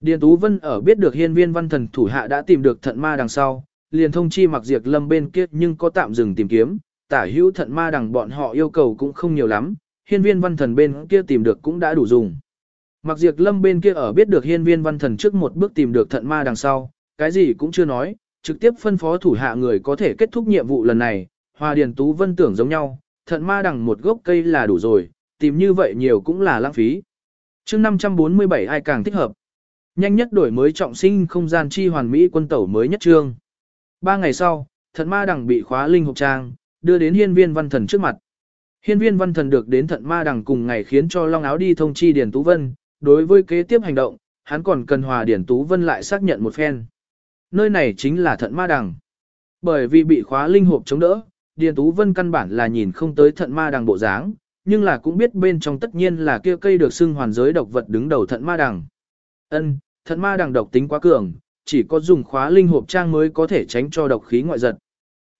Điền Tú Vân ở biết được hiên viên văn thần thủ hạ đã tìm được thận ma đằng sau, liền thông chi mặc diệt lâm bên kia nhưng có tạm dừng tìm kiếm, tả hữu thận ma đằng bọn họ yêu cầu cũng không nhiều lắm, hiên viên văn thần bên kia tìm được cũng đã đủ dùng. Mặc diệt lâm bên kia ở biết được hiên viên văn thần trước một bước tìm được thận ma đằng sau, cái gì cũng chưa nói, trực tiếp phân phó thủ hạ người có thể kết thúc nhiệm vụ lần này, Hòa Điền Tú Vân tưởng giống nhau, thận ma đằng một gốc cây là đủ rồi, tìm như vậy nhiều cũng là lãng phí. chương 547 ai càng thích hợp. Nhanh nhất đổi mới trọng sinh không gian chi hoàn mỹ quân tẩu mới nhất trương. Ba ngày sau, thận ma đằng bị khóa linh hộp trang, đưa đến hiên viên văn thần trước mặt. Hiên viên văn thần được đến thận ma đằng cùng ngày khiến cho Long Áo đi thông chi Điền Tú Vân, đối với kế tiếp hành động, hắn còn cần hòa điển Tú Vân lại xác nhận một phen. Nơi này chính là thận ma đằng. Bởi vì bị khóa linh hộp chống đỡ, Điền Tú Vân căn bản là nhìn không tới thận ma đằng bộ dáng, nhưng là cũng biết bên trong tất nhiên là kia cây được xưng hoàn giới độc vật đứng đầu thận ma đằng. Ân, thận ma đằng độc tính quá cường, chỉ có dùng khóa linh hộp trang mới có thể tránh cho độc khí ngoại giật.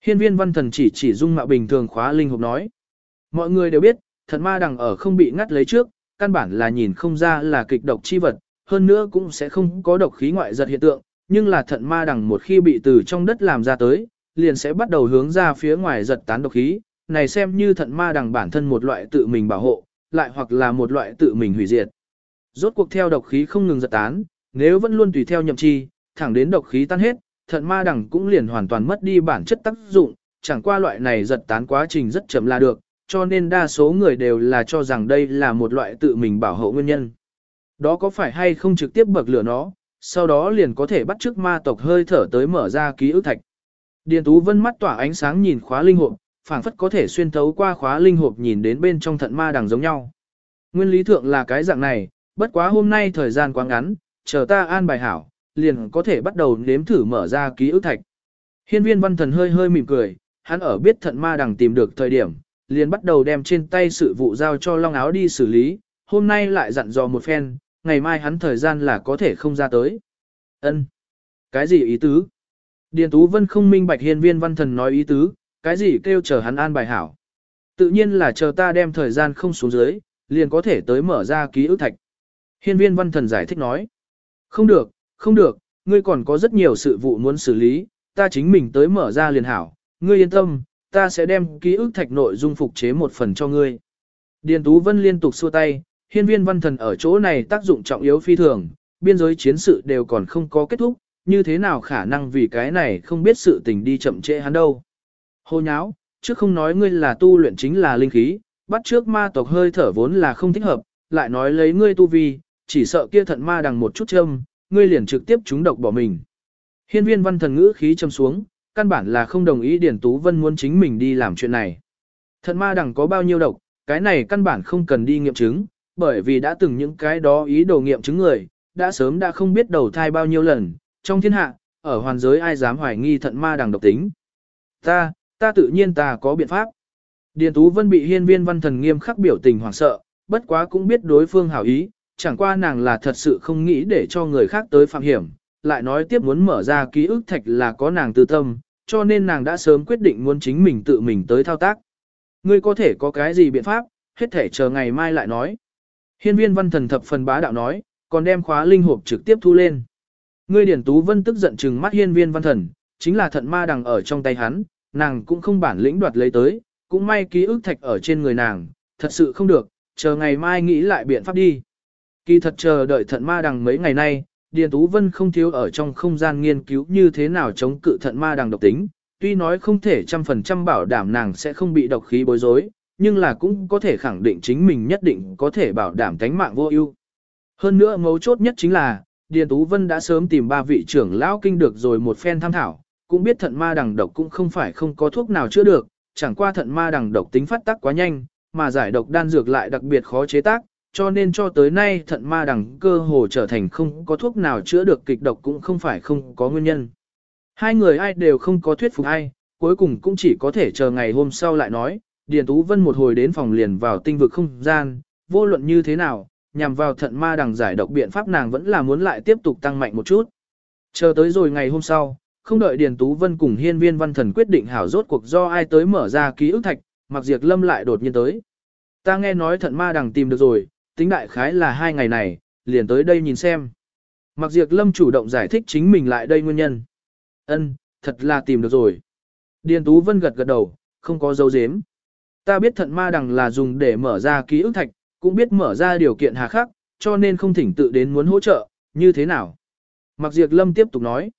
Hiên viên văn thần chỉ chỉ dung mạo bình thường khóa linh hộp nói. Mọi người đều biết, thận ma đằng ở không bị ngắt lấy trước, căn bản là nhìn không ra là kịch độc chi vật, hơn nữa cũng sẽ không có độc khí ngoại giật hiện tượng, nhưng là thận ma đằng một khi bị từ trong đất làm ra tới, liền sẽ bắt đầu hướng ra phía ngoài giật tán độc khí, này xem như thận ma đằng bản thân một loại tự mình bảo hộ, lại hoặc là một loại tự mình hủy diệt. Rốt cuộc theo độc khí không ngừng giật tán, nếu vẫn luôn tùy theo nhậm chi, thẳng đến độc khí tan hết, thận ma đằng cũng liền hoàn toàn mất đi bản chất tác dụng, chẳng qua loại này giật tán quá trình rất chậm là được, cho nên đa số người đều là cho rằng đây là một loại tự mình bảo hộ nguyên nhân. Đó có phải hay không trực tiếp bậc lửa nó, sau đó liền có thể bắt chước ma tộc hơi thở tới mở ra ký ức thạch. Điền Tú Vân mắt tỏa ánh sáng nhìn khóa linh hộp, phảng phất có thể xuyên thấu qua khóa linh hộp nhìn đến bên trong thận ma đằng giống nhau. Nguyên lý thượng là cái dạng này, bất quá hôm nay thời gian quá ngắn, chờ ta an bài hảo, liền có thể bắt đầu nếm thử mở ra ký ức thạch. Hiên viên văn thần hơi hơi mỉm cười, hắn ở biết thận ma đằng tìm được thời điểm, liền bắt đầu đem trên tay sự vụ giao cho long áo đi xử lý, hôm nay lại dặn dò một phen, ngày mai hắn thời gian là có thể không ra tới. Ân, Cái gì ý tứ? Điền Tú Vân không minh bạch hiên viên văn thần nói ý tứ, cái gì kêu chờ hắn an bài hảo. Tự nhiên là chờ ta đem thời gian không xuống dưới, liền có thể tới mở ra ký ức thạch. Hiên viên văn thần giải thích nói. Không được, không được, ngươi còn có rất nhiều sự vụ muốn xử lý, ta chính mình tới mở ra liền hảo, ngươi yên tâm, ta sẽ đem ký ức thạch nội dung phục chế một phần cho ngươi. Điền Tú Vân liên tục xua tay, hiên viên văn thần ở chỗ này tác dụng trọng yếu phi thường, biên giới chiến sự đều còn không có kết thúc, như thế nào khả năng vì cái này không biết sự tình đi chậm trễ hắn đâu. Hô nháo, trước không nói ngươi là tu luyện chính là linh khí, bắt trước ma tộc hơi thở vốn là không thích hợp, lại nói lấy ngươi tu vi, chỉ sợ kia thận ma đằng một chút châm, ngươi liền trực tiếp trúng độc bỏ mình. Hiên viên văn thần ngữ khí châm xuống, căn bản là không đồng ý Điển Tú Vân muốn chính mình đi làm chuyện này. Thận ma đằng có bao nhiêu độc, cái này căn bản không cần đi nghiệm chứng, bởi vì đã từng những cái đó ý đồ nghiệm chứng người, đã sớm đã không biết đầu thai bao nhiêu lần, trong thiên hạ, ở hoàn giới ai dám hoài nghi thận ma đằng độc tính. Ta, ta tự nhiên ta có biện pháp. Điền Tú Vân bị hiên viên văn thần nghiêm khắc biểu tình hoảng sợ, bất quá cũng biết đối phương hảo ý, chẳng qua nàng là thật sự không nghĩ để cho người khác tới phạm hiểm, lại nói tiếp muốn mở ra ký ức thạch là có nàng tư tâm, cho nên nàng đã sớm quyết định muốn chính mình tự mình tới thao tác. Ngươi có thể có cái gì biện pháp, hết thể chờ ngày mai lại nói. Hiên viên văn thần thập phần bá đạo nói, còn đem khóa linh hộp trực tiếp thu lên. Ngươi Điển Tú Vân tức giận trừng mắt hiên viên văn thần, chính là thận ma đằng ở trong tay hắn, nàng cũng không bản lĩnh đoạt lấy tới, cũng may ký ức thạch ở trên người nàng, thật sự không được, chờ ngày mai nghĩ lại biện pháp đi. Kỳ thật chờ đợi thận ma đằng mấy ngày nay, Điền Tú Vân không thiếu ở trong không gian nghiên cứu như thế nào chống cự thận ma đằng độc tính, tuy nói không thể trăm phần trăm bảo đảm nàng sẽ không bị độc khí bối rối, nhưng là cũng có thể khẳng định chính mình nhất định có thể bảo đảm tánh mạng vô ưu. Hơn nữa mấu chốt nhất chính là, Điền Tú Vân đã sớm tìm ba vị trưởng lão kinh được rồi một phen tham thảo, cũng biết thận ma đằng độc cũng không phải không có thuốc nào chữa được, chẳng qua thận ma đằng độc tính phát tác quá nhanh, mà giải độc đan dược lại đặc biệt khó chế tác, cho nên cho tới nay thận ma đằng cơ hồ trở thành không có thuốc nào chữa được kịch độc cũng không phải không có nguyên nhân. Hai người ai đều không có thuyết phục ai, cuối cùng cũng chỉ có thể chờ ngày hôm sau lại nói, Điền Tú Vân một hồi đến phòng liền vào tinh vực không gian, vô luận như thế nào, nhằm vào thận ma đằng giải độc biện pháp nàng vẫn là muốn lại tiếp tục tăng mạnh một chút. Chờ tới rồi ngày hôm sau, không đợi Điền Tú Vân cùng hiên viên văn thần quyết định hảo rốt cuộc do ai tới mở ra ký ức thạch, mặc diệt lâm lại đột nhiên tới. Ta nghe nói thận ma đằng tìm được rồi, tính đại khái là hai ngày này, liền tới đây nhìn xem. Mặc diệt lâm chủ động giải thích chính mình lại đây nguyên nhân. Ân, thật là tìm được rồi. Điền Tú Vân gật gật đầu, không có dấu dếm. Ta biết thận ma đằng là dùng để mở ra ký ức thạch, cũng biết mở ra điều kiện hà khắc, cho nên không thỉnh tự đến muốn hỗ trợ, như thế nào. Mặc diệt lâm tiếp tục nói.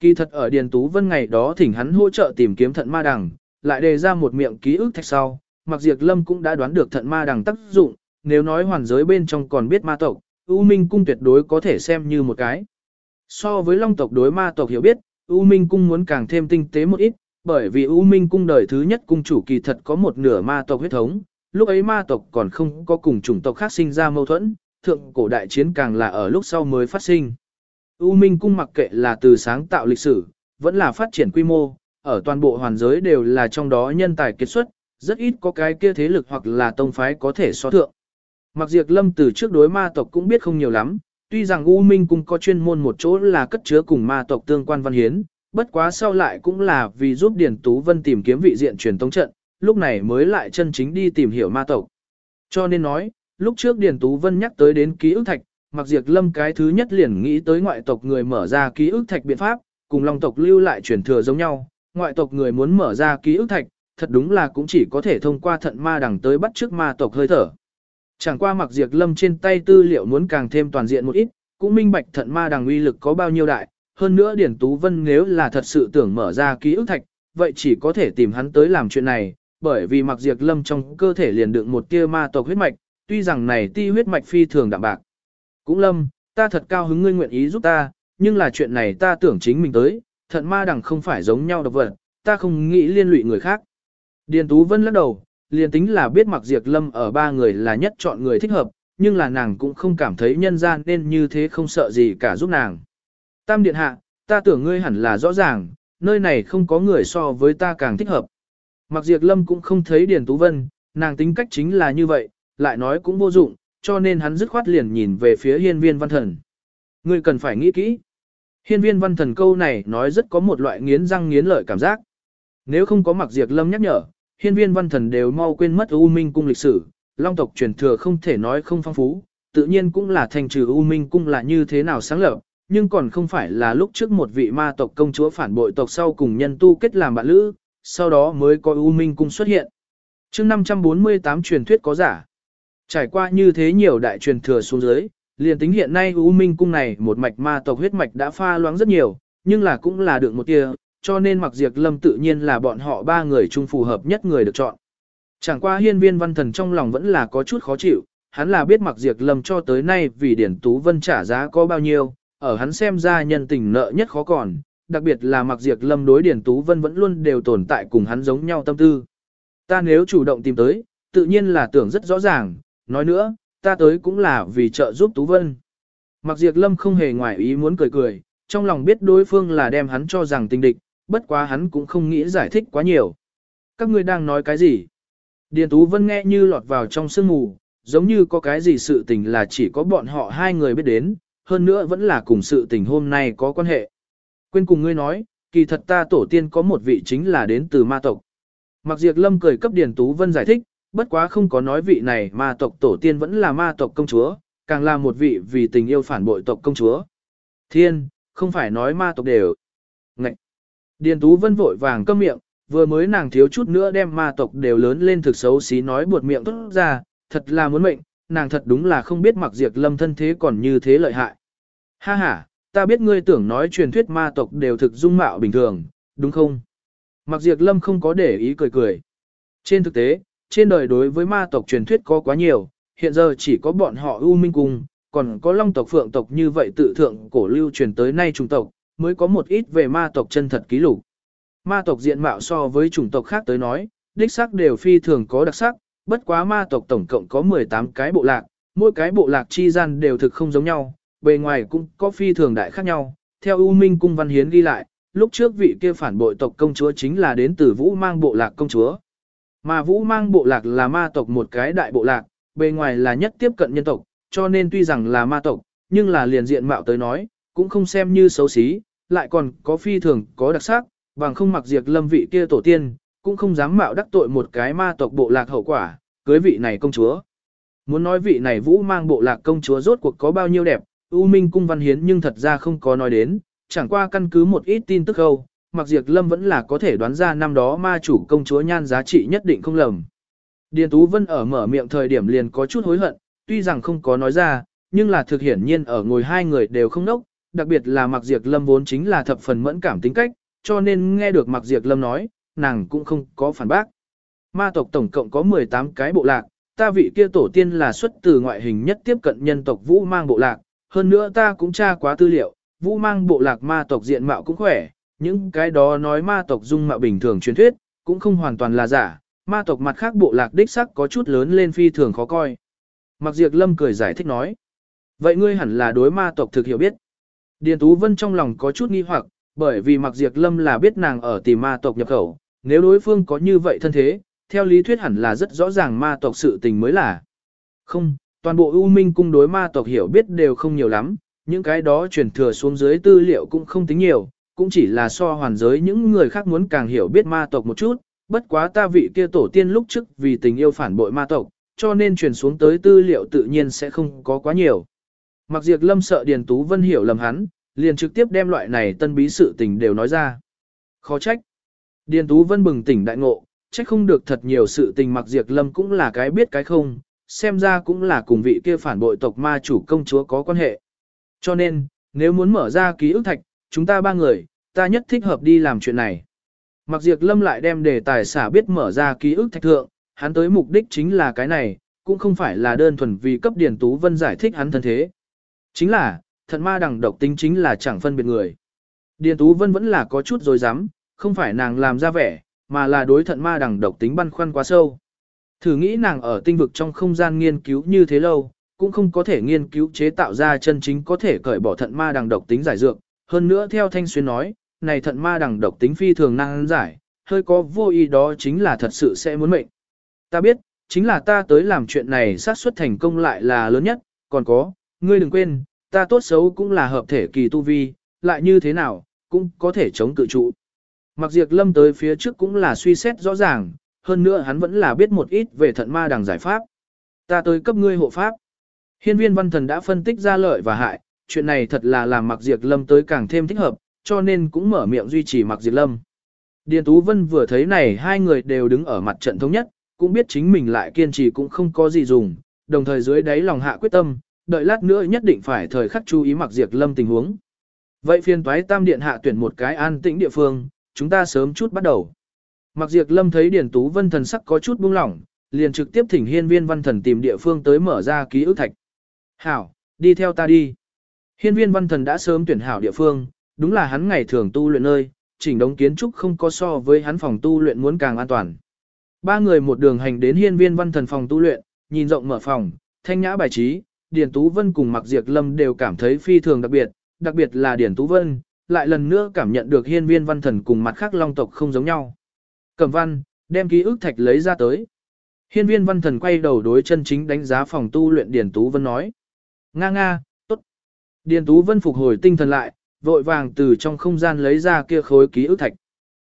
Kỳ thật ở Điền Tú Vân ngày đó thỉnh hắn hỗ trợ tìm kiếm thận ma đằng, lại đề ra một miệng ký ức thạch sau, Mặc Diệt Lâm cũng đã đoán được thận ma đằng tác dụng, nếu nói hoàn giới bên trong còn biết ma tộc, U Minh cung tuyệt đối có thể xem như một cái. So với Long tộc đối ma tộc hiểu biết, U Minh cung muốn càng thêm tinh tế một ít, bởi vì U Minh cung đời thứ nhất cung chủ kỳ thật có một nửa ma tộc huyết thống, lúc ấy ma tộc còn không có cùng chủng tộc khác sinh ra mâu thuẫn, thượng cổ đại chiến càng là ở lúc sau mới phát sinh. U Minh cung mặc kệ là từ sáng tạo lịch sử, vẫn là phát triển quy mô, ở toàn bộ hoàn giới đều là trong đó nhân tài kết xuất, rất ít có cái kia thế lực hoặc là tông phái có thể so thượng. Mặc diệt lâm từ trước đối ma tộc cũng biết không nhiều lắm, tuy rằng U Minh cung có chuyên môn một chỗ là cất chứa cùng ma tộc tương quan văn hiến, bất quá sau lại cũng là vì giúp Điền Tú Vân tìm kiếm vị diện truyền tống trận, lúc này mới lại chân chính đi tìm hiểu ma tộc. Cho nên nói, lúc trước Điền Tú Vân nhắc tới đến ký ức thạch, mặc diệt lâm cái thứ nhất liền nghĩ tới ngoại tộc người mở ra ký ức thạch biện pháp, cùng long tộc lưu lại truyền thừa giống nhau, ngoại tộc người muốn mở ra ký ức thạch, thật đúng là cũng chỉ có thể thông qua thận ma đằng tới bắt trước ma tộc hơi thở. Chẳng qua mặc diệt lâm trên tay tư liệu muốn càng thêm toàn diện một ít, cũng minh bạch thận ma đằng uy lực có bao nhiêu đại, hơn nữa Điển Tú Vân nếu là thật sự tưởng mở ra ký ức thạch, vậy chỉ có thể tìm hắn tới làm chuyện này, bởi vì mặc diệt lâm trong cơ thể liền đựng một tia ma tộc huyết mạch, tuy rằng này ti huyết mạch phi thường đạm bạc. Cũng lâm, ta thật cao hứng ngươi nguyện ý giúp ta, nhưng là chuyện này ta tưởng chính mình tới, thận ma đằng không phải giống nhau độc vật, ta không nghĩ liên lụy người khác. Điền Tú Vân lắc đầu, liền tính là biết mặc diệt lâm ở ba người là nhất chọn người thích hợp, nhưng là nàng cũng không cảm thấy nhân gian nên như thế không sợ gì cả giúp nàng. Tam điện hạ, ta tưởng ngươi hẳn là rõ ràng, nơi này không có người so với ta càng thích hợp. Mặc diệt lâm cũng không thấy Điền Tú Vân, nàng tính cách chính là như vậy, lại nói cũng vô dụng, cho nên hắn dứt khoát liền nhìn về phía hiên viên văn thần. Ngươi cần phải nghĩ kỹ. Hiên viên văn thần câu này nói rất có một loại nghiến răng nghiến lợi cảm giác. Nếu không có mặc diệt lâm nhắc nhở, hiên viên văn thần đều mau quên mất U Minh cung lịch sử, long tộc truyền thừa không thể nói không phong phú, tự nhiên cũng là thành trừ U Minh cung là như thế nào sáng lập, nhưng còn không phải là lúc trước một vị ma tộc công chúa phản bội tộc sau cùng nhân tu kết làm bạn lữ, sau đó mới có U Minh cung xuất hiện. chương 548 truyền thuyết có giả. Trải qua như thế nhiều đại truyền thừa xuống dưới, liền tính hiện nay U Minh cung này một mạch ma tộc huyết mạch đã pha loãng rất nhiều, nhưng là cũng là được một tia, cho nên mặc diệt lâm tự nhiên là bọn họ ba người chung phù hợp nhất người được chọn. Chẳng qua hiên viên văn thần trong lòng vẫn là có chút khó chịu, hắn là biết mặc diệt lâm cho tới nay vì điển tú vân trả giá có bao nhiêu, ở hắn xem ra nhân tình nợ nhất khó còn, đặc biệt là mặc diệt lâm đối điển tú vân vẫn luôn đều tồn tại cùng hắn giống nhau tâm tư. Ta nếu chủ động tìm tới, tự nhiên là tưởng rất rõ ràng, nói nữa, ta tới cũng là vì trợ giúp tú vân. Mặc diệt lâm không hề ngoài ý muốn cười cười, trong lòng biết đối phương là đem hắn cho rằng tình địch, bất quá hắn cũng không nghĩ giải thích quá nhiều. Các ngươi đang nói cái gì? Điền Tú Vân nghe như lọt vào trong sương mù, giống như có cái gì sự tình là chỉ có bọn họ hai người biết đến, hơn nữa vẫn là cùng sự tình hôm nay có quan hệ. Quên cùng ngươi nói, kỳ thật ta tổ tiên có một vị chính là đến từ ma tộc. Mặc diệt lâm cười cấp Điền Tú Vân giải thích, bất quá không có nói vị này ma tộc tổ tiên vẫn là ma tộc công chúa, càng là một vị vì tình yêu phản bội tộc công chúa. Thiên, không phải nói ma tộc đều. Ngậy! Điền Tú Vân vội vàng câm miệng, vừa mới nàng thiếu chút nữa đem ma tộc đều lớn lên thực xấu xí nói buột miệng tốt ra, thật là muốn mệnh, nàng thật đúng là không biết mặc diệt lâm thân thế còn như thế lợi hại. Ha ha, ta biết ngươi tưởng nói truyền thuyết ma tộc đều thực dung mạo bình thường, đúng không? Mặc diệt lâm không có để ý cười cười. Trên thực tế, trên đời đối với ma tộc truyền thuyết có quá nhiều, hiện giờ chỉ có bọn họ U Minh Cung, còn có long tộc phượng tộc như vậy tự thượng cổ lưu truyền tới nay chủng tộc, mới có một ít về ma tộc chân thật ký lục. Ma tộc diện mạo so với chủng tộc khác tới nói, đích sắc đều phi thường có đặc sắc, bất quá ma tộc tổng cộng có 18 cái bộ lạc, mỗi cái bộ lạc chi gian đều thực không giống nhau, bề ngoài cũng có phi thường đại khác nhau. Theo U Minh Cung Văn Hiến ghi lại, lúc trước vị kia phản bội tộc công chúa chính là đến từ Vũ Mang bộ lạc công chúa. Mà vũ mang bộ lạc là ma tộc một cái đại bộ lạc, bề ngoài là nhất tiếp cận nhân tộc, cho nên tuy rằng là ma tộc, nhưng là liền diện mạo tới nói, cũng không xem như xấu xí, lại còn có phi thường, có đặc sắc, bằng không mặc diệt lâm vị kia tổ tiên, cũng không dám mạo đắc tội một cái ma tộc bộ lạc hậu quả, cưới vị này công chúa. Muốn nói vị này vũ mang bộ lạc công chúa rốt cuộc có bao nhiêu đẹp, U Minh cung văn hiến nhưng thật ra không có nói đến, chẳng qua căn cứ một ít tin tức câu, mặc diệt lâm vẫn là có thể đoán ra năm đó ma chủ công chúa nhan giá trị nhất định không lầm. Điền Tú Vân ở mở miệng thời điểm liền có chút hối hận, tuy rằng không có nói ra, nhưng là thực hiển nhiên ở ngồi hai người đều không nốc, đặc biệt là Mạc Diệp Lâm vốn chính là thập phần mẫn cảm tính cách, cho nên nghe được Mạc Diệp Lâm nói, nàng cũng không có phản bác. Ma tộc tổng cộng có 18 cái bộ lạc, ta vị kia tổ tiên là xuất từ ngoại hình nhất tiếp cận nhân tộc Vũ Mang bộ lạc, hơn nữa ta cũng tra quá tư liệu, Vũ Mang bộ lạc ma tộc diện mạo cũng khỏe, những cái đó nói ma tộc dung mạo bình thường truyền thuyết, cũng không hoàn toàn là giả, ma tộc mặt khác bộ lạc đích sắc có chút lớn lên phi thường khó coi. Mặc Diệt Lâm cười giải thích nói, vậy ngươi hẳn là đối ma tộc thực hiểu biết. Điền Tú Vân trong lòng có chút nghi hoặc, bởi vì Mặc Diệt Lâm là biết nàng ở tìm ma tộc nhập khẩu, nếu đối phương có như vậy thân thế, theo lý thuyết hẳn là rất rõ ràng ma tộc sự tình mới là. Không, toàn bộ U Minh cung đối ma tộc hiểu biết đều không nhiều lắm, những cái đó truyền thừa xuống dưới tư liệu cũng không tính nhiều, cũng chỉ là so hoàn giới những người khác muốn càng hiểu biết ma tộc một chút, bất quá ta vị kia tổ tiên lúc trước vì tình yêu phản bội ma tộc, cho nên truyền xuống tới tư liệu tự nhiên sẽ không có quá nhiều. Mặc diệt lâm sợ Điền Tú Vân hiểu lầm hắn, liền trực tiếp đem loại này tân bí sự tình đều nói ra. Khó trách. Điền Tú Vân bừng tỉnh đại ngộ, trách không được thật nhiều sự tình mặc diệt lâm cũng là cái biết cái không, xem ra cũng là cùng vị kia phản bội tộc ma chủ công chúa có quan hệ. Cho nên, nếu muốn mở ra ký ức thạch, chúng ta ba người, ta nhất thích hợp đi làm chuyện này. Mặc diệt lâm lại đem đề tài xả biết mở ra ký ức thạch thượng, hắn tới mục đích chính là cái này, cũng không phải là đơn thuần vì cấp Điền Tú Vân giải thích hắn thân thế. Chính là, thận ma đằng độc tính chính là chẳng phân biệt người. Điền Tú Vân vẫn là có chút dối dám, không phải nàng làm ra vẻ, mà là đối thận ma đằng độc tính băn khoăn quá sâu. Thử nghĩ nàng ở tinh vực trong không gian nghiên cứu như thế lâu, cũng không có thể nghiên cứu chế tạo ra chân chính có thể cởi bỏ thận ma đằng độc tính giải dược. Hơn nữa theo Thanh Xuyên nói, này thận ma đằng độc tính phi thường năng giải, hơi có vô ý đó chính là thật sự sẽ muốn mệnh. Ta biết, chính là ta tới làm chuyện này xác suất thành công lại là lớn nhất, còn có, ngươi đừng quên, ta tốt xấu cũng là hợp thể kỳ tu vi, lại như thế nào, cũng có thể chống cự trụ. Mặc diệt lâm tới phía trước cũng là suy xét rõ ràng, hơn nữa hắn vẫn là biết một ít về thận ma đằng giải pháp. Ta tới cấp ngươi hộ pháp. Hiên viên văn thần đã phân tích ra lợi và hại, chuyện này thật là làm mặc diệt lâm tới càng thêm thích hợp, cho nên cũng mở miệng duy trì mặc diệt lâm. Điền Tú Vân vừa thấy này hai người đều đứng ở mặt trận thống nhất, cũng biết chính mình lại kiên trì cũng không có gì dùng, đồng thời dưới đáy lòng hạ quyết tâm, đợi lát nữa nhất định phải thời khắc chú ý mặc diệt lâm tình huống. Vậy phiên toái tam điện hạ tuyển một cái an tĩnh địa phương, chúng ta sớm chút bắt đầu. Mặc diệt lâm thấy Điền Tú Vân thần sắc có chút buông lỏng, liền trực tiếp thỉnh hiên viên văn thần tìm địa phương tới mở ra ký ức thạch. Hảo, đi theo ta đi. Hiên viên văn thần đã sớm tuyển hảo địa phương, đúng là hắn ngày thường tu luyện nơi, chỉnh đống kiến trúc không có so với hắn phòng tu luyện muốn càng an toàn. Ba người một đường hành đến hiên viên văn thần phòng tu luyện, nhìn rộng mở phòng, thanh nhã bài trí, Điền Tú Vân cùng Mạc Diệp Lâm đều cảm thấy phi thường đặc biệt, đặc biệt là Điền Tú Vân, lại lần nữa cảm nhận được hiên viên văn thần cùng mặt khác long tộc không giống nhau. Cẩm văn, đem ký ức thạch lấy ra tới. Hiên viên văn thần quay đầu đối chân chính đánh giá phòng tu luyện Điền Tú Vân nói. Nga nga. Điền Tú Vân phục hồi tinh thần lại, vội vàng từ trong không gian lấy ra kia khối ký ức thạch.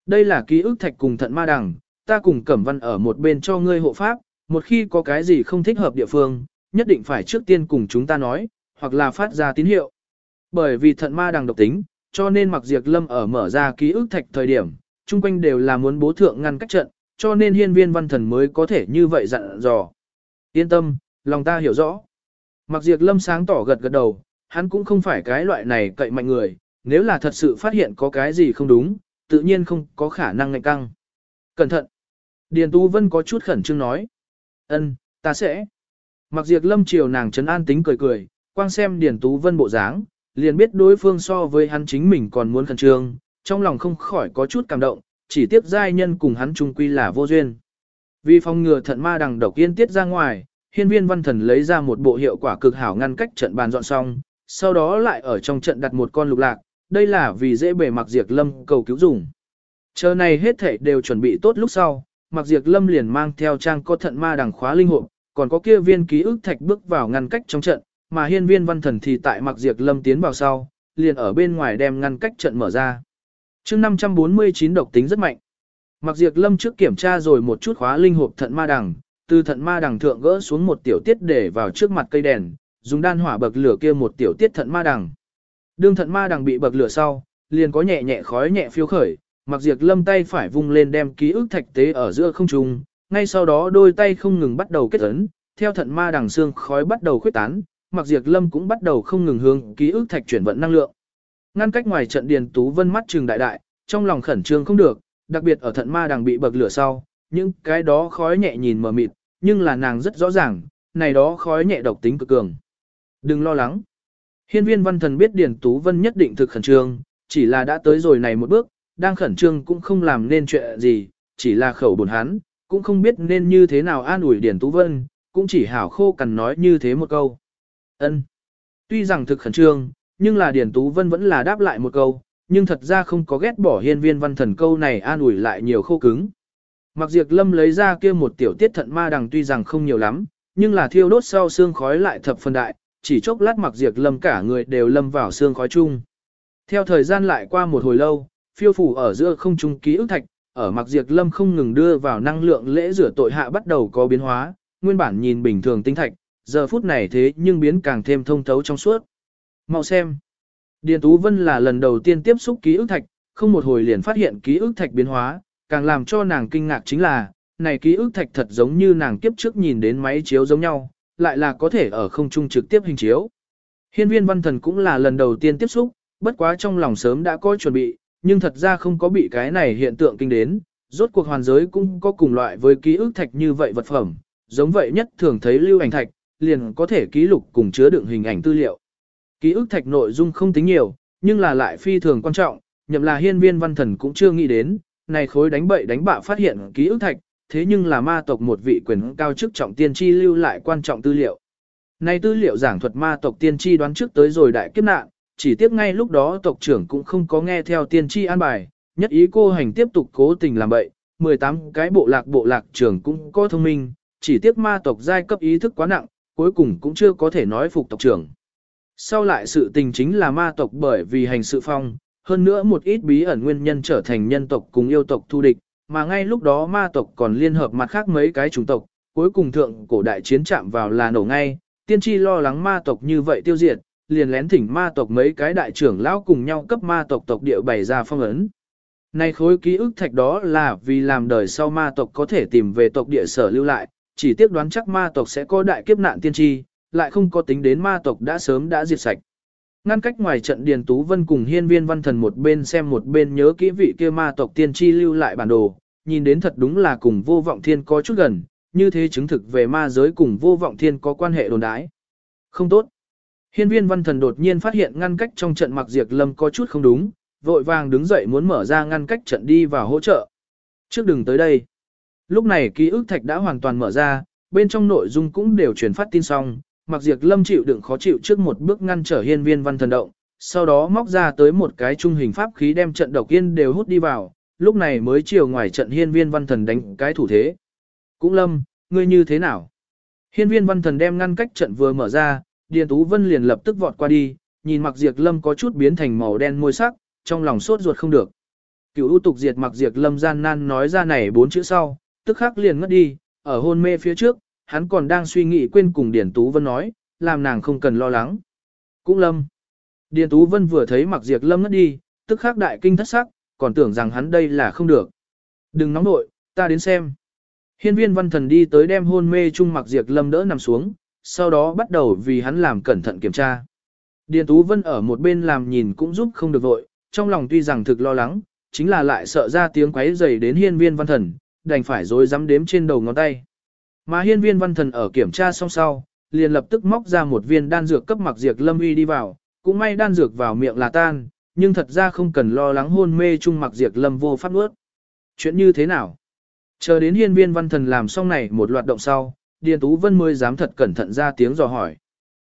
Đây là ký ức thạch cùng thận ma đằng, ta cùng Cẩm Văn ở một bên cho ngươi hộ pháp, một khi có cái gì không thích hợp địa phương, nhất định phải trước tiên cùng chúng ta nói, hoặc là phát ra tín hiệu. Bởi vì thận ma đằng độc tính, cho nên mặc diệt lâm ở mở ra ký ức thạch thời điểm, chung quanh đều là muốn bố thượng ngăn cách trận, cho nên hiên viên văn thần mới có thể như vậy dặn dò. Yên tâm, lòng ta hiểu rõ. Mặc diệt lâm sáng tỏ gật gật đầu, hắn cũng không phải cái loại này cậy mạnh người, nếu là thật sự phát hiện có cái gì không đúng, tự nhiên không có khả năng ngạnh căng. Cẩn thận. Điền Tu Vân có chút khẩn trương nói. Ân, ta sẽ. Mặc diệt lâm chiều nàng trấn an tính cười cười, quang xem Điền Tú Vân bộ dáng, liền biết đối phương so với hắn chính mình còn muốn khẩn trương, trong lòng không khỏi có chút cảm động, chỉ tiếp giai nhân cùng hắn chung quy là vô duyên. Vì phòng ngừa thận ma đằng độc yên tiết ra ngoài, hiên viên văn thần lấy ra một bộ hiệu quả cực hảo ngăn cách trận bàn dọn xong, sau đó lại ở trong trận đặt một con lục lạc, đây là vì dễ bề mặc diệt lâm cầu cứu dùng. Chờ này hết thảy đều chuẩn bị tốt lúc sau, Mặc Diệp Lâm liền mang theo trang có thận ma đằng khóa linh hộp, còn có kia viên ký ức thạch bước vào ngăn cách trong trận, mà hiên viên văn thần thì tại Mặc Diệp Lâm tiến vào sau, liền ở bên ngoài đem ngăn cách trận mở ra. chương 549 độc tính rất mạnh. Mặc Diệp Lâm trước kiểm tra rồi một chút khóa linh hộp thận ma đằng, từ thận ma đằng thượng gỡ xuống một tiểu tiết để vào trước mặt cây đèn, dùng đan hỏa bậc lửa kia một tiểu tiết thận ma đằng. Đương thận ma đằng bị bậc lửa sau, liền có nhẹ nhẹ khói nhẹ phiêu khởi, Mặc diệt Lâm tay phải vung lên đem ký ức thạch tế ở giữa không trung, ngay sau đó đôi tay không ngừng bắt đầu kết ấn, theo thận ma đằng xương khói bắt đầu khuếch tán, Mặc diệt Lâm cũng bắt đầu không ngừng hướng ký ức thạch chuyển vận năng lượng. Ngăn cách ngoài trận Điền Tú Vân mắt trừng đại đại, trong lòng khẩn trương không được, đặc biệt ở thận ma đằng bị bậc lửa sau, những cái đó khói nhẹ nhìn mờ mịt, nhưng là nàng rất rõ ràng, này đó khói nhẹ độc tính cực cường. Đừng lo lắng. Hiên viên văn thần biết Điền Tú Vân nhất định thực khẩn trương, chỉ là đã tới rồi này một bước, đang khẩn trương cũng không làm nên chuyện gì, chỉ là khẩu buồn hắn, cũng không biết nên như thế nào an ủi Điền Tú Vân, cũng chỉ hảo khô cằn nói như thế một câu. ân Tuy rằng thực khẩn trương, nhưng là Điền Tú Vân vẫn là đáp lại một câu, nhưng thật ra không có ghét bỏ hiên viên văn thần câu này an ủi lại nhiều khô cứng. Mặc diệt lâm lấy ra kia một tiểu tiết thận ma đằng tuy rằng không nhiều lắm, nhưng là thiêu đốt sau xương khói lại thập phần đại, chỉ chốc lát mặc diệt lâm cả người đều lâm vào xương khói chung. Theo thời gian lại qua một hồi lâu, phiêu phủ ở giữa không trung ký ức thạch, ở mặc diệt lâm không ngừng đưa vào năng lượng lễ rửa tội hạ bắt đầu có biến hóa, nguyên bản nhìn bình thường tinh thạch, giờ phút này thế nhưng biến càng thêm thông thấu trong suốt. Mau xem. Điền Tú Vân là lần đầu tiên tiếp xúc ký ức thạch, không một hồi liền phát hiện ký ức thạch biến hóa, càng làm cho nàng kinh ngạc chính là, này ký ức thạch thật giống như nàng kiếp trước nhìn đến máy chiếu giống nhau, lại là có thể ở không trung trực tiếp hình chiếu. Hiên viên văn thần cũng là lần đầu tiên tiếp xúc, bất quá trong lòng sớm đã có chuẩn bị, nhưng thật ra không có bị cái này hiện tượng kinh đến, rốt cuộc hoàn giới cũng có cùng loại với ký ức thạch như vậy vật phẩm, giống vậy nhất thường thấy lưu ảnh thạch, liền có thể ký lục cùng chứa đựng hình ảnh tư liệu. Ký ức thạch nội dung không tính nhiều, nhưng là lại phi thường quan trọng, nhậm là hiên viên văn thần cũng chưa nghĩ đến, này khối đánh bậy đánh bạ phát hiện ký ức thạch, thế nhưng là ma tộc một vị quyền cao chức trọng tiên tri lưu lại quan trọng tư liệu. Này tư liệu giảng thuật ma tộc tiên tri đoán trước tới rồi đại kiếp nạn, chỉ tiếp ngay lúc đó tộc trưởng cũng không có nghe theo tiên tri an bài, nhất ý cô hành tiếp tục cố tình làm bậy, 18 cái bộ lạc bộ lạc trưởng cũng có thông minh, chỉ tiếp ma tộc giai cấp ý thức quá nặng, cuối cùng cũng chưa có thể nói phục tộc trưởng. Sau lại sự tình chính là ma tộc bởi vì hành sự phong, hơn nữa một ít bí ẩn nguyên nhân trở thành nhân tộc cùng yêu tộc thu địch, mà ngay lúc đó ma tộc còn liên hợp mặt khác mấy cái chủng tộc, cuối cùng thượng cổ đại chiến chạm vào là nổ ngay, tiên tri lo lắng ma tộc như vậy tiêu diệt, liền lén thỉnh ma tộc mấy cái đại trưởng lão cùng nhau cấp ma tộc tộc địa bày ra phong ấn. Này khối ký ức thạch đó là vì làm đời sau ma tộc có thể tìm về tộc địa sở lưu lại, chỉ tiếc đoán chắc ma tộc sẽ có đại kiếp nạn tiên tri, lại không có tính đến ma tộc đã sớm đã diệt sạch. Ngăn cách ngoài trận Điền Tú Vân cùng hiên viên văn thần một bên xem một bên nhớ kỹ vị kia ma tộc tiên tri lưu lại bản đồ, nhìn đến thật đúng là cùng vô vọng thiên có chút gần, như thế chứng thực về ma giới cùng vô vọng thiên có quan hệ đồn đái. Không tốt. Hiên viên văn thần đột nhiên phát hiện ngăn cách trong trận mặc diệt lâm có chút không đúng, vội vàng đứng dậy muốn mở ra ngăn cách trận đi và hỗ trợ. Trước đừng tới đây. Lúc này ký ức thạch đã hoàn toàn mở ra, bên trong nội dung cũng đều truyền phát tin xong, mặc diệt lâm chịu đựng khó chịu trước một bước ngăn trở hiên viên văn thần động, sau đó móc ra tới một cái trung hình pháp khí đem trận độc yên đều hút đi vào, lúc này mới chiều ngoài trận hiên viên văn thần đánh cái thủ thế. Cũng lâm, ngươi như thế nào? Hiên viên văn thần đem ngăn cách trận vừa mở ra, Điền Tú Vân liền lập tức vọt qua đi, nhìn mặc diệt lâm có chút biến thành màu đen môi sắc, trong lòng sốt ruột không được. Cựu ưu tục diệt mặc diệt lâm gian nan nói ra này bốn chữ sau, tức khắc liền ngất đi, ở hôn mê phía trước, hắn còn đang suy nghĩ quên cùng Điền Tú Vân nói, làm nàng không cần lo lắng. Cũng lâm. Điền Tú Vân vừa thấy mặc diệt lâm ngất đi, tức khắc đại kinh thất sắc, còn tưởng rằng hắn đây là không được. Đừng nóng nội, ta đến xem. Hiên viên văn thần đi tới đem hôn mê chung mặc diệt lâm đỡ nằm xuống, sau đó bắt đầu vì hắn làm cẩn thận kiểm tra. Điền Tú Vân ở một bên làm nhìn cũng giúp không được vội, trong lòng tuy rằng thực lo lắng, chính là lại sợ ra tiếng quấy rầy đến hiên viên văn thần, đành phải dối dám đếm trên đầu ngón tay. Mà hiên viên văn thần ở kiểm tra xong sau, liền lập tức móc ra một viên đan dược cấp mặc diệt lâm uy đi vào, cũng may đan dược vào miệng là tan, nhưng thật ra không cần lo lắng hôn mê chung mặc diệt lâm vô pháp nuốt. Chuyện như thế nào? Chờ đến hiên viên văn thần làm xong này một loạt động sau, Điền Tú Vân mới dám thật cẩn thận ra tiếng dò hỏi.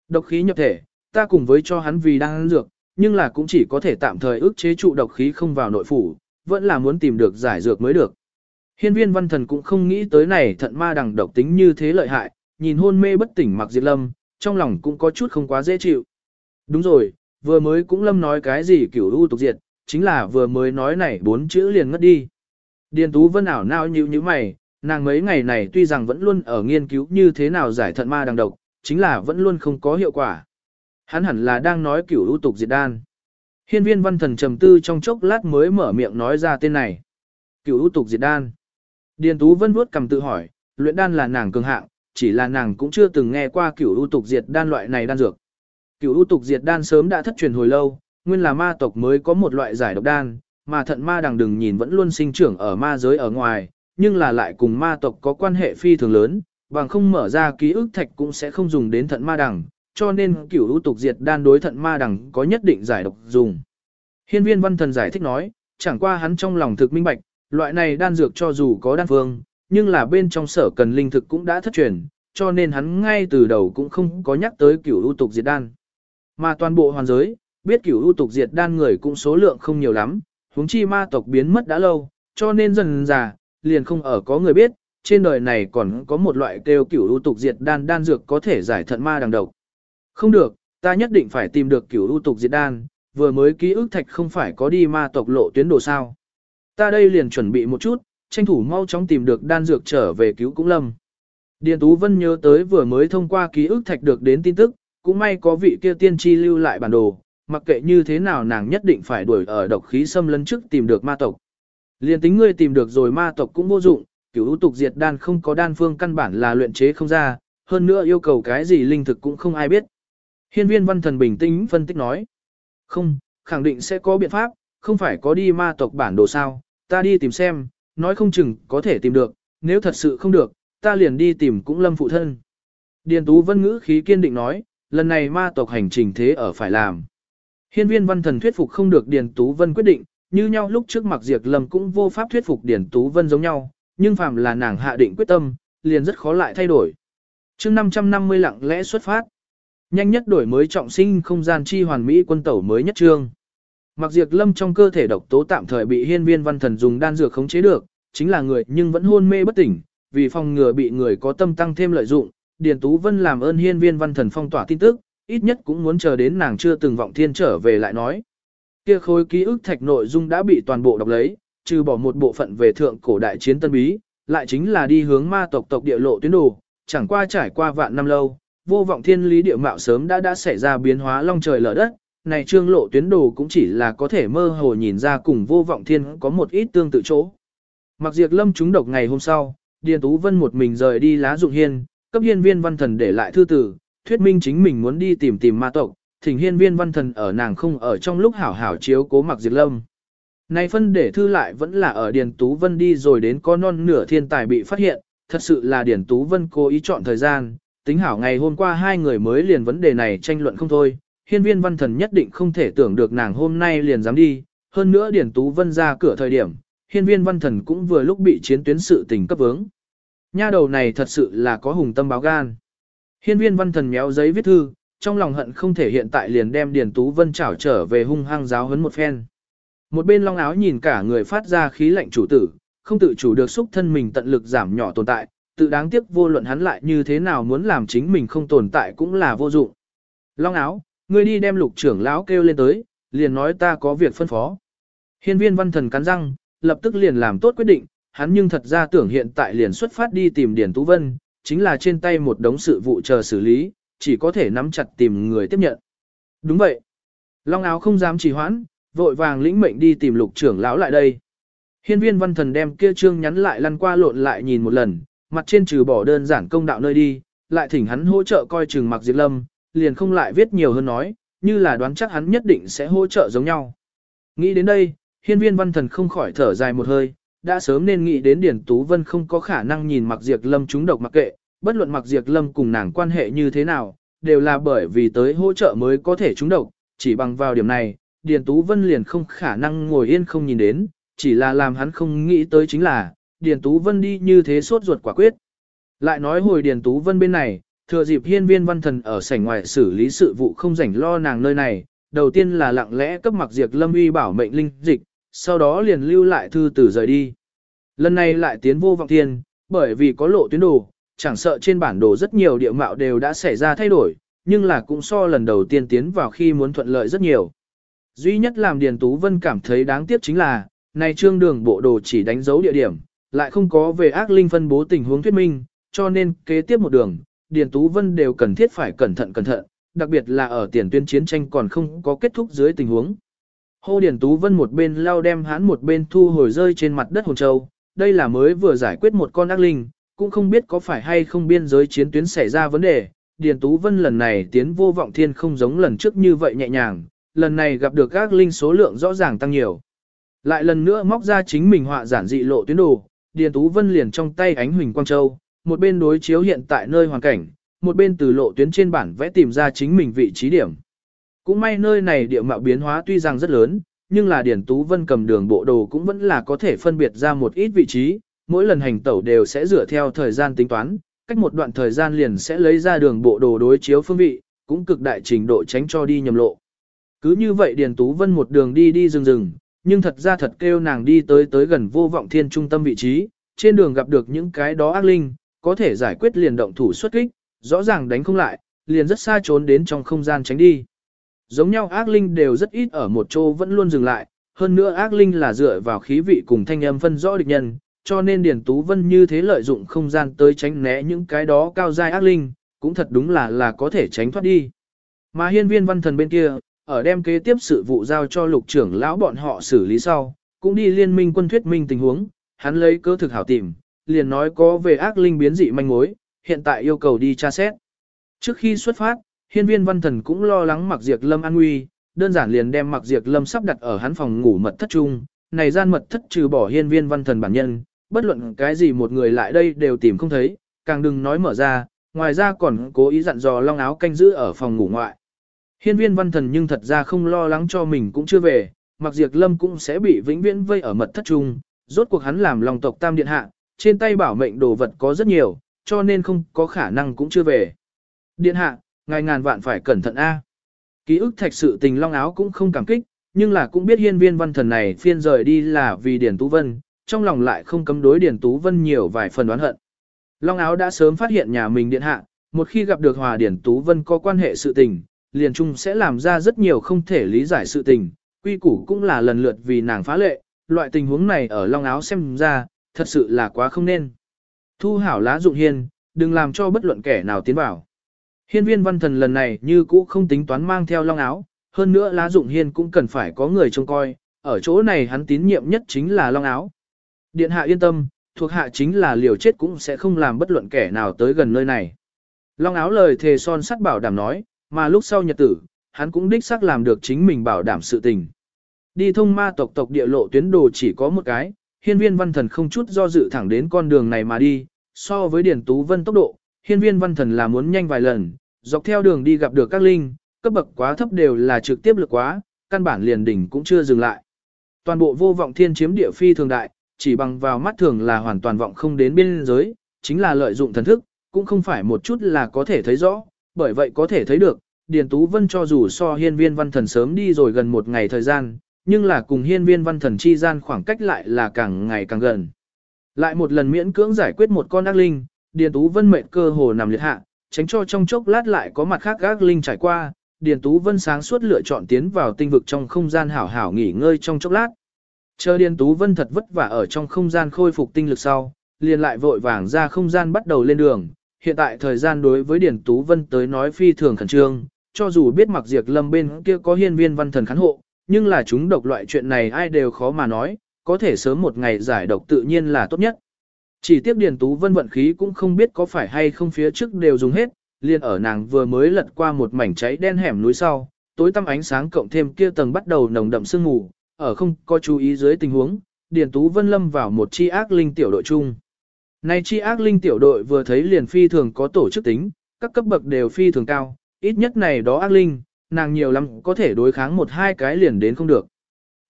Độc khí nhập thể, ta cùng với cho hắn vì đang ăn dược, nhưng là cũng chỉ có thể tạm thời ức chế trụ độc khí không vào nội phủ, vẫn là muốn tìm được giải dược mới được. Hiên viên văn thần cũng không nghĩ tới này thận ma đằng độc tính như thế lợi hại, nhìn hôn mê bất tỉnh mặc diệt lâm, trong lòng cũng có chút không quá dễ chịu. Đúng rồi, vừa mới cũng lâm nói cái gì kiểu ưu tục diệt, chính là vừa mới nói này bốn chữ liền ngất đi. Điền Tú Vân ảo nao như như mày, nàng mấy ngày này tuy rằng vẫn luôn ở nghiên cứu như thế nào giải thận ma đằng độc, chính là vẫn luôn không có hiệu quả. Hắn hẳn là đang nói kiểu ưu tục diệt đan. Hiên viên văn thần trầm tư trong chốc lát mới mở miệng nói ra tên này. Kiểu ưu tục diệt đan. Điền Tú Vân vuốt cầm tự hỏi, luyện đan là nàng cường hạng, chỉ là nàng cũng chưa từng nghe qua kiểu ưu tục diệt đan loại này đan dược. Kiểu ưu tục diệt đan sớm đã thất truyền hồi lâu, nguyên là ma tộc mới có một loại giải độc đan, mà thận ma đằng đừng nhìn vẫn luôn sinh trưởng ở ma giới ở ngoài, nhưng là lại cùng ma tộc có quan hệ phi thường lớn, bằng không mở ra ký ức thạch cũng sẽ không dùng đến thận ma đằng, cho nên kiểu ưu tục diệt đan đối thận ma đằng có nhất định giải độc dùng. Hiên viên văn thần giải thích nói, chẳng qua hắn trong lòng thực minh bạch, loại này đan dược cho dù có đan phương, nhưng là bên trong sở cần linh thực cũng đã thất truyền, cho nên hắn ngay từ đầu cũng không có nhắc tới cửu ưu tục diệt đan. Mà toàn bộ hoàn giới, biết cửu ưu tục diệt đan người cũng số lượng không nhiều lắm, huống chi ma tộc biến mất đã lâu, cho nên dần già, liền không ở có người biết, trên đời này còn có một loại kêu cửu ưu tục diệt đan đan dược có thể giải thận ma đằng độc. Không được, ta nhất định phải tìm được cửu ưu tục diệt đan, vừa mới ký ức thạch không phải có đi ma tộc lộ tuyến đồ sao. Ta đây liền chuẩn bị một chút, tranh thủ mau chóng tìm được đan dược trở về cứu cũng lâm. Điền Tú Vân nhớ tới vừa mới thông qua ký ức thạch được đến tin tức, cũng may có vị kia tiên tri lưu lại bản đồ, mặc kệ như thế nào nàng nhất định phải đuổi ở độc khí xâm lấn trước tìm được ma tộc. Liên tính ngươi tìm được rồi ma tộc cũng vô dụng, cửu ưu tục diệt đan không có đan phương căn bản là luyện chế không ra, hơn nữa yêu cầu cái gì linh thực cũng không ai biết. Hiên viên văn thần bình tĩnh phân tích nói. Không, khẳng định sẽ có biện pháp, không phải có đi ma tộc bản đồ sao, ta đi tìm xem, nói không chừng có thể tìm được, nếu thật sự không được, ta liền đi tìm cũng lâm phụ thân. Điền Tú Vân ngữ khí kiên định nói, lần này ma tộc hành trình thế ở phải làm. Hiên viên văn thần thuyết phục không được Điền Tú Vân quyết định, như nhau lúc trước mặc diệt lâm cũng vô pháp thuyết phục Điền Tú Vân giống nhau, nhưng phàm là nàng hạ định quyết tâm, liền rất khó lại thay đổi. chương 550 lặng lẽ xuất phát. Nhanh nhất đổi mới trọng sinh không gian chi hoàn mỹ quân tẩu mới nhất trương. Mặc diệt lâm trong cơ thể độc tố tạm thời bị hiên viên văn thần dùng đan dược khống chế được, chính là người nhưng vẫn hôn mê bất tỉnh, vì phòng ngừa bị người có tâm tăng thêm lợi dụng, Điền Tú Vân làm ơn hiên viên văn thần phong tỏa tin tức, ít nhất cũng muốn chờ đến nàng chưa từng vọng thiên trở về lại nói. Kia khối ký ức thạch nội dung đã bị toàn bộ đọc lấy, trừ bỏ một bộ phận về thượng cổ đại chiến tân bí, lại chính là đi hướng ma tộc tộc địa lộ tuyến đồ, chẳng qua trải qua vạn năm lâu, vô vọng thiên lý địa mạo sớm đã đã xảy ra biến hóa long trời lở đất, này trương lộ tuyến đồ cũng chỉ là có thể mơ hồ nhìn ra cùng vô vọng thiên có một ít tương tự chỗ. Mặc diệt lâm chúng độc ngày hôm sau, Điền Tú Vân một mình rời đi lá dụng hiên, cấp hiên viên văn thần để lại thư tử, thuyết minh chính mình muốn đi tìm tìm ma tộc, thỉnh hiên viên văn thần ở nàng không ở trong lúc hảo hảo chiếu cố mặc diệt lâm. Này phân để thư lại vẫn là ở Điền Tú Vân đi rồi đến con non nửa thiên tài bị phát hiện, thật sự là Điền Tú Vân cố ý chọn thời gian, tính hảo ngày hôm qua hai người mới liền vấn đề này tranh luận không thôi, hiên viên văn thần nhất định không thể tưởng được nàng hôm nay liền dám đi, hơn nữa Điền Tú Vân ra cửa thời điểm, hiên viên văn thần cũng vừa lúc bị chiến tuyến sự tình cấp vướng. Nha đầu này thật sự là có hùng tâm báo gan. Hiên viên văn thần méo giấy viết thư, trong lòng hận không thể hiện tại liền đem Điền Tú Vân trảo trở về hung hăng giáo huấn một phen. Một bên long áo nhìn cả người phát ra khí lạnh chủ tử, không tự chủ được xúc thân mình tận lực giảm nhỏ tồn tại, tự đáng tiếc vô luận hắn lại như thế nào muốn làm chính mình không tồn tại cũng là vô dụng. Long áo, ngươi đi đem lục trưởng lão kêu lên tới, liền nói ta có việc phân phó. Hiên viên văn thần cắn răng, lập tức liền làm tốt quyết định, hắn nhưng thật ra tưởng hiện tại liền xuất phát đi tìm Điền Tú Vân, chính là trên tay một đống sự vụ chờ xử lý, chỉ có thể nắm chặt tìm người tiếp nhận. Đúng vậy. Long áo không dám trì hoãn, vội vàng lĩnh mệnh đi tìm lục trưởng lão lại đây. Hiên viên văn thần đem kia trương nhắn lại lăn qua lộn lại nhìn một lần, mặt trên trừ bỏ đơn giản công đạo nơi đi, lại thỉnh hắn hỗ trợ coi chừng mặc diệt lâm, liền không lại viết nhiều hơn nói, như là đoán chắc hắn nhất định sẽ hỗ trợ giống nhau. Nghĩ đến đây, hiên viên văn thần không khỏi thở dài một hơi, đã sớm nên nghĩ đến Điển Tú Vân không có khả năng nhìn mặc diệt lâm trúng độc mặc kệ, bất luận mặc diệt lâm cùng nàng quan hệ như thế nào, đều là bởi vì tới hỗ trợ mới có thể trúng độc, chỉ bằng vào điểm này, Điền Tú Vân liền không khả năng ngồi yên không nhìn đến, chỉ là làm hắn không nghĩ tới chính là, Điền Tú Vân đi như thế sốt ruột quả quyết. Lại nói hồi Điền Tú Vân bên này, thừa dịp hiên viên văn thần ở sảnh ngoài xử lý sự vụ không rảnh lo nàng nơi này, đầu tiên là lặng lẽ cấp mặc diệt lâm uy bảo mệnh linh dịch, sau đó liền lưu lại thư từ rời đi. Lần này lại tiến vô vọng thiên, bởi vì có lộ tuyến đồ, chẳng sợ trên bản đồ rất nhiều địa mạo đều đã xảy ra thay đổi, nhưng là cũng so lần đầu tiên tiến vào khi muốn thuận lợi rất nhiều. Duy nhất làm Điền Tú Vân cảm thấy đáng tiếc chính là, này trương đường bộ đồ chỉ đánh dấu địa điểm, lại không có về ác linh phân bố tình huống thuyết minh, cho nên kế tiếp một đường, Điền Tú Vân đều cần thiết phải cẩn thận cẩn thận, đặc biệt là ở tiền tuyến chiến tranh còn không có kết thúc dưới tình huống. Hô Điền Tú Vân một bên lao đem hắn một bên thu hồi rơi trên mặt đất hồn châu, đây là mới vừa giải quyết một con ác linh, cũng không biết có phải hay không biên giới chiến tuyến xảy ra vấn đề. Điền Tú Vân lần này tiến vô vọng thiên không giống lần trước như vậy nhẹ nhàng, lần này gặp được ác linh số lượng rõ ràng tăng nhiều. Lại lần nữa móc ra chính mình họa giản dị lộ tuyến đồ, Điền Tú Vân liền trong tay ánh huỳnh quang châu, một bên đối chiếu hiện tại nơi hoàn cảnh, một bên từ lộ tuyến trên bản vẽ tìm ra chính mình vị trí điểm. Cũng may nơi này địa mạo biến hóa tuy rằng rất lớn, nhưng là Điền Tú Vân cầm đường bộ đồ cũng vẫn là có thể phân biệt ra một ít vị trí, mỗi lần hành tẩu đều sẽ dựa theo thời gian tính toán, cách một đoạn thời gian liền sẽ lấy ra đường bộ đồ đối chiếu phương vị, cũng cực đại trình độ tránh cho đi nhầm lộ. Cứ như vậy Điền Tú Vân một đường đi đi rừng rừng, nhưng thật ra thật kêu nàng đi tới tới gần vô vọng thiên trung tâm vị trí, trên đường gặp được những cái đó ác linh, có thể giải quyết liền động thủ xuất kích, rõ ràng đánh không lại, liền rất xa trốn đến trong không gian tránh đi. Giống nhau ác linh đều rất ít ở một chỗ vẫn luôn dừng lại, hơn nữa ác linh là dựa vào khí vị cùng thanh âm phân rõ địch nhân, cho nên Điền Tú Vân như thế lợi dụng không gian tới tránh né những cái đó cao giai ác linh, cũng thật đúng là là có thể tránh thoát đi. Mà hiên viên văn thần bên kia, ở đem kế tiếp sự vụ giao cho lục trưởng lão bọn họ xử lý sau, cũng đi liên minh quân thuyết minh tình huống, hắn lấy cơ thực hảo tìm, liền nói có về ác linh biến dị manh mối, hiện tại yêu cầu đi tra xét. Trước khi xuất phát, hiên viên văn thần cũng lo lắng mặc diệt lâm an nguy, đơn giản liền đem mặc diệt lâm sắp đặt ở hắn phòng ngủ mật thất trung, này gian mật thất trừ bỏ hiên viên văn thần bản nhân, bất luận cái gì một người lại đây đều tìm không thấy, càng đừng nói mở ra, ngoài ra còn cố ý dặn dò long áo canh giữ ở phòng ngủ ngoại. Hiên viên văn thần nhưng thật ra không lo lắng cho mình cũng chưa về, mặc diệt lâm cũng sẽ bị vĩnh viễn vây ở mật thất trung, rốt cuộc hắn làm lòng tộc tam điện hạ, trên tay bảo mệnh đồ vật có rất nhiều, cho nên không có khả năng cũng chưa về. Điện hạ, ngài ngàn vạn phải cẩn thận a. Ký ức thạch sự tình long áo cũng không cảm kích, nhưng là cũng biết hiên viên văn thần này phiên rời đi là vì Điền Tú Vân, trong lòng lại không cấm đối Điền Tú Vân nhiều vài phần oán hận. Long áo đã sớm phát hiện nhà mình điện hạ, một khi gặp được hòa Điền Tú Vân có quan hệ sự tình, liền chung sẽ làm ra rất nhiều không thể lý giải sự tình, quy củ cũng là lần lượt vì nàng phá lệ, loại tình huống này ở long áo xem ra, thật sự là quá không nên. Thu hảo lá dụng hiên, đừng làm cho bất luận kẻ nào tiến vào. Hiên viên văn thần lần này như cũ không tính toán mang theo long áo, hơn nữa lá dụng hiên cũng cần phải có người trông coi, ở chỗ này hắn tín nhiệm nhất chính là long áo. Điện hạ yên tâm, thuộc hạ chính là liều chết cũng sẽ không làm bất luận kẻ nào tới gần nơi này. Long áo lời thề son sắt bảo đảm nói, mà lúc sau nhật tử, hắn cũng đích xác làm được chính mình bảo đảm sự tình. Đi thông ma tộc tộc địa lộ tuyến đồ chỉ có một cái, hiên viên văn thần không chút do dự thẳng đến con đường này mà đi, so với Điền Tú Vân tốc độ, hiên viên văn thần là muốn nhanh vài lần, dọc theo đường đi gặp được các linh, cấp bậc quá thấp đều là trực tiếp lực quá, căn bản liền đỉnh cũng chưa dừng lại. Toàn bộ vô vọng thiên chiếm địa phi thường đại, chỉ bằng vào mắt thường là hoàn toàn vọng không đến biên giới, chính là lợi dụng thần thức, cũng không phải một chút là có thể thấy rõ, bởi vậy có thể thấy được, Điền Tú Vân cho dù so hiên viên văn thần sớm đi rồi gần một ngày thời gian, nhưng là cùng hiên viên văn thần chi gian khoảng cách lại là càng ngày càng gần. Lại một lần miễn cưỡng giải quyết một con ác linh, Điền Tú Vân mệnh cơ hồ nằm liệt hạ, tránh cho trong chốc lát lại có mặt khác ác linh trải qua, Điền Tú Vân sáng suốt lựa chọn tiến vào tinh vực trong không gian hảo hảo nghỉ ngơi trong chốc lát. Chờ Điền Tú Vân thật vất vả ở trong không gian khôi phục tinh lực sau, liền lại vội vàng ra không gian bắt đầu lên đường. Hiện tại thời gian đối với Điền Tú Vân tới nói phi thường khẩn trương, cho dù biết mặc diệt lâm bên kia có hiên viên văn thần khán hộ, nhưng là chúng độc loại chuyện này ai đều khó mà nói, có thể sớm một ngày giải độc tự nhiên là tốt nhất. Chỉ tiếc Điền Tú Vân vận khí cũng không biết có phải hay không phía trước đều dùng hết, liền ở nàng vừa mới lật qua một mảnh cháy đen hẻm núi sau, tối tăm ánh sáng cộng thêm kia tầng bắt đầu nồng đậm sương mù, ở không có chú ý dưới tình huống, Điền Tú Vân lâm vào một chi ác linh tiểu đội chung. Này chi ác linh tiểu đội vừa thấy liền phi thường có tổ chức tính, các cấp bậc đều phi thường cao, ít nhất này đó ác linh, nàng nhiều lắm có thể đối kháng một hai cái liền đến không được.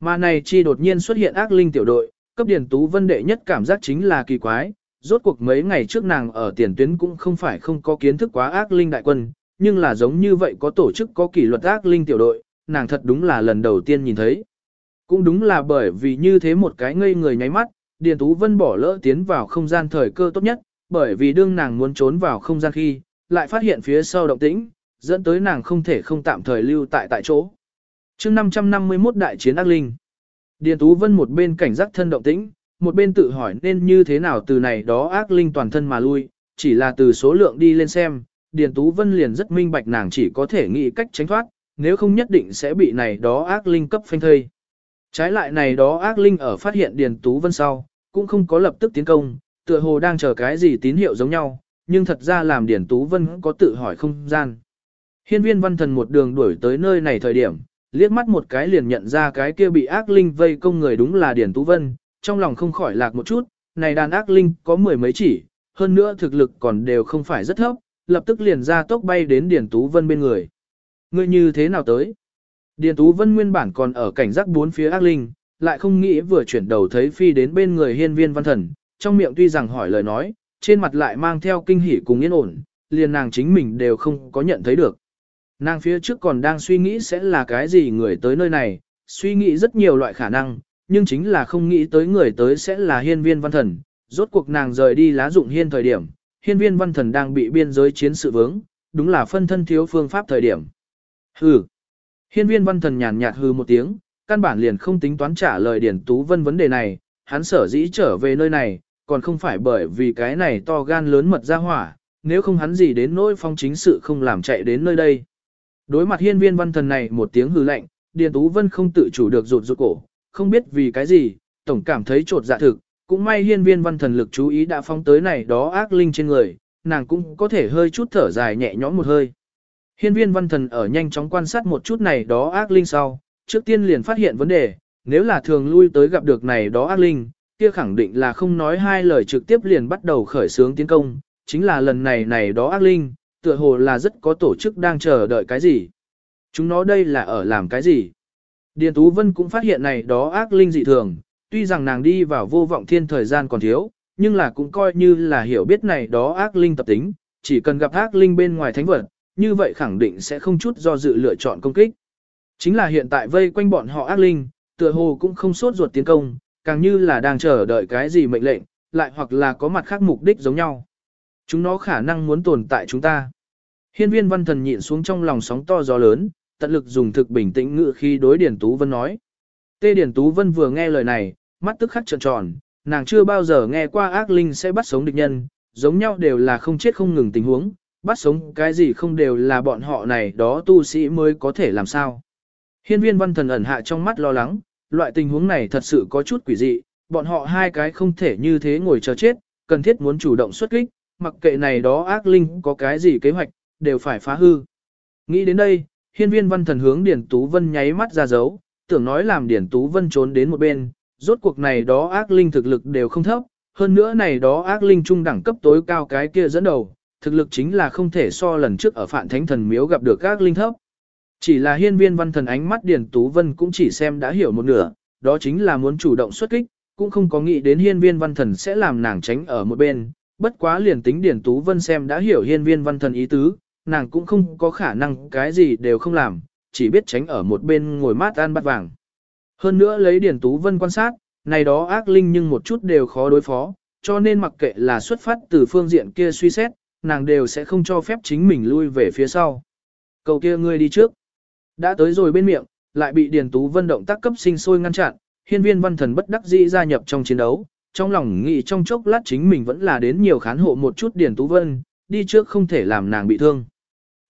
Mà này chi đột nhiên xuất hiện ác linh tiểu đội, cấp Điền Tú Vân đệ nhất cảm giác chính là kỳ quái, rốt cuộc mấy ngày trước nàng ở tiền tuyến cũng không phải không có kiến thức quá ác linh đại quân, nhưng là giống như vậy có tổ chức có kỷ luật ác linh tiểu đội, nàng thật đúng là lần đầu tiên nhìn thấy. Cũng đúng là bởi vì như thế một cái ngây người nháy mắt, Điền Tú Vân bỏ lỡ tiến vào không gian thời cơ tốt nhất, bởi vì đương nàng muốn trốn vào không gian khi, lại phát hiện phía sau động tĩnh, dẫn tới nàng không thể không tạm thời lưu tại tại chỗ. chương 551 đại chiến ác linh, Điền Tú Vân một bên cảnh giác thân động tĩnh, một bên tự hỏi nên như thế nào từ này đó ác linh toàn thân mà lui, chỉ là từ số lượng đi lên xem, Điền Tú Vân liền rất minh bạch nàng chỉ có thể nghĩ cách tránh thoát, nếu không nhất định sẽ bị này đó ác linh cấp phanh thây. Trái lại này đó ác linh ở phát hiện Điền Tú Vân sau, cũng không có lập tức tiến công, tựa hồ đang chờ cái gì tín hiệu giống nhau, nhưng thật ra làm Điền Tú Vân có tự hỏi không gian. Hiên viên văn thần một đường đuổi tới nơi này thời điểm, liếc mắt một cái liền nhận ra cái kia bị ác linh vây công người đúng là Điền Tú Vân, trong lòng không khỏi lạc một chút, này đàn ác linh có mười mấy chỉ, hơn nữa thực lực còn đều không phải rất thấp, lập tức liền ra tốc bay đến Điền Tú Vân bên người. Ngươi như thế nào tới? Điền Tú Vân nguyên bản còn ở cảnh giác bốn phía ác linh, lại không nghĩ vừa chuyển đầu thấy phi đến bên người hiên viên văn thần, trong miệng tuy rằng hỏi lời nói, trên mặt lại mang theo kinh hỉ cùng yên ổn, liền nàng chính mình đều không có nhận thấy được. Nàng phía trước còn đang suy nghĩ sẽ là cái gì người tới nơi này, suy nghĩ rất nhiều loại khả năng, nhưng chính là không nghĩ tới người tới sẽ là hiên viên văn thần. Rốt cuộc nàng rời đi lá dụng hiên thời điểm, hiên viên văn thần đang bị biên giới chiến sự vướng, đúng là phân thân thiếu phương pháp thời điểm. Hừ. Hiên viên văn thần nhàn nhạt hừ một tiếng, căn bản liền không tính toán trả lời Điển Tú Vân vấn đề này, hắn sở dĩ trở về nơi này, còn không phải bởi vì cái này to gan lớn mật ra hỏa, nếu không hắn gì đến nỗi phong chính sự không làm chạy đến nơi đây. Đối mặt hiên viên văn thần này một tiếng hừ lạnh, Điền Tú Vân không tự chủ được rụt rụt cổ, không biết vì cái gì, tổng cảm thấy trột dạ thực, cũng may hiên viên văn thần lực chú ý đã phong tới này đó ác linh trên người, nàng cũng có thể hơi chút thở dài nhẹ nhõm một hơi. Hiên viên văn thần ở nhanh chóng quan sát một chút này đó ác linh sau, trước tiên liền phát hiện vấn đề, nếu là thường lui tới gặp được này đó ác linh, kia khẳng định là không nói hai lời trực tiếp liền bắt đầu khởi xướng tiến công, chính là lần này này đó ác linh, tựa hồ là rất có tổ chức đang chờ đợi cái gì. Chúng nó đây là ở làm cái gì? Điền Tú Vân cũng phát hiện này đó ác linh dị thường, tuy rằng nàng đi vào vô vọng thiên thời gian còn thiếu, nhưng là cũng coi như là hiểu biết này đó ác linh tập tính, chỉ cần gặp ác linh bên ngoài thánh vật, như vậy khẳng định sẽ không chút do dự lựa chọn công kích. Chính là hiện tại vây quanh bọn họ ác linh, tựa hồ cũng không sốt ruột tiến công, càng như là đang chờ đợi cái gì mệnh lệnh, lại hoặc là có mặt khác mục đích giống nhau. Chúng nó khả năng muốn tồn tại chúng ta. Hiên viên văn thần nhịn xuống trong lòng sóng to gió lớn, tận lực dùng thực bình tĩnh ngự khi đối Điển Tú Vân nói. Tê Điển Tú Vân vừa nghe lời này, mắt tức khắc trợn tròn, nàng chưa bao giờ nghe qua ác linh sẽ bắt sống địch nhân, giống nhau đều là không chết không ngừng tình huống, bắt sống cái gì không đều là bọn họ này đó tu sĩ mới có thể làm sao. Hiên viên văn thần ẩn hạ trong mắt lo lắng, loại tình huống này thật sự có chút quỷ dị, bọn họ hai cái không thể như thế ngồi chờ chết, cần thiết muốn chủ động xuất kích, mặc kệ này đó ác linh có cái gì kế hoạch, đều phải phá hư. Nghĩ đến đây, hiên viên văn thần hướng Điển Tú Vân nháy mắt ra dấu, tưởng nói làm Điển Tú Vân trốn đến một bên, rốt cuộc này đó ác linh thực lực đều không thấp, hơn nữa này đó ác linh trung đẳng cấp tối cao cái kia dẫn đầu, thực lực chính là không thể so lần trước ở Phạn Thánh Thần Miếu gặp được ác linh thấp. Chỉ là hiên viên văn thần ánh mắt Điển Tú Vân cũng chỉ xem đã hiểu một nửa, đó chính là muốn chủ động xuất kích, cũng không có nghĩ đến hiên viên văn thần sẽ làm nàng tránh ở một bên, bất quá liền tính Điển Tú Vân xem đã hiểu hiên viên văn thần ý tứ, nàng cũng không có khả năng cái gì đều không làm, chỉ biết tránh ở một bên ngồi mát ăn bát vàng. Hơn nữa lấy Điền Tú Vân quan sát, này đó ác linh nhưng một chút đều khó đối phó, cho nên mặc kệ là xuất phát từ phương diện kia suy xét, nàng đều sẽ không cho phép chính mình lui về phía sau. Cầu kia ngươi đi trước. Đã tới rồi bên miệng, lại bị Điền Tú Vân động tác cấp sinh sôi ngăn chặn, hiên viên văn thần bất đắc dĩ gia nhập trong chiến đấu, trong lòng nghĩ trong chốc lát chính mình vẫn là đến nhiều khán hộ một chút Điền Tú Vân, đi trước không thể làm nàng bị thương.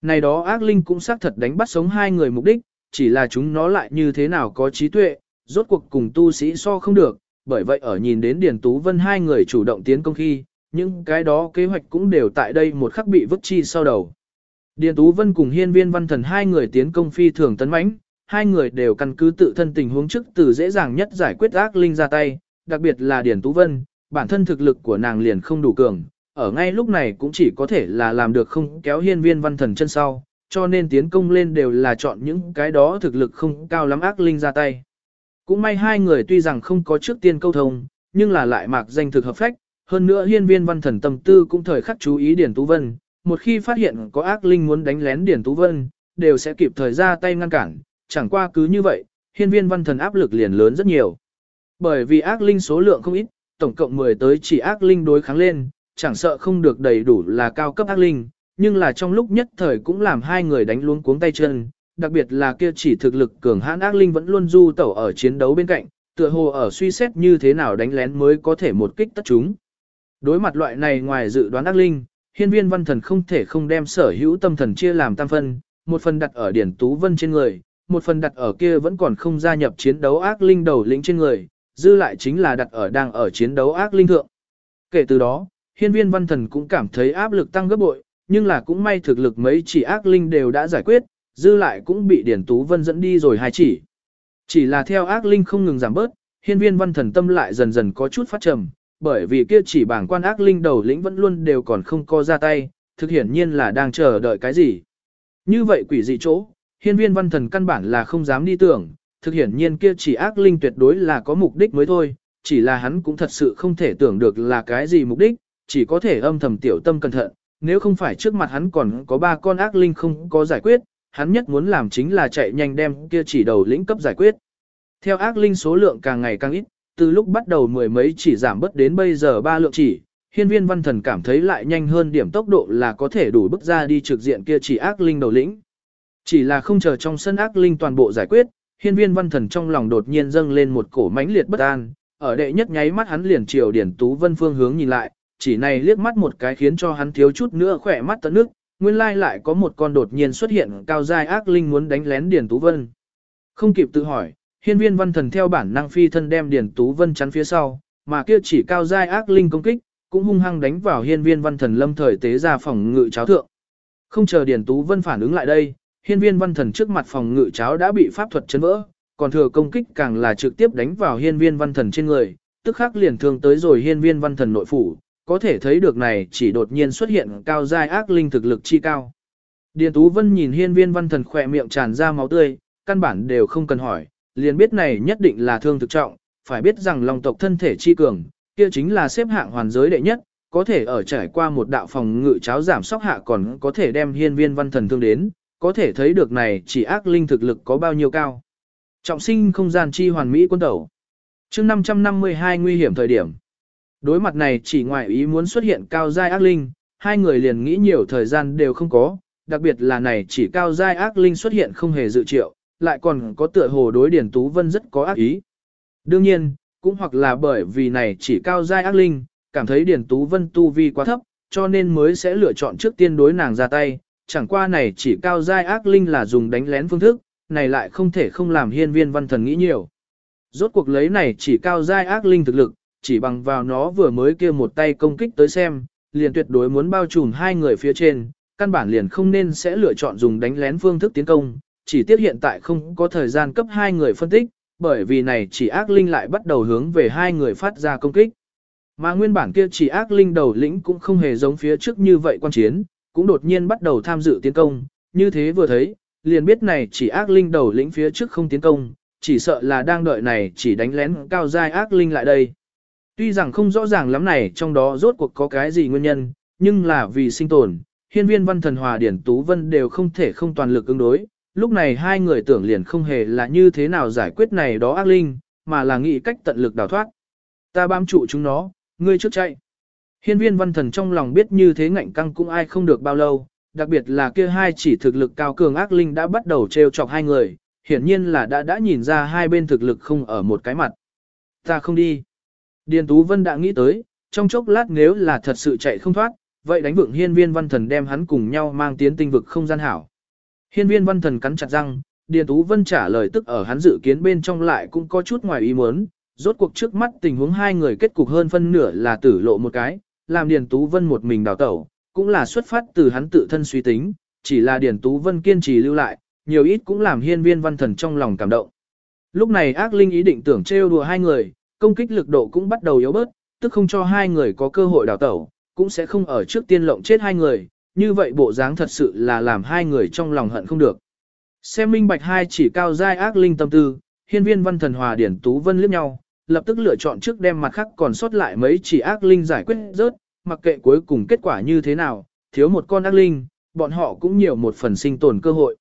Này đó ác linh cũng xác thật đánh bắt sống hai người mục đích, chỉ là chúng nó lại như thế nào có trí tuệ, rốt cuộc cùng tu sĩ so không được, bởi vậy ở nhìn đến Điền Tú Vân hai người chủ động tiến công khi, những cái đó kế hoạch cũng đều tại đây một khắc bị vứt chi sau đầu. Điền Tú Vân cùng hiên viên văn thần hai người tiến công phi thường tấn mãnh, hai người đều căn cứ tự thân tình huống trước từ dễ dàng nhất giải quyết ác linh ra tay, đặc biệt là Điền Tú Vân, bản thân thực lực của nàng liền không đủ cường, ở ngay lúc này cũng chỉ có thể là làm được không kéo hiên viên văn thần chân sau, cho nên tiến công lên đều là chọn những cái đó thực lực không cao lắm ác linh ra tay. Cũng may hai người tuy rằng không có trước tiên câu thông, nhưng là lại mạc danh thực hợp phách, hơn nữa hiên viên văn thần tâm tư cũng thời khắc chú ý Điển Tú Vân, một khi phát hiện có ác linh muốn đánh lén Điển Tú Vân, đều sẽ kịp thời ra tay ngăn cản, chẳng qua cứ như vậy, hiên viên văn thần áp lực liền lớn rất nhiều. Bởi vì ác linh số lượng không ít, tổng cộng 10 tới chỉ ác linh đối kháng lên, chẳng sợ không được đầy đủ là cao cấp ác linh, nhưng là trong lúc nhất thời cũng làm hai người đánh luống cuống tay chân, đặc biệt là kia chỉ thực lực cường hãn ác linh vẫn luôn du tẩu ở chiến đấu bên cạnh, tựa hồ ở suy xét như thế nào đánh lén mới có thể một kích tất chúng. Đối mặt loại này ngoài dự đoán ác linh, hiên viên văn thần không thể không đem sở hữu tâm thần chia làm tam phân, một phần đặt ở điển tú vân trên người, một phần đặt ở kia vẫn còn không gia nhập chiến đấu ác linh đầu lĩnh trên người, dư lại chính là đặt ở đang ở chiến đấu ác linh thượng. Kể từ đó, hiên viên văn thần cũng cảm thấy áp lực tăng gấp bội, nhưng là cũng may thực lực mấy chỉ ác linh đều đã giải quyết, dư lại cũng bị Điển Tú Vân dẫn đi rồi hai chỉ. Chỉ là theo ác linh không ngừng giảm bớt, hiên viên văn thần tâm lại dần dần có chút phát trầm, bởi vì kia chỉ bảng quan ác linh đầu lĩnh vẫn luôn đều còn không co ra tay, thực hiển nhiên là đang chờ đợi cái gì. Như vậy quỷ dị chỗ, hiên viên văn thần căn bản là không dám đi tưởng, thực hiển nhiên kia chỉ ác linh tuyệt đối là có mục đích mới thôi, chỉ là hắn cũng thật sự không thể tưởng được là cái gì mục đích, chỉ có thể âm thầm tiểu tâm cẩn thận, nếu không phải trước mặt hắn còn có ba con ác linh không có giải quyết, hắn nhất muốn làm chính là chạy nhanh đem kia chỉ đầu lĩnh cấp giải quyết. Theo ác linh số lượng càng ngày càng ít, từ lúc bắt đầu mười mấy chỉ giảm bớt đến bây giờ ba lượng chỉ, hiên viên văn thần cảm thấy lại nhanh hơn điểm tốc độ là có thể đủ bước ra đi trực diện kia chỉ ác linh đầu lĩnh. Chỉ là không chờ trong sân ác linh toàn bộ giải quyết, hiên viên văn thần trong lòng đột nhiên dâng lên một cổ mãnh liệt bất an, ở đệ nhất nháy mắt hắn liền chiều điển tú vân phương hướng nhìn lại, chỉ này liếc mắt một cái khiến cho hắn thiếu chút nữa khỏe mắt tận nước, nguyên lai lại có một con đột nhiên xuất hiện cao giai ác linh muốn đánh lén Điền tú vân. Không kịp tự hỏi, hiên viên văn thần theo bản năng phi thân đem Điền tú vân chắn phía sau, mà kia chỉ cao giai ác linh công kích, cũng hung hăng đánh vào hiên viên văn thần lâm thời tế ra phòng ngự cháo thượng. Không chờ Điền tú vân phản ứng lại đây, hiên viên văn thần trước mặt phòng ngự cháo đã bị pháp thuật chấn vỡ, còn thừa công kích càng là trực tiếp đánh vào hiên viên văn thần trên người, tức khắc liền thương tới rồi hiên viên văn thần nội phủ, có thể thấy được này chỉ đột nhiên xuất hiện cao giai ác linh thực lực chi cao. Điền Tú Vân nhìn hiên viên văn thần khỏe miệng tràn ra máu tươi, căn bản đều không cần hỏi, liền biết này nhất định là thương thực trọng, phải biết rằng lòng tộc thân thể chi cường, kia chính là xếp hạng hoàn giới đệ nhất, có thể ở trải qua một đạo phòng ngự cháo giảm sóc hạ còn có thể đem hiên viên văn thần thương đến, có thể thấy được này chỉ ác linh thực lực có bao nhiêu cao. Trọng sinh không gian chi hoàn mỹ quân tẩu. chương 552 nguy hiểm thời điểm. Đối mặt này chỉ ngoại ý muốn xuất hiện cao giai ác linh, hai người liền nghĩ nhiều thời gian đều không có, đặc biệt là này chỉ cao giai ác linh xuất hiện không hề dự triệu, lại còn có tựa hồ đối Điển Tú Vân rất có ác ý. Đương nhiên, cũng hoặc là bởi vì này chỉ cao giai ác linh, cảm thấy Điển Tú Vân tu vi quá thấp, cho nên mới sẽ lựa chọn trước tiên đối nàng ra tay, chẳng qua này chỉ cao giai ác linh là dùng đánh lén phương thức, này lại không thể không làm hiên viên văn thần nghĩ nhiều. Rốt cuộc lấy này chỉ cao giai ác linh thực lực, chỉ bằng vào nó vừa mới kia một tay công kích tới xem, liền tuyệt đối muốn bao trùm hai người phía trên, căn bản liền không nên sẽ lựa chọn dùng đánh lén phương thức tiến công, chỉ tiếc hiện tại không có thời gian cấp hai người phân tích, bởi vì này chỉ ác linh lại bắt đầu hướng về hai người phát ra công kích. Mà nguyên bản kia chỉ ác linh đầu lĩnh cũng không hề giống phía trước như vậy quan chiến, cũng đột nhiên bắt đầu tham dự tiến công, như thế vừa thấy, liền biết này chỉ ác linh đầu lĩnh phía trước không tiến công, chỉ sợ là đang đợi này chỉ đánh lén cao giai ác linh lại đây. Tuy rằng không rõ ràng lắm này trong đó rốt cuộc có cái gì nguyên nhân, nhưng là vì sinh tồn, hiên viên văn thần hòa điển tú vân đều không thể không toàn lực ứng đối. Lúc này hai người tưởng liền không hề là như thế nào giải quyết này đó ác linh, mà là nghĩ cách tận lực đào thoát. Ta bám trụ chúng nó, ngươi trước chạy. Hiên viên văn thần trong lòng biết như thế ngạnh căng cũng ai không được bao lâu, đặc biệt là kia hai chỉ thực lực cao cường ác linh đã bắt đầu trêu chọc hai người, hiển nhiên là đã đã nhìn ra hai bên thực lực không ở một cái mặt. Ta không đi. Điền Tú Vân đã nghĩ tới, trong chốc lát nếu là thật sự chạy không thoát, vậy đánh vượng hiên viên văn thần đem hắn cùng nhau mang tiến tinh vực không gian hảo. Hiên viên văn thần cắn chặt răng, Điền Tú Vân trả lời tức ở hắn dự kiến bên trong lại cũng có chút ngoài ý muốn, rốt cuộc trước mắt tình huống hai người kết cục hơn phân nửa là tử lộ một cái, làm Điền Tú Vân một mình đào tẩu, cũng là xuất phát từ hắn tự thân suy tính, chỉ là Điền Tú Vân kiên trì lưu lại, nhiều ít cũng làm hiên viên văn thần trong lòng cảm động. Lúc này ác linh ý định tưởng trêu đùa hai người, công kích lực độ cũng bắt đầu yếu bớt, tức không cho hai người có cơ hội đào tẩu, cũng sẽ không ở trước tiên lộng chết hai người, như vậy bộ dáng thật sự là làm hai người trong lòng hận không được. Xem minh bạch hai chỉ cao giai ác linh tâm tư, hiên viên văn thần hòa điển tú vân liếc nhau, lập tức lựa chọn trước đem mặt khác còn sót lại mấy chỉ ác linh giải quyết rớt, mặc kệ cuối cùng kết quả như thế nào, thiếu một con ác linh, bọn họ cũng nhiều một phần sinh tồn cơ hội.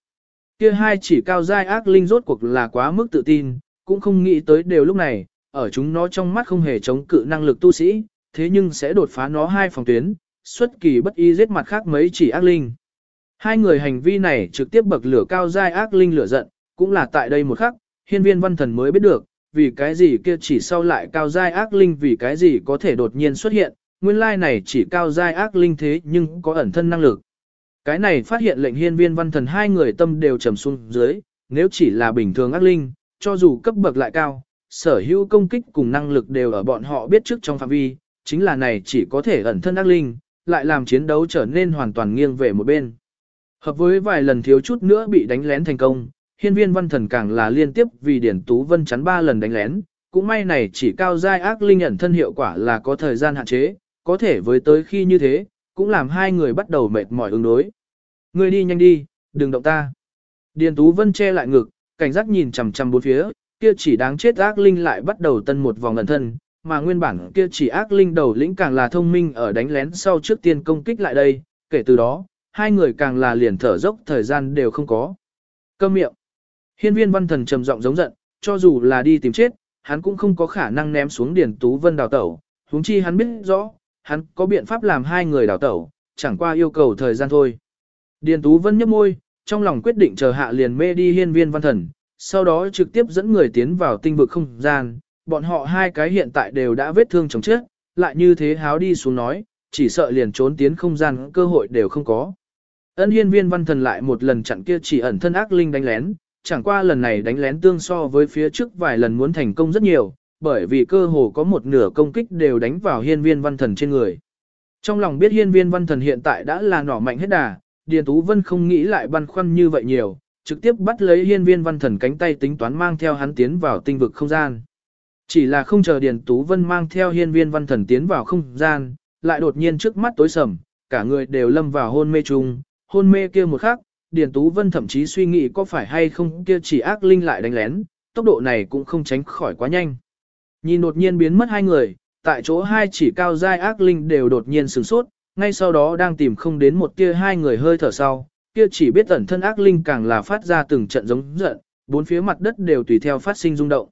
Kia hai chỉ cao giai ác linh rốt cuộc là quá mức tự tin, cũng không nghĩ tới đều lúc này, ở chúng nó trong mắt không hề chống cự năng lực tu sĩ, thế nhưng sẽ đột phá nó hai phòng tuyến, xuất kỳ bất y giết mặt khác mấy chỉ ác linh. Hai người hành vi này trực tiếp bậc lửa cao giai ác linh lửa giận, cũng là tại đây một khắc, hiên viên văn thần mới biết được, vì cái gì kia chỉ sau lại cao giai ác linh vì cái gì có thể đột nhiên xuất hiện, nguyên lai này chỉ cao giai ác linh thế nhưng có ẩn thân năng lực. Cái này phát hiện lệnh hiên viên văn thần hai người tâm đều trầm xuống dưới, nếu chỉ là bình thường ác linh, cho dù cấp bậc lại cao, sở hữu công kích cùng năng lực đều ở bọn họ biết trước trong phạm vi, chính là này chỉ có thể ẩn thân ác linh, lại làm chiến đấu trở nên hoàn toàn nghiêng về một bên. Hợp với vài lần thiếu chút nữa bị đánh lén thành công, hiên viên văn thần càng là liên tiếp vì Điển Tú Vân chắn ba lần đánh lén, cũng may này chỉ cao giai ác linh ẩn thân hiệu quả là có thời gian hạn chế, có thể với tới khi như thế, cũng làm hai người bắt đầu mệt mỏi ứng đối. Ngươi đi nhanh đi, đừng động ta. Điền Tú Vân che lại ngực, cảnh giác nhìn chằm chằm bốn phía, kia chỉ đáng chết ác linh lại bắt đầu tân một vòng ẩn thân, mà nguyên bản kia chỉ ác linh đầu lĩnh càng là thông minh ở đánh lén sau trước tiên công kích lại đây, kể từ đó, hai người càng là liền thở dốc thời gian đều không có. Câm miệng. Hiên viên văn thần trầm giọng giống giận, cho dù là đi tìm chết, hắn cũng không có khả năng ném xuống Điền Tú Vân đào tẩu, huống chi hắn biết rõ, hắn có biện pháp làm hai người đào tẩu, chẳng qua yêu cầu thời gian thôi. Điền Tú Vân nhấp môi, trong lòng quyết định chờ hạ liền mê đi hiên viên văn thần, sau đó trực tiếp dẫn người tiến vào tinh vực không gian, bọn họ hai cái hiện tại đều đã vết thương chồng chết, lại như thế háo đi xuống nói, chỉ sợ liền trốn tiến không gian cơ hội đều không có. Ân hiên viên văn thần lại một lần chặn kia chỉ ẩn thân ác linh đánh lén, chẳng qua lần này đánh lén tương so với phía trước vài lần muốn thành công rất nhiều, bởi vì cơ hồ có một nửa công kích đều đánh vào hiên viên văn thần trên người. Trong lòng biết hiên viên văn thần hiện tại đã là nỏ mạnh hết đà, Điền Tú Vân không nghĩ lại băn khoăn như vậy nhiều, trực tiếp bắt lấy hiên viên văn thần cánh tay tính toán mang theo hắn tiến vào tinh vực không gian. Chỉ là không chờ Điền Tú Vân mang theo hiên viên văn thần tiến vào không gian, lại đột nhiên trước mắt tối sầm, cả người đều lâm vào hôn mê chung, hôn mê kia một khắc, Điền Tú Vân thậm chí suy nghĩ có phải hay không kia chỉ ác linh lại đánh lén, tốc độ này cũng không tránh khỏi quá nhanh. Nhìn đột nhiên biến mất hai người, tại chỗ hai chỉ cao giai ác linh đều đột nhiên sửng sốt, ngay sau đó đang tìm không đến một kia hai người hơi thở sau, kia chỉ biết ẩn thân ác linh càng là phát ra từng trận giống giận, bốn phía mặt đất đều tùy theo phát sinh rung động.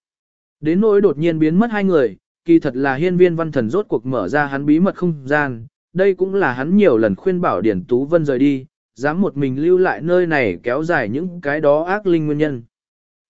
Đến nỗi đột nhiên biến mất hai người, kỳ thật là hiên viên văn thần rốt cuộc mở ra hắn bí mật không gian, đây cũng là hắn nhiều lần khuyên bảo Điển Tú Vân rời đi, dám một mình lưu lại nơi này kéo dài những cái đó ác linh nguyên nhân.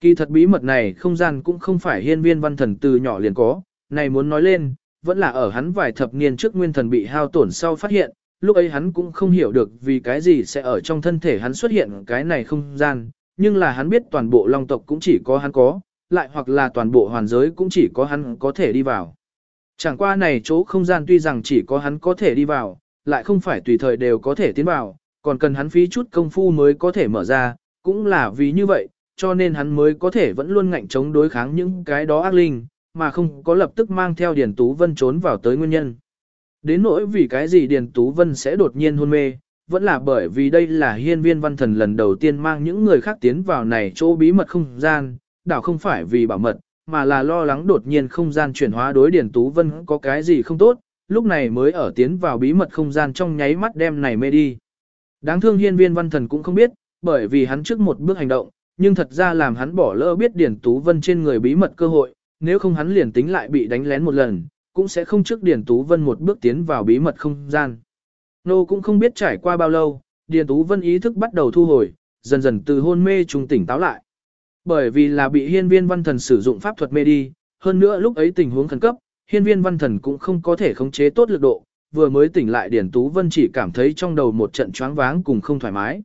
Kỳ thật bí mật này không gian cũng không phải hiên viên văn thần từ nhỏ liền có, này muốn nói lên, vẫn là ở hắn vài thập niên trước nguyên thần bị hao tổn sau phát hiện, lúc ấy hắn cũng không hiểu được vì cái gì sẽ ở trong thân thể hắn xuất hiện cái này không gian, nhưng là hắn biết toàn bộ long tộc cũng chỉ có hắn có, lại hoặc là toàn bộ hoàn giới cũng chỉ có hắn có thể đi vào. Chẳng qua này chỗ không gian tuy rằng chỉ có hắn có thể đi vào, lại không phải tùy thời đều có thể tiến vào, còn cần hắn phí chút công phu mới có thể mở ra, cũng là vì như vậy, cho nên hắn mới có thể vẫn luôn ngạnh chống đối kháng những cái đó ác linh, mà không có lập tức mang theo Điền Tú Vân trốn vào tới nguyên nhân. Đến nỗi vì cái gì Điền Tú Vân sẽ đột nhiên hôn mê, vẫn là bởi vì đây là hiên viên văn thần lần đầu tiên mang những người khác tiến vào này chỗ bí mật không gian, đảo không phải vì bảo mật, mà là lo lắng đột nhiên không gian chuyển hóa đối Điền Tú Vân có cái gì không tốt, lúc này mới ở tiến vào bí mật không gian trong nháy mắt đem này mê đi. Đáng thương hiên viên văn thần cũng không biết, bởi vì hắn trước một bước hành động, nhưng thật ra làm hắn bỏ lỡ biết Điền Tú Vân trên người bí mật cơ hội, nếu không hắn liền tính lại bị đánh lén một lần, cũng sẽ không trước Điền Tú Vân một bước tiến vào bí mật không gian. Nô cũng không biết trải qua bao lâu, Điền Tú Vân ý thức bắt đầu thu hồi, dần dần từ hôn mê trung tỉnh táo lại. Bởi vì là bị hiên viên văn thần sử dụng pháp thuật mê đi, hơn nữa lúc ấy tình huống khẩn cấp, hiên viên văn thần cũng không có thể khống chế tốt lực độ, vừa mới tỉnh lại Điền Tú Vân chỉ cảm thấy trong đầu một trận choáng váng cùng không thoải mái.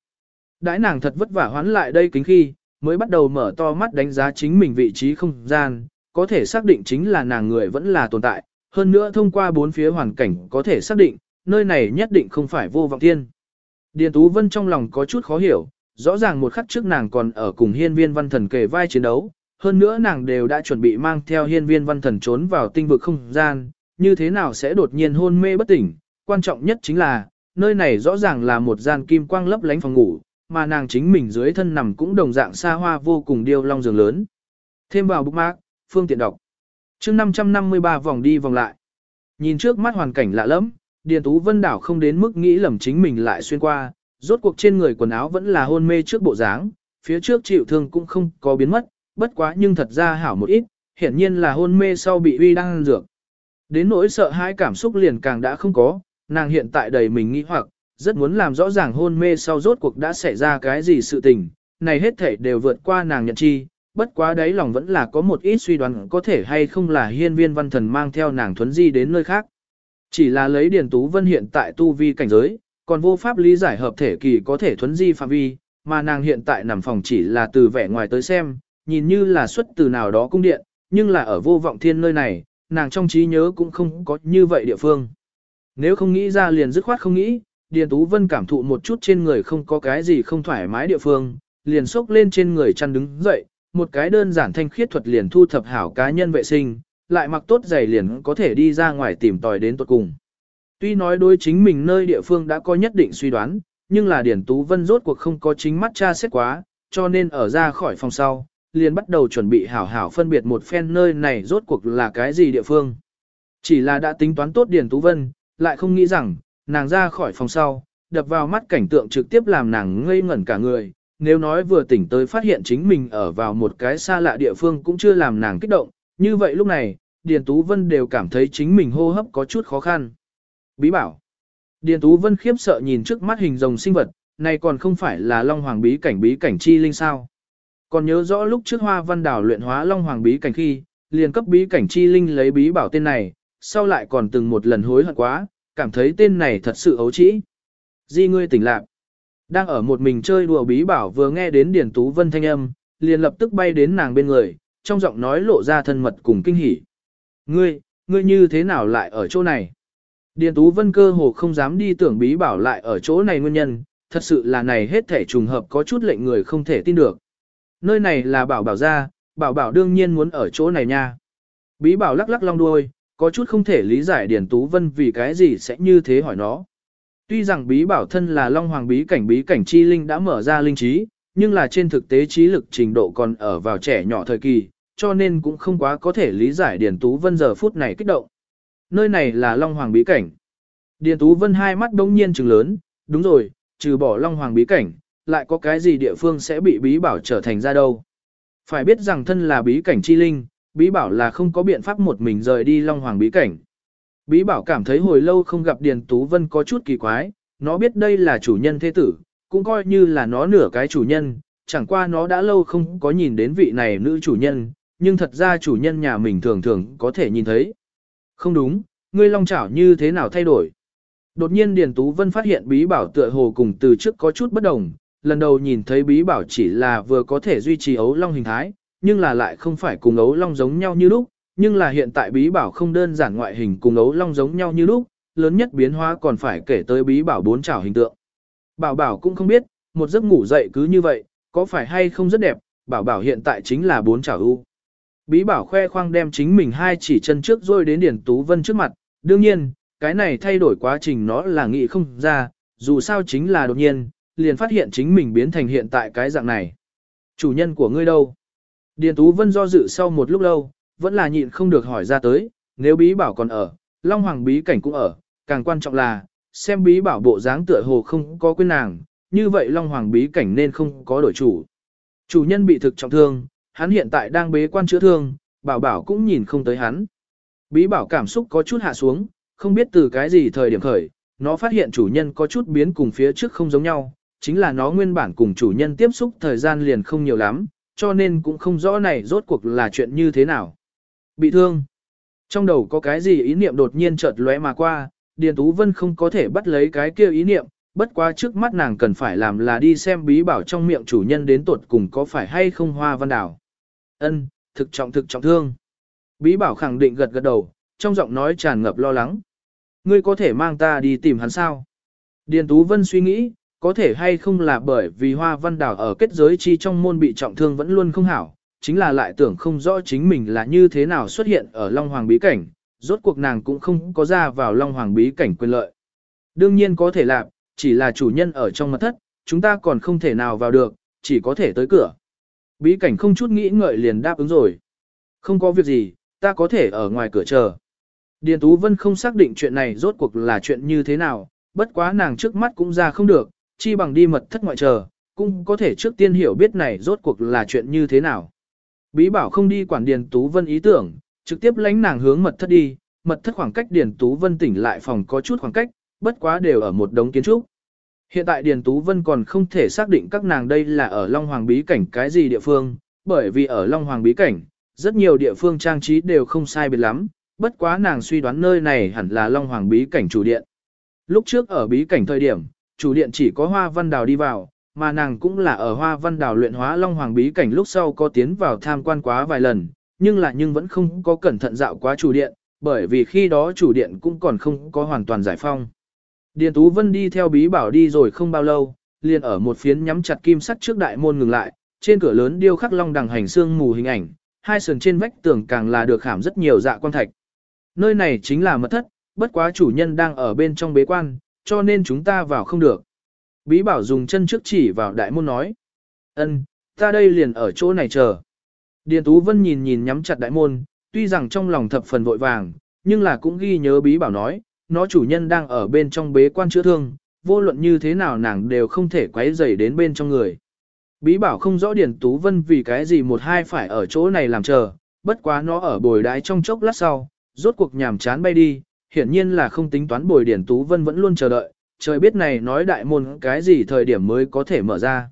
Đãi nàng thật vất vả hoán lại đây kính khi, mới bắt đầu mở to mắt đánh giá chính mình vị trí không gian, có thể xác định chính là nàng người vẫn là tồn tại, hơn nữa thông qua bốn phía hoàn cảnh có thể xác định, nơi này nhất định không phải vô vọng thiên. Điền Tú Vân trong lòng có chút khó hiểu, rõ ràng một khắc trước nàng còn ở cùng hiên viên văn thần kề vai chiến đấu, hơn nữa nàng đều đã chuẩn bị mang theo hiên viên văn thần trốn vào tinh vực không gian, như thế nào sẽ đột nhiên hôn mê bất tỉnh, quan trọng nhất chính là, nơi này rõ ràng là một gian kim quang lấp lánh phòng ngủ, mà nàng chính mình dưới thân nằm cũng đồng dạng xa hoa vô cùng điêu long giường lớn. Thêm vào bookmark, phương tiện đọc chương 553 vòng đi vòng lại. Nhìn trước mắt hoàn cảnh lạ lắm, Điền Tú Vân Đảo không đến mức nghĩ lầm chính mình lại xuyên qua, rốt cuộc trên người quần áo vẫn là hôn mê trước bộ dáng, phía trước chịu thương cũng không có biến mất, bất quá nhưng thật ra hảo một ít, hiển nhiên là hôn mê sau bị uy đang ăn dược. Đến nỗi sợ hãi cảm xúc liền càng đã không có, nàng hiện tại đầy mình nghĩ hoặc, rất muốn làm rõ ràng hôn mê sau rốt cuộc đã xảy ra cái gì sự tình, này hết thể đều vượt qua nàng nhận chi, bất quá đấy lòng vẫn là có một ít suy đoán có thể hay không là hiên viên văn thần mang theo nàng thuấn di đến nơi khác. Chỉ là lấy Điền Tú Vân hiện tại tu vi cảnh giới, còn vô pháp lý giải hợp thể kỳ có thể thuấn di phạm vi, mà nàng hiện tại nằm phòng chỉ là từ vẻ ngoài tới xem, nhìn như là xuất từ nào đó cung điện, nhưng là ở vô vọng thiên nơi này, nàng trong trí nhớ cũng không có như vậy địa phương. Nếu không nghĩ ra liền dứt khoát không nghĩ, Điền Tú Vân cảm thụ một chút trên người không có cái gì không thoải mái địa phương, liền xốc lên trên người chăn đứng dậy, một cái đơn giản thanh khiết thuật liền thu thập hảo cá nhân vệ sinh, lại mặc tốt giày liền có thể đi ra ngoài tìm tòi đến tuột cùng. Tuy nói đối chính mình nơi địa phương đã có nhất định suy đoán, nhưng là Điển Tú Vân rốt cuộc không có chính mắt tra xét quá, cho nên ở ra khỏi phòng sau, liền bắt đầu chuẩn bị hảo hảo phân biệt một phen nơi này rốt cuộc là cái gì địa phương. Chỉ là đã tính toán tốt Điển Tú Vân, lại không nghĩ rằng, nàng ra khỏi phòng sau, đập vào mắt cảnh tượng trực tiếp làm nàng ngây ngẩn cả người, nếu nói vừa tỉnh tới phát hiện chính mình ở vào một cái xa lạ địa phương cũng chưa làm nàng kích động, như vậy lúc này, Điền Tú Vân đều cảm thấy chính mình hô hấp có chút khó khăn. Bí bảo. Điền Tú Vân khiếp sợ nhìn trước mắt hình rồng sinh vật, này còn không phải là Long Hoàng bí cảnh bí cảnh chi linh sao. Còn nhớ rõ lúc trước Hoa Văn Đảo luyện hóa Long Hoàng bí cảnh khi, liền cấp bí cảnh chi linh lấy bí bảo tên này, sau lại còn từng một lần hối hận quá, cảm thấy tên này thật sự ấu trĩ. Di ngươi tỉnh lạc. Đang ở một mình chơi đùa bí bảo vừa nghe đến Điền Tú Vân thanh âm, liền lập tức bay đến nàng bên người, trong giọng nói lộ ra thân mật cùng kinh hỉ. Ngươi, ngươi như thế nào lại ở chỗ này? Điền Tú Vân cơ hồ không dám đi tưởng bí bảo lại ở chỗ này nguyên nhân, thật sự là này hết thể trùng hợp có chút lệnh người không thể tin được. Nơi này là bảo bảo ra, bảo bảo đương nhiên muốn ở chỗ này nha. Bí bảo lắc lắc long đuôi, có chút không thể lý giải Điền Tú Vân vì cái gì sẽ như thế hỏi nó. Tuy rằng bí bảo thân là Long Hoàng bí cảnh bí cảnh chi linh đã mở ra linh trí, nhưng là trên thực tế trí lực trình độ còn ở vào trẻ nhỏ thời kỳ, cho nên cũng không quá có thể lý giải Điền Tú Vân giờ phút này kích động. Nơi này là Long Hoàng bí cảnh. Điền Tú Vân hai mắt đông nhiên trừng lớn, đúng rồi, trừ bỏ Long Hoàng bí cảnh, lại có cái gì địa phương sẽ bị bí bảo trở thành ra đâu. Phải biết rằng thân là bí cảnh chi linh, bí bảo là không có biện pháp một mình rời đi Long Hoàng bí cảnh. Bí bảo cảm thấy hồi lâu không gặp Điền Tú Vân có chút kỳ quái, nó biết đây là chủ nhân thế tử, cũng coi như là nó nửa cái chủ nhân, chẳng qua nó đã lâu không có nhìn đến vị này nữ chủ nhân, nhưng thật ra chủ nhân nhà mình thường thường có thể nhìn thấy. Không đúng, ngươi long chảo như thế nào thay đổi? Đột nhiên Điền Tú Vân phát hiện bí bảo tựa hồ cùng từ trước có chút bất đồng, lần đầu nhìn thấy bí bảo chỉ là vừa có thể duy trì ấu long hình thái, nhưng là lại không phải cùng ấu long giống nhau như lúc, nhưng là hiện tại bí bảo không đơn giản ngoại hình cùng ấu long giống nhau như lúc, lớn nhất biến hóa còn phải kể tới bí bảo bốn chảo hình tượng. Bảo bảo cũng không biết, một giấc ngủ dậy cứ như vậy, có phải hay không rất đẹp, bảo bảo hiện tại chính là bốn chảo u. Bí bảo khoe khoang đem chính mình hai chỉ chân trước rồi đến Điển Tú Vân trước mặt, đương nhiên, cái này thay đổi quá trình nó là nghĩ không ra, dù sao chính là đột nhiên, liền phát hiện chính mình biến thành hiện tại cái dạng này. Chủ nhân của ngươi đâu? Điền Tú Vân do dự sau một lúc lâu, vẫn là nhịn không được hỏi ra tới, nếu bí bảo còn ở, Long Hoàng bí cảnh cũng ở, càng quan trọng là, xem bí bảo bộ dáng tựa hồ không có quên nàng, như vậy Long Hoàng bí cảnh nên không có đổi chủ. Chủ nhân bị thực trọng thương, hắn hiện tại đang bế quan chữa thương, bảo bảo cũng nhìn không tới hắn. Bí bảo cảm xúc có chút hạ xuống, không biết từ cái gì thời điểm khởi, nó phát hiện chủ nhân có chút biến cùng phía trước không giống nhau, chính là nó nguyên bản cùng chủ nhân tiếp xúc thời gian liền không nhiều lắm, cho nên cũng không rõ này rốt cuộc là chuyện như thế nào. Bị thương. Trong đầu có cái gì ý niệm đột nhiên chợt lóe mà qua, Điền Tú Vân không có thể bắt lấy cái kia ý niệm, bất quá trước mắt nàng cần phải làm là đi xem bí bảo trong miệng chủ nhân đến tuột cùng có phải hay không hoa văn đảo. Ân, thực trọng thực trọng thương. Bí bảo khẳng định gật gật đầu, trong giọng nói tràn ngập lo lắng. Ngươi có thể mang ta đi tìm hắn sao? Điền Tú Vân suy nghĩ, có thể hay không là bởi vì hoa văn đảo ở kết giới chi trong môn bị trọng thương vẫn luôn không hảo, chính là lại tưởng không rõ chính mình là như thế nào xuất hiện ở Long Hoàng bí cảnh, rốt cuộc nàng cũng không có ra vào Long Hoàng bí cảnh quyền lợi. Đương nhiên có thể làm, chỉ là chủ nhân ở trong mật thất, chúng ta còn không thể nào vào được, chỉ có thể tới cửa. Bí cảnh không chút nghĩ ngợi liền đáp ứng rồi. Không có việc gì, ta có thể ở ngoài cửa chờ. Điền Tú Vân không xác định chuyện này rốt cuộc là chuyện như thế nào, bất quá nàng trước mắt cũng ra không được, chi bằng đi mật thất ngoại chờ, cũng có thể trước tiên hiểu biết này rốt cuộc là chuyện như thế nào. Bí bảo không đi quản Điền Tú Vân ý tưởng, trực tiếp lánh nàng hướng mật thất đi, mật thất khoảng cách Điền Tú Vân tỉnh lại phòng có chút khoảng cách, bất quá đều ở một đống kiến trúc. Hiện tại Điền Tú Vân còn không thể xác định các nàng đây là ở Long Hoàng bí cảnh cái gì địa phương, bởi vì ở Long Hoàng bí cảnh, rất nhiều địa phương trang trí đều không sai biệt lắm, bất quá nàng suy đoán nơi này hẳn là Long Hoàng bí cảnh chủ điện. Lúc trước ở bí cảnh thời điểm, chủ điện chỉ có hoa văn đào đi vào, mà nàng cũng là ở hoa văn Đảo luyện hóa Long Hoàng bí cảnh lúc sau có tiến vào tham quan quá vài lần, nhưng là nhưng vẫn không có cẩn thận dạo quá chủ điện, bởi vì khi đó chủ điện cũng còn không có hoàn toàn giải phong. Điền Tú Vân đi theo bí bảo đi rồi không bao lâu, liền ở một phiến nhắm chặt kim sắt trước đại môn ngừng lại, trên cửa lớn điêu khắc long đằng hành xương mù hình ảnh, hai sườn trên vách tường càng là được khảm rất nhiều dạ quan thạch. Nơi này chính là mật thất, bất quá chủ nhân đang ở bên trong bế quan, cho nên chúng ta vào không được. Bí bảo dùng chân trước chỉ vào đại môn nói. ân, ta đây liền ở chỗ này chờ. Điền Tú Vân nhìn nhìn nhắm chặt đại môn, tuy rằng trong lòng thập phần vội vàng, nhưng là cũng ghi nhớ bí bảo nói, nó chủ nhân đang ở bên trong bế quan chữa thương, vô luận như thế nào nàng đều không thể quấy rầy đến bên trong người. Bí bảo không rõ Điền Tú Vân vì cái gì một hai phải ở chỗ này làm chờ, bất quá nó ở bồi đái trong chốc lát sau, rốt cuộc nhàm chán bay đi, hiển nhiên là không tính toán bồi Điền Tú Vân vẫn luôn chờ đợi, trời biết này nói đại môn cái gì thời điểm mới có thể mở ra.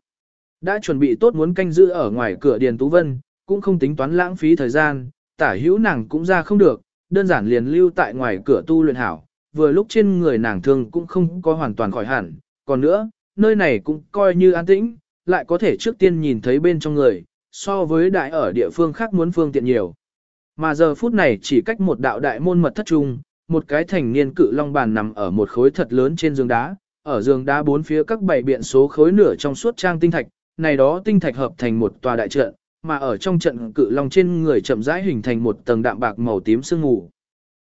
Đã chuẩn bị tốt muốn canh giữ ở ngoài cửa Điền Tú Vân, cũng không tính toán lãng phí thời gian, tả hữu nàng cũng ra không được, đơn giản liền lưu tại ngoài cửa tu luyện hảo, vừa lúc trên người nàng thương cũng không có hoàn toàn khỏi hẳn, còn nữa, nơi này cũng coi như an tĩnh, lại có thể trước tiên nhìn thấy bên trong người, so với đại ở địa phương khác muốn phương tiện nhiều. Mà giờ phút này chỉ cách một đạo đại môn mật thất trung, một cái thành niên cự long bàn nằm ở một khối thật lớn trên giường đá, ở giường đá bốn phía các bảy biện số khối nửa trong suốt trang tinh thạch, này đó tinh thạch hợp thành một tòa đại trận, mà ở trong trận cự long trên người chậm rãi hình thành một tầng đạm bạc màu tím sương mù.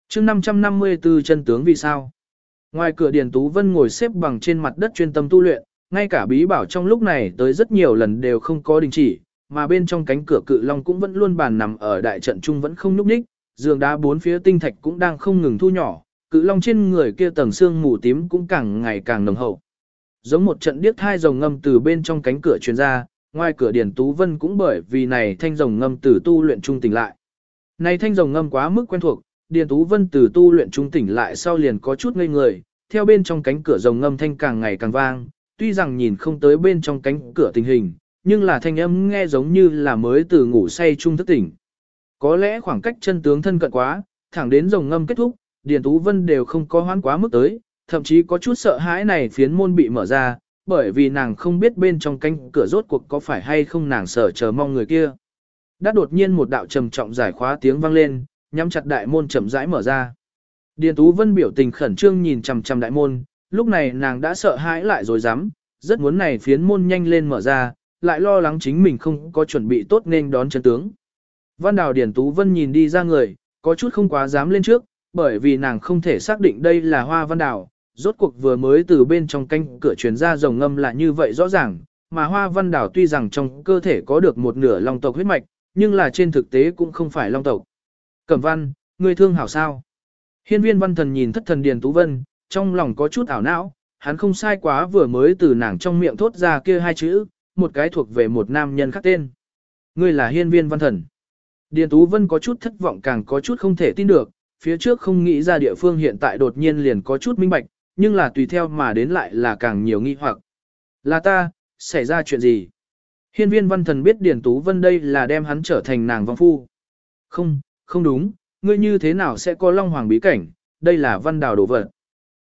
Chương 554 chân tướng vì sao? Ngoài cửa Điền Tú Vân ngồi xếp bằng trên mặt đất chuyên tâm tu luyện, ngay cả bí bảo trong lúc này tới rất nhiều lần đều không có đình chỉ, mà bên trong cánh cửa cự long cũng vẫn luôn bàn nằm ở đại trận trung vẫn không nhúc nhích, giường đá bốn phía tinh thạch cũng đang không ngừng thu nhỏ, cự long trên người kia tầng xương mù tím cũng càng ngày càng nồng hậu. Giống một trận điếc thai rồng ngâm từ bên trong cánh cửa truyền ra, ngoài cửa Điền Tú Vân cũng bởi vì này thanh rồng ngâm từ tu luyện trung tỉnh lại. Này thanh rồng ngâm quá mức quen thuộc, Điền Tú Vân từ tu luyện trung tỉnh lại sau liền có chút ngây người, theo bên trong cánh cửa rồng ngâm thanh càng ngày càng vang, tuy rằng nhìn không tới bên trong cánh cửa tình hình, nhưng là thanh âm nghe giống như là mới từ ngủ say trung thức tỉnh. Có lẽ khoảng cách chân tướng thân cận quá, thẳng đến rồng ngâm kết thúc, Điền Tú Vân đều không có hoãn quá mức tới, thậm chí có chút sợ hãi này phiến môn bị mở ra, bởi vì nàng không biết bên trong cánh cửa rốt cuộc có phải hay không nàng sợ chờ mong người kia. Đã đột nhiên một đạo trầm trọng giải khóa tiếng vang lên, nhắm chặt đại môn chậm rãi mở ra. Điền Tú Vân biểu tình khẩn trương nhìn chằm chằm đại môn, lúc này nàng đã sợ hãi lại rồi dám, rất muốn này phiến môn nhanh lên mở ra, lại lo lắng chính mình không có chuẩn bị tốt nên đón chân tướng. Văn Đào Điền Tú Vân nhìn đi ra người, có chút không quá dám lên trước, bởi vì nàng không thể xác định đây là hoa văn đào, rốt cuộc vừa mới từ bên trong canh cửa truyền ra rồng ngâm là như vậy rõ ràng, mà hoa văn đào tuy rằng trong cơ thể có được một nửa long tộc huyết mạch, nhưng là trên thực tế cũng không phải long tộc. Cẩm văn, người thương hảo sao? Hiên viên văn thần nhìn thất thần Điền Tú Vân, trong lòng có chút ảo não, hắn không sai quá vừa mới từ nàng trong miệng thốt ra kia hai chữ, một cái thuộc về một nam nhân khác tên. Ngươi là hiên viên văn thần. Điền Tú Vân có chút thất vọng càng có chút không thể tin được, phía trước không nghĩ ra địa phương hiện tại đột nhiên liền có chút minh bạch, nhưng là tùy theo mà đến lại là càng nhiều nghi hoặc. Là ta, xảy ra chuyện gì? Hiên viên văn thần biết Điền Tú Vân đây là đem hắn trở thành nàng vong phu. Không, không đúng, ngươi như thế nào sẽ có Long Hoàng bí cảnh, đây là văn đào đồ vật.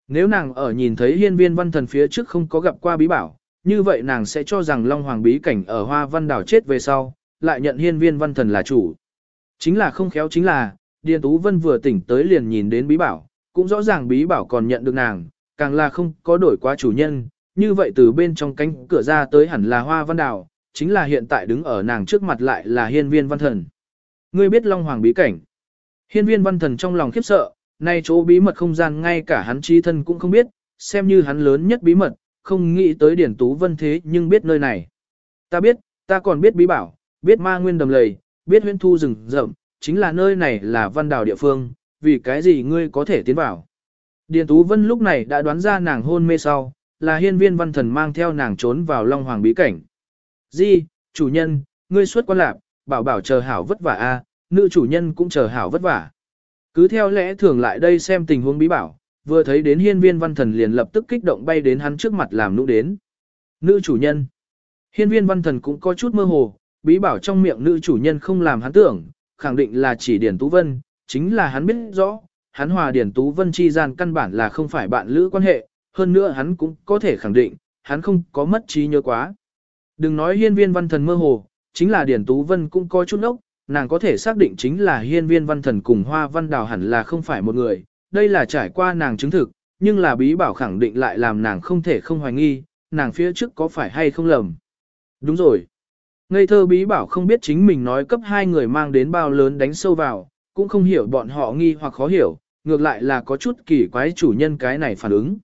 Nếu nàng ở nhìn thấy hiên viên văn thần phía trước không có gặp qua bí bảo, như vậy nàng sẽ cho rằng Long Hoàng bí cảnh ở hoa văn đảo chết về sau, lại nhận hiên viên văn thần là chủ. Chính là không khéo chính là, Điền Tú Vân vừa tỉnh tới liền nhìn đến bí bảo, cũng rõ ràng bí bảo còn nhận được nàng, càng là không có đổi qua chủ nhân, như vậy từ bên trong cánh cửa ra tới hẳn là hoa văn Đào chính là hiện tại đứng ở nàng trước mặt lại là hiên viên văn thần. Ngươi biết Long Hoàng bí cảnh. Hiên viên văn thần trong lòng khiếp sợ, nay chỗ bí mật không gian ngay cả hắn trí thân cũng không biết, xem như hắn lớn nhất bí mật, không nghĩ tới Điển Tú Vân thế nhưng biết nơi này. Ta biết, ta còn biết bí bảo, biết ma nguyên đầm lầy, biết huyên thu rừng rậm, chính là nơi này là văn đảo địa phương, vì cái gì ngươi có thể tiến vào. Điền Tú Vân lúc này đã đoán ra nàng hôn mê sau, là hiên viên văn thần mang theo nàng trốn vào Long Hoàng bí cảnh. Di, chủ nhân, ngươi xuất quan lạc, bảo bảo chờ hảo vất vả a, nữ chủ nhân cũng chờ hảo vất vả. Cứ theo lẽ thường lại đây xem tình huống bí bảo, vừa thấy đến hiên viên văn thần liền lập tức kích động bay đến hắn trước mặt làm nụ đến. Nữ chủ nhân. Hiên viên văn thần cũng có chút mơ hồ, bí bảo trong miệng nữ chủ nhân không làm hắn tưởng, khẳng định là chỉ Điền Tú Vân, chính là hắn biết rõ, hắn hòa Điền Tú Vân chi gian căn bản là không phải bạn lữ quan hệ, hơn nữa hắn cũng có thể khẳng định, hắn không có mất trí nhớ quá. Đừng nói hiên viên văn thần mơ hồ, chính là Điền Tú Vân cũng có chút ốc, nàng có thể xác định chính là hiên viên văn thần cùng hoa văn đào hẳn là không phải một người, đây là trải qua nàng chứng thực, nhưng là bí bảo khẳng định lại làm nàng không thể không hoài nghi, nàng phía trước có phải hay không lầm. Đúng rồi. Ngây thơ bí bảo không biết chính mình nói cấp hai người mang đến bao lớn đánh sâu vào, cũng không hiểu bọn họ nghi hoặc khó hiểu, ngược lại là có chút kỳ quái chủ nhân cái này phản ứng.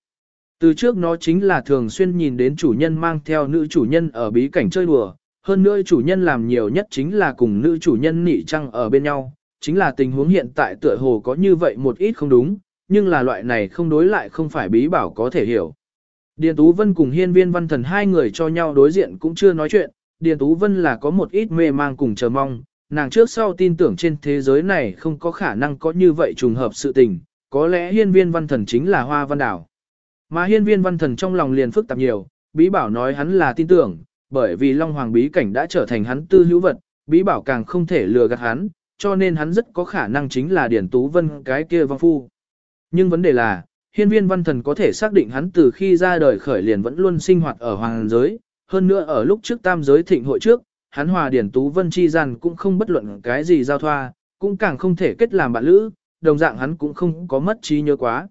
Từ trước nó chính là thường xuyên nhìn đến chủ nhân mang theo nữ chủ nhân ở bí cảnh chơi đùa, hơn nữa chủ nhân làm nhiều nhất chính là cùng nữ chủ nhân nị trăng ở bên nhau, chính là tình huống hiện tại tựa hồ có như vậy một ít không đúng, nhưng là loại này không đối lại không phải bí bảo có thể hiểu. Điền Tú Vân cùng hiên viên văn thần hai người cho nhau đối diện cũng chưa nói chuyện, Điền Tú Vân là có một ít mê mang cùng chờ mong, nàng trước sau tin tưởng trên thế giới này không có khả năng có như vậy trùng hợp sự tình, có lẽ hiên viên văn thần chính là hoa văn đảo. Mà hiên viên văn thần trong lòng liền phức tạp nhiều, bí bảo nói hắn là tin tưởng, bởi vì Long Hoàng bí cảnh đã trở thành hắn tư hữu vật, bí bảo càng không thể lừa gạt hắn, cho nên hắn rất có khả năng chính là Điền Tú Vân cái kia vong phu. Nhưng vấn đề là, hiên viên văn thần có thể xác định hắn từ khi ra đời khởi liền vẫn luôn sinh hoạt ở hoàng giới, hơn nữa ở lúc trước tam giới thịnh hội trước, hắn hòa Điền Tú Vân chi gian cũng không bất luận cái gì giao thoa, cũng càng không thể kết làm bạn lữ, đồng dạng hắn cũng không có mất trí nhớ quá.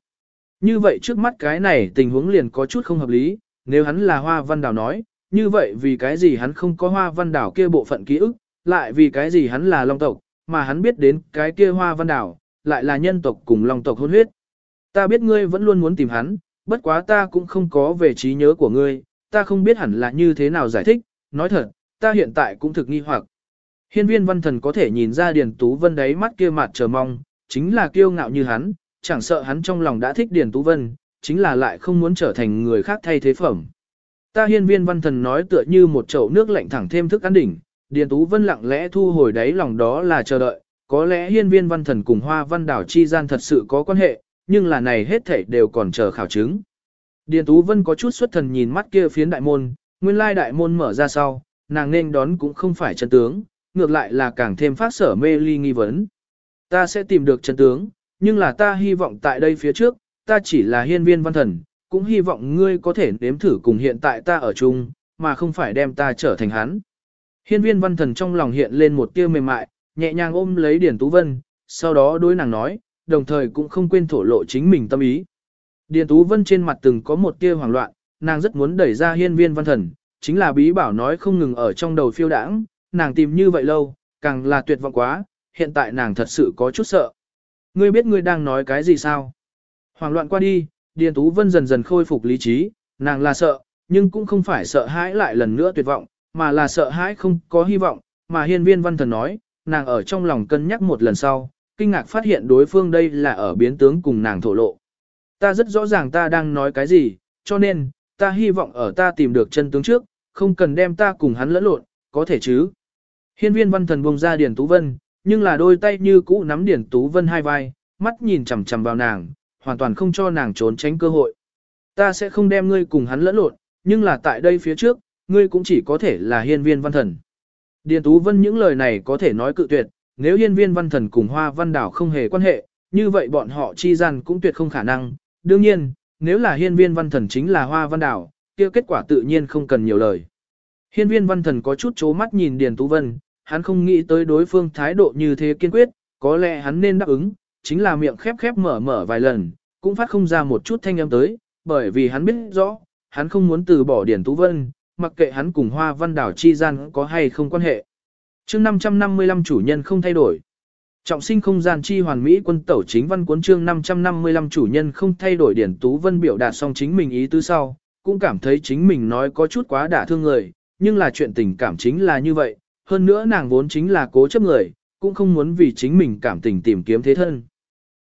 Như vậy trước mắt cái này tình huống liền có chút không hợp lý, nếu hắn là hoa văn Đảo nói, như vậy vì cái gì hắn không có hoa văn đảo kia bộ phận ký ức, lại vì cái gì hắn là long tộc, mà hắn biết đến cái kia hoa văn đảo, lại là nhân tộc cùng long tộc hôn huyết. Ta biết ngươi vẫn luôn muốn tìm hắn, bất quá ta cũng không có về trí nhớ của ngươi, ta không biết hẳn là như thế nào giải thích, nói thật, ta hiện tại cũng thực nghi hoặc. Hiên viên văn thần có thể nhìn ra Điền Tú Vân đấy mắt kia mặt chờ mong, chính là kiêu ngạo như hắn, chẳng sợ hắn trong lòng đã thích Điền Tú Vân, chính là lại không muốn trở thành người khác thay thế phẩm. Ta hiên viên văn thần nói tựa như một chậu nước lạnh thẳng thêm thức ăn đỉnh, Điền Tú Vân lặng lẽ thu hồi đáy lòng đó là chờ đợi, có lẽ hiên viên văn thần cùng hoa văn đảo chi gian thật sự có quan hệ, nhưng là này hết thảy đều còn chờ khảo chứng. Điền Tú Vân có chút xuất thần nhìn mắt kia phiến đại môn, nguyên lai đại môn mở ra sau, nàng nên đón cũng không phải chân tướng, ngược lại là càng thêm phát sở mê ly nghi vấn. Ta sẽ tìm được chân tướng, nhưng là ta hy vọng tại đây phía trước, ta chỉ là hiên viên văn thần, cũng hy vọng ngươi có thể nếm thử cùng hiện tại ta ở chung, mà không phải đem ta trở thành hắn. Hiên viên văn thần trong lòng hiện lên một tia mềm mại, nhẹ nhàng ôm lấy Điền Tú Vân, sau đó đối nàng nói, đồng thời cũng không quên thổ lộ chính mình tâm ý. Điền Tú Vân trên mặt từng có một tia hoảng loạn, nàng rất muốn đẩy ra hiên viên văn thần, chính là bí bảo nói không ngừng ở trong đầu phiêu đãng, nàng tìm như vậy lâu, càng là tuyệt vọng quá, hiện tại nàng thật sự có chút sợ. Ngươi biết ngươi đang nói cái gì sao? Hoảng loạn qua đi, Điền Tú Vân dần dần khôi phục lý trí, nàng là sợ, nhưng cũng không phải sợ hãi lại lần nữa tuyệt vọng, mà là sợ hãi không có hy vọng, mà hiên viên văn thần nói, nàng ở trong lòng cân nhắc một lần sau, kinh ngạc phát hiện đối phương đây là ở biến tướng cùng nàng thổ lộ. Ta rất rõ ràng ta đang nói cái gì, cho nên, ta hy vọng ở ta tìm được chân tướng trước, không cần đem ta cùng hắn lẫn lộn, có thể chứ. Hiên viên văn thần buông ra Điền Tú Vân, nhưng là đôi tay như cũ nắm Điền Tú Vân hai vai, mắt nhìn chằm chằm vào nàng, hoàn toàn không cho nàng trốn tránh cơ hội. Ta sẽ không đem ngươi cùng hắn lẫn lộn, nhưng là tại đây phía trước, ngươi cũng chỉ có thể là hiên viên văn thần. Điền Tú Vân những lời này có thể nói cự tuyệt, nếu hiên viên văn thần cùng hoa văn đảo không hề quan hệ, như vậy bọn họ chi gian cũng tuyệt không khả năng. Đương nhiên, nếu là hiên viên văn thần chính là hoa văn đảo, kia kết quả tự nhiên không cần nhiều lời. Hiên viên văn thần có chút chố mắt nhìn Điền Tú Vân, hắn không nghĩ tới đối phương thái độ như thế kiên quyết, có lẽ hắn nên đáp ứng, chính là miệng khép khép mở mở vài lần, cũng phát không ra một chút thanh âm tới, bởi vì hắn biết rõ, hắn không muốn từ bỏ Điền Tú Vân, mặc kệ hắn cùng Hoa Văn Đảo chi gian có hay không quan hệ. chương 555 chủ nhân không thay đổi. Trọng sinh không gian chi hoàn mỹ quân tẩu chính văn cuốn chương 555 chủ nhân không thay đổi Điền Tú Vân biểu đạt xong chính mình ý tứ sau, cũng cảm thấy chính mình nói có chút quá đả thương người, nhưng là chuyện tình cảm chính là như vậy, hơn nữa nàng vốn chính là cố chấp người, cũng không muốn vì chính mình cảm tình tìm kiếm thế thân.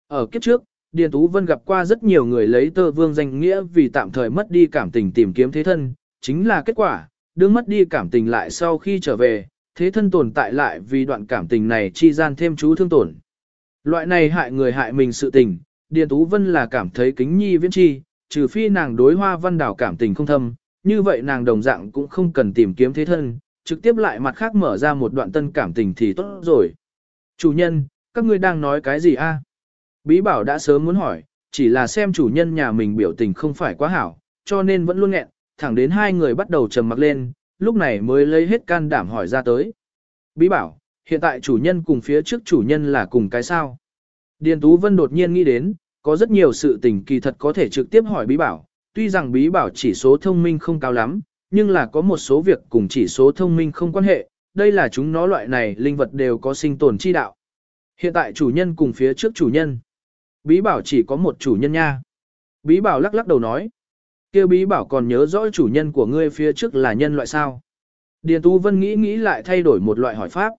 Ở kiếp trước, Điền Tú Vân gặp qua rất nhiều người lấy tơ vương danh nghĩa vì tạm thời mất đi cảm tình tìm kiếm thế thân, chính là kết quả, đương mất đi cảm tình lại sau khi trở về, thế thân tồn tại lại vì đoạn cảm tình này chi gian thêm chú thương tổn. Loại này hại người hại mình sự tình, Điền Tú Vân là cảm thấy kính nhi viễn chi, trừ phi nàng đối hoa văn đảo cảm tình không thâm, như vậy nàng đồng dạng cũng không cần tìm kiếm thế thân, trực tiếp lại mặt khác mở ra một đoạn tân cảm tình thì tốt rồi. Chủ nhân, các ngươi đang nói cái gì a? Bí bảo đã sớm muốn hỏi, chỉ là xem chủ nhân nhà mình biểu tình không phải quá hảo, cho nên vẫn luôn nghẹn, thẳng đến hai người bắt đầu trầm mặc lên, lúc này mới lấy hết can đảm hỏi ra tới. Bí bảo, hiện tại chủ nhân cùng phía trước chủ nhân là cùng cái sao? Điền Tú Vân đột nhiên nghĩ đến, có rất nhiều sự tình kỳ thật có thể trực tiếp hỏi bí bảo, tuy rằng bí bảo chỉ số thông minh không cao lắm, nhưng là có một số việc cùng chỉ số thông minh không quan hệ, đây là chúng nó loại này linh vật đều có sinh tồn chi đạo. Hiện tại chủ nhân cùng phía trước chủ nhân. Bí bảo chỉ có một chủ nhân nha. Bí bảo lắc lắc đầu nói kêu bí bảo còn nhớ rõ chủ nhân của ngươi phía trước là nhân loại sao. Điền Tú Vân nghĩ nghĩ lại thay đổi một loại hỏi pháp.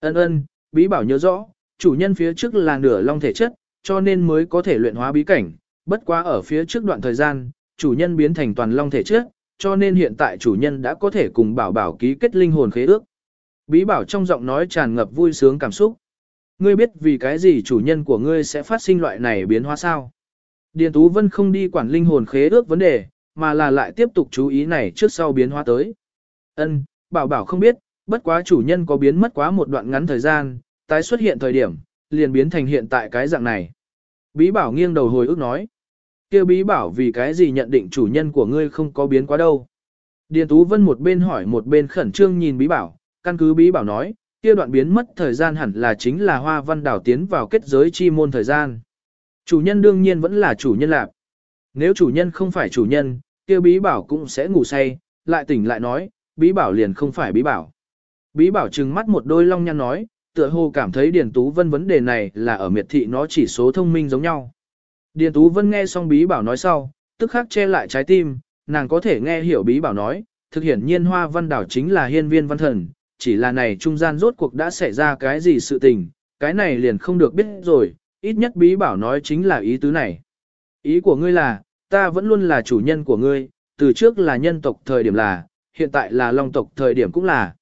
Ân ân, bí bảo nhớ rõ, chủ nhân phía trước là nửa long thể chất, cho nên mới có thể luyện hóa bí cảnh. Bất quá ở phía trước đoạn thời gian, chủ nhân biến thành toàn long thể chất, cho nên hiện tại chủ nhân đã có thể cùng bảo bảo ký kết linh hồn khế ước. Bí bảo trong giọng nói tràn ngập vui sướng cảm xúc. Ngươi biết vì cái gì chủ nhân của ngươi sẽ phát sinh loại này biến hóa sao? Điền Tú Vân không đi quản linh hồn khế ước vấn đề, mà là lại tiếp tục chú ý này trước sau biến hóa tới. Ân, bảo bảo không biết, bất quá chủ nhân có biến mất quá một đoạn ngắn thời gian, tái xuất hiện thời điểm, liền biến thành hiện tại cái dạng này. Bí bảo nghiêng đầu hồi ức nói. kia bí bảo vì cái gì nhận định chủ nhân của ngươi không có biến quá đâu. Điền Tú Vân một bên hỏi một bên khẩn trương nhìn bí bảo, căn cứ bí bảo nói, kia đoạn biến mất thời gian hẳn là chính là hoa văn đảo tiến vào kết giới chi môn thời gian. Chủ nhân đương nhiên vẫn là chủ nhân lạc. Nếu chủ nhân không phải chủ nhân, kia bí bảo cũng sẽ ngủ say, lại tỉnh lại nói, bí bảo liền không phải bí bảo. Bí bảo trừng mắt một đôi long nhăn nói, tựa hồ cảm thấy Điền Tú Vân vấn đề này là ở miệt thị nó chỉ số thông minh giống nhau. Điền Tú Vân nghe xong bí bảo nói sau, tức khắc che lại trái tim, nàng có thể nghe hiểu bí bảo nói, thực hiện nhiên hoa văn đảo chính là hiên viên văn thần, chỉ là này trung gian rốt cuộc đã xảy ra cái gì sự tình, cái này liền không được biết rồi, ít nhất bí bảo nói chính là ý tứ này. Ý của ngươi là, ta vẫn luôn là chủ nhân của ngươi, từ trước là nhân tộc thời điểm là, hiện tại là long tộc thời điểm cũng là.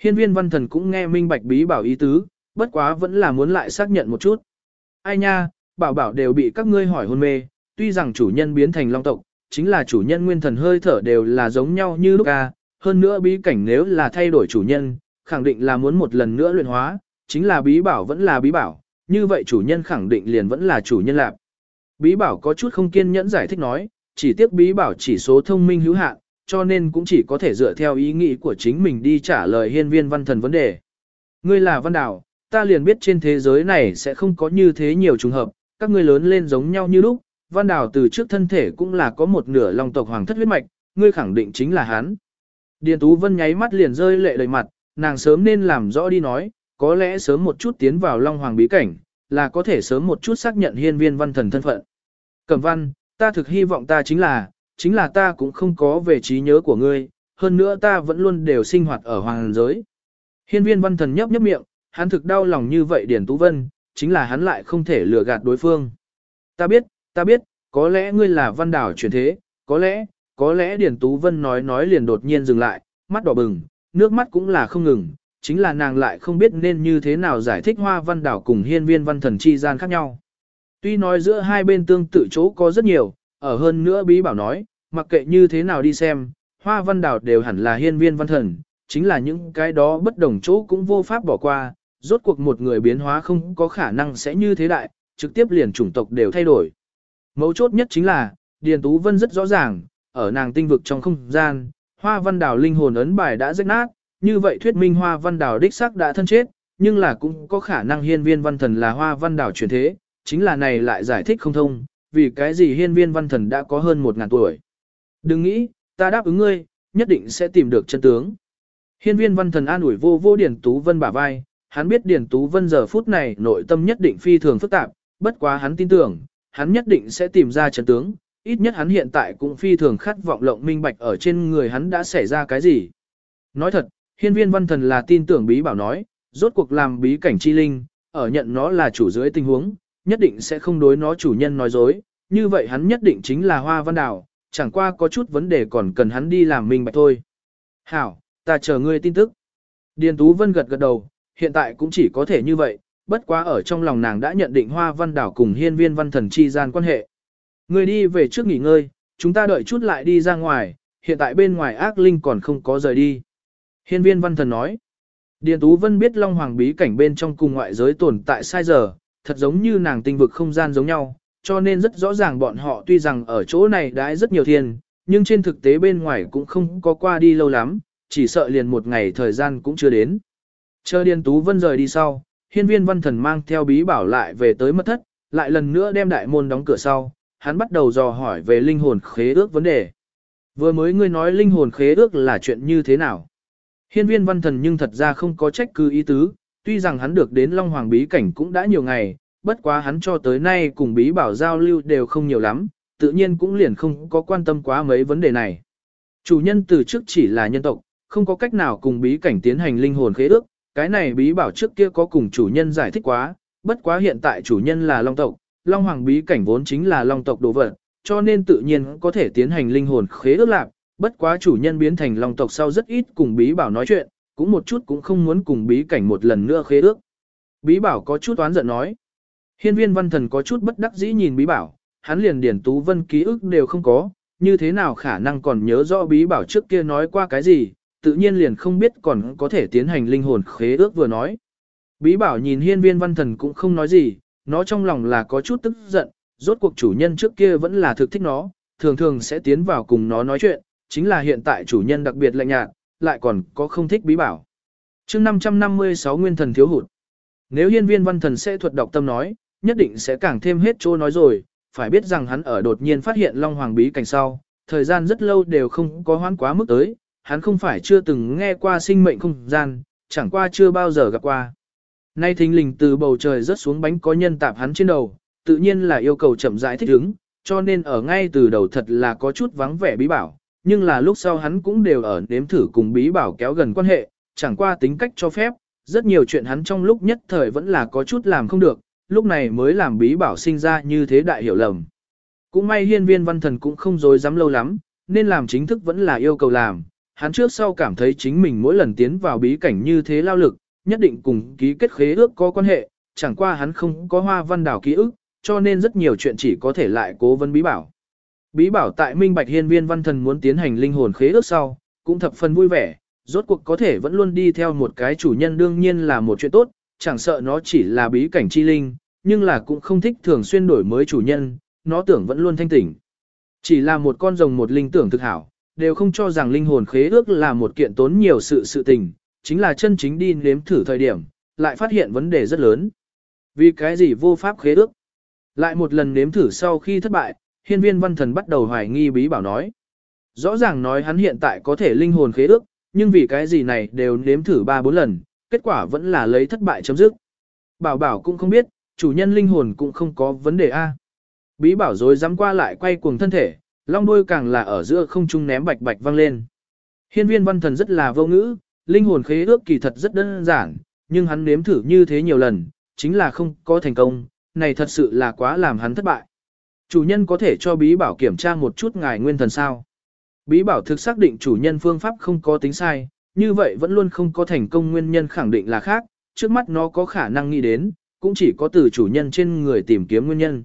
Hiên viên văn thần cũng nghe minh bạch bí bảo ý tứ, bất quá vẫn là muốn lại xác nhận một chút. Ai nha, bảo bảo đều bị các ngươi hỏi hôn mê, tuy rằng chủ nhân biến thành long tộc, chính là chủ nhân nguyên thần hơi thở đều là giống nhau như lúc ca, hơn nữa bí cảnh nếu là thay đổi chủ nhân, khẳng định là muốn một lần nữa luyện hóa, chính là bí bảo vẫn là bí bảo, như vậy chủ nhân khẳng định liền vẫn là chủ nhân lạc. Bí bảo có chút không kiên nhẫn giải thích nói, chỉ tiếc bí bảo chỉ số thông minh hữu hạn, cho nên cũng chỉ có thể dựa theo ý nghĩ của chính mình đi trả lời hiên viên văn thần vấn đề. Ngươi là văn đảo, ta liền biết trên thế giới này sẽ không có như thế nhiều trùng hợp, các ngươi lớn lên giống nhau như lúc, văn đảo từ trước thân thể cũng là có một nửa long tộc hoàng thất huyết mạch, ngươi khẳng định chính là hắn. Điền Tú Vân nháy mắt liền rơi lệ đầy mặt, nàng sớm nên làm rõ đi nói, có lẽ sớm một chút tiến vào Long Hoàng bí cảnh, là có thể sớm một chút xác nhận hiên viên văn thần thân phận. Cẩm văn, ta thực hy vọng ta chính là, chính là ta cũng không có về trí nhớ của ngươi, hơn nữa ta vẫn luôn đều sinh hoạt ở hoàng giới. Hiên viên văn thần nhấp nhấp miệng, hắn thực đau lòng như vậy Điền Tú Vân, chính là hắn lại không thể lừa gạt đối phương. Ta biết, ta biết, có lẽ ngươi là văn đảo chuyển thế, có lẽ, có lẽ Điền Tú Vân nói nói liền đột nhiên dừng lại, mắt đỏ bừng, nước mắt cũng là không ngừng, chính là nàng lại không biết nên như thế nào giải thích hoa văn đảo cùng hiên viên văn thần chi gian khác nhau. Tuy nói giữa hai bên tương tự chỗ có rất nhiều, ở hơn nữa bí bảo nói, mặc kệ như thế nào đi xem, hoa văn đảo đều hẳn là hiên viên văn thần, chính là những cái đó bất đồng chỗ cũng vô pháp bỏ qua, rốt cuộc một người biến hóa không có khả năng sẽ như thế đại, trực tiếp liền chủng tộc đều thay đổi. Mấu chốt nhất chính là, Điền Tú Vân rất rõ ràng, ở nàng tinh vực trong không gian, hoa văn đảo linh hồn ấn bài đã rách nát, như vậy thuyết minh hoa văn đảo đích xác đã thân chết, nhưng là cũng có khả năng hiên viên văn thần là hoa văn đảo chuyển thế, chính là này lại giải thích không thông, vì cái gì hiên viên văn thần đã có hơn một ngàn tuổi. Đừng nghĩ, ta đáp ứng ngươi, nhất định sẽ tìm được chân tướng. Hiên viên văn thần an ủi vô vô Điển Tú Vân bả vai, hắn biết Điển Tú Vân giờ phút này nội tâm nhất định phi thường phức tạp, bất quá hắn tin tưởng, hắn nhất định sẽ tìm ra chân tướng, ít nhất hắn hiện tại cũng phi thường khát vọng lộng minh bạch ở trên người hắn đã xảy ra cái gì. Nói thật, hiên viên văn thần là tin tưởng bí bảo nói, rốt cuộc làm bí cảnh chi linh, ở nhận nó là chủ dưới tình huống, nhất định sẽ không đối nó chủ nhân nói dối, như vậy hắn nhất định chính là hoa văn đảo, chẳng qua có chút vấn đề còn cần hắn đi làm mình bạch thôi. Hảo, ta chờ ngươi tin tức. Điền Tú Vân gật gật đầu, hiện tại cũng chỉ có thể như vậy, bất quá ở trong lòng nàng đã nhận định hoa văn đảo cùng hiên viên văn thần chi gian quan hệ. Ngươi đi về trước nghỉ ngơi, chúng ta đợi chút lại đi ra ngoài, hiện tại bên ngoài ác linh còn không có rời đi. Hiên viên văn thần nói, Điền Tú Vân biết Long Hoàng bí cảnh bên trong cùng ngoại giới tồn tại sai giờ, thật giống như nàng tinh vực không gian giống nhau, cho nên rất rõ ràng bọn họ tuy rằng ở chỗ này đãi rất nhiều thiên, nhưng trên thực tế bên ngoài cũng không có qua đi lâu lắm, chỉ sợ liền một ngày thời gian cũng chưa đến. Chờ Điền Tú Vân rời đi sau, hiên viên văn thần mang theo bí bảo lại về tới mất thất, lại lần nữa đem đại môn đóng cửa sau, hắn bắt đầu dò hỏi về linh hồn khế ước vấn đề. Vừa mới ngươi nói linh hồn khế ước là chuyện như thế nào? Hiên viên văn thần nhưng thật ra không có trách cứ ý tứ, tuy rằng hắn được đến Long Hoàng bí cảnh cũng đã nhiều ngày, bất quá hắn cho tới nay cùng bí bảo giao lưu đều không nhiều lắm, tự nhiên cũng liền không có quan tâm quá mấy vấn đề này. Chủ nhân từ trước chỉ là nhân tộc, không có cách nào cùng bí cảnh tiến hành linh hồn khế ước, cái này bí bảo trước kia có cùng chủ nhân giải thích quá, bất quá hiện tại chủ nhân là Long tộc, Long Hoàng bí cảnh vốn chính là Long tộc đồ vật, cho nên tự nhiên có thể tiến hành linh hồn khế ước lạc, bất quá chủ nhân biến thành Long tộc sau rất ít cùng bí bảo nói chuyện, cũng một chút cũng không muốn cùng bí cảnh một lần nữa khế ước. Bí bảo có chút oán giận nói. Hiên viên văn thần có chút bất đắc dĩ nhìn bí bảo, hắn liền điển tú vân ký ức đều không có, như thế nào khả năng còn nhớ rõ bí bảo trước kia nói qua cái gì, tự nhiên liền không biết còn có thể tiến hành linh hồn khế ước vừa nói. Bí bảo nhìn hiên viên văn thần cũng không nói gì, nó trong lòng là có chút tức giận, rốt cuộc chủ nhân trước kia vẫn là thực thích nó, thường thường sẽ tiến vào cùng nó nói chuyện, chính là hiện tại chủ nhân đặc biệt lạnh nhạt, lại còn có không thích bí bảo. chương 556 nguyên thần thiếu hụt. Nếu hiên viên văn thần sẽ thuật đọc tâm nói, nhất định sẽ càng thêm hết chỗ nói rồi, phải biết rằng hắn ở đột nhiên phát hiện Long Hoàng bí cảnh sau, thời gian rất lâu đều không có hoãn quá mức tới, hắn không phải chưa từng nghe qua sinh mệnh không gian, chẳng qua chưa bao giờ gặp qua. Nay thình lình từ bầu trời rớt xuống bánh có nhân tạp hắn trên đầu, tự nhiên là yêu cầu chậm rãi thích ứng, cho nên ở ngay từ đầu thật là có chút vắng vẻ bí bảo, nhưng là lúc sau hắn cũng đều ở nếm thử cùng bí bảo kéo gần quan hệ, chẳng qua tính cách cho phép, rất nhiều chuyện hắn trong lúc nhất thời vẫn là có chút làm không được, lúc này mới làm bí bảo sinh ra như thế đại hiểu lầm. Cũng may hiên viên văn thần cũng không dối dám lâu lắm, nên làm chính thức vẫn là yêu cầu làm, hắn trước sau cảm thấy chính mình mỗi lần tiến vào bí cảnh như thế lao lực, nhất định cùng ký kết khế ước có quan hệ, chẳng qua hắn không có hoa văn đảo ký ức, cho nên rất nhiều chuyện chỉ có thể lại cố vấn bí bảo. Bí bảo tại Minh Bạch Hiên Viên Văn Thần muốn tiến hành linh hồn khế ước sau, cũng thập phần vui vẻ, rốt cuộc có thể vẫn luôn đi theo một cái chủ nhân đương nhiên là một chuyện tốt, chẳng sợ nó chỉ là bí cảnh chi linh, nhưng là cũng không thích thường xuyên đổi mới chủ nhân, nó tưởng vẫn luôn thanh tỉnh. Chỉ là một con rồng một linh tưởng thực hảo, đều không cho rằng linh hồn khế ước là một kiện tốn nhiều sự sự tình, chính là chân chính đi nếm thử thời điểm, lại phát hiện vấn đề rất lớn. Vì cái gì vô pháp khế ước? Lại một lần nếm thử sau khi thất bại, hiên viên văn thần bắt đầu hoài nghi bí bảo nói. Rõ ràng nói hắn hiện tại có thể linh hồn khế ước, nhưng vì cái gì này đều nếm thử 3-4 lần, kết quả vẫn là lấy thất bại chấm dứt. Bảo bảo cũng không biết, chủ nhân linh hồn cũng không có vấn đề A. Bí bảo rồi dám qua lại quay cuồng thân thể, long đuôi càng là ở giữa không trung ném bạch bạch văng lên. Hiên viên văn thần rất là vô ngữ, linh hồn khế ước kỳ thật rất đơn giản, nhưng hắn nếm thử như thế nhiều lần, chính là không có thành công, này thật sự là quá làm hắn thất bại. Chủ nhân có thể cho bí bảo kiểm tra một chút ngài nguyên thần sao. Bí bảo thực xác định chủ nhân phương pháp không có tính sai, như vậy vẫn luôn không có thành công nguyên nhân khẳng định là khác, trước mắt nó có khả năng nghĩ đến, cũng chỉ có từ chủ nhân trên người tìm kiếm nguyên nhân.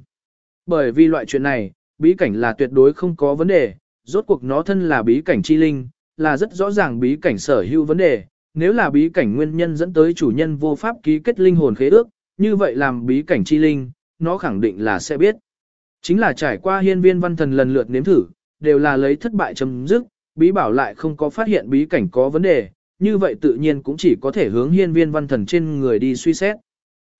Bởi vì loại chuyện này, bí cảnh là tuyệt đối không có vấn đề, rốt cuộc nó thân là bí cảnh chi linh, là rất rõ ràng bí cảnh sở hữu vấn đề, nếu là bí cảnh nguyên nhân dẫn tới chủ nhân vô pháp ký kết linh hồn khế ước, như vậy làm bí cảnh chi linh, nó khẳng định là sẽ biết. Chính là trải qua hiên viên văn thần lần lượt nếm thử, đều là lấy thất bại chấm dứt, bí bảo lại không có phát hiện bí cảnh có vấn đề, như vậy tự nhiên cũng chỉ có thể hướng hiên viên văn thần trên người đi suy xét.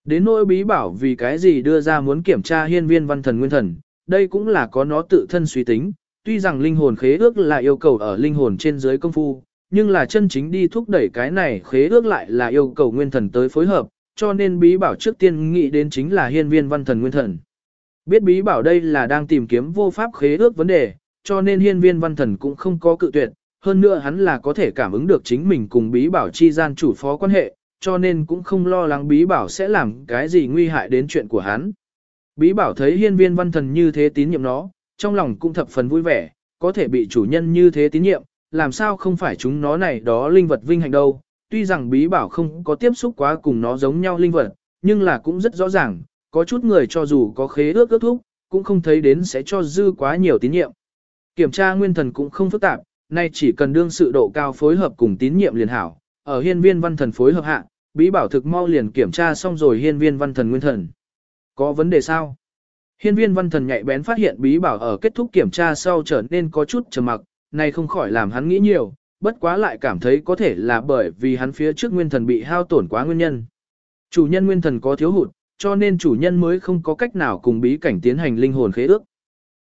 Đến nỗi bí bảo vì cái gì đưa ra muốn kiểm tra hiên viên văn thần nguyên thần, đây cũng là có nó tự thân suy tính, tuy rằng linh hồn khế ước là yêu cầu ở linh hồn trên dưới công phu, nhưng là chân chính đi thúc đẩy cái này khế ước lại là yêu cầu nguyên thần tới phối hợp, cho nên bí bảo trước tiên nghĩ đến chính là hiên viên văn thần nguyên thần. Biết bí bảo đây là đang tìm kiếm vô pháp khế ước vấn đề, cho nên hiên viên văn thần cũng không có cự tuyệt, hơn nữa hắn là có thể cảm ứng được chính mình cùng bí bảo chi gian chủ phó quan hệ, cho nên cũng không lo lắng bí bảo sẽ làm cái gì nguy hại đến chuyện của hắn. Bí bảo thấy hiên viên văn thần như thế tín nhiệm nó, trong lòng cũng thập phần vui vẻ, có thể bị chủ nhân như thế tín nhiệm, làm sao không phải chúng nó này đó linh vật vinh hạnh đâu, tuy rằng bí bảo không có tiếp xúc quá cùng nó giống nhau linh vật, nhưng là cũng rất rõ ràng, có chút người cho dù có khế ước ước thúc, cũng không thấy đến sẽ cho dư quá nhiều tín nhiệm. Kiểm tra nguyên thần cũng không phức tạp, nay chỉ cần đương sự độ cao phối hợp cùng tín nhiệm liền hảo, ở hiên viên văn thần phối hợp hạ, bí bảo thực mau liền kiểm tra xong rồi hiên viên văn thần nguyên thần. Có vấn đề sao? Hiên viên văn thần nhạy bén phát hiện bí bảo ở kết thúc kiểm tra sau trở nên có chút trầm mặc, này không khỏi làm hắn nghĩ nhiều, bất quá lại cảm thấy có thể là bởi vì hắn phía trước nguyên thần bị hao tổn quá nguyên nhân. Chủ nhân nguyên thần có thiếu hụt, cho nên chủ nhân mới không có cách nào cùng bí cảnh tiến hành linh hồn khế ước.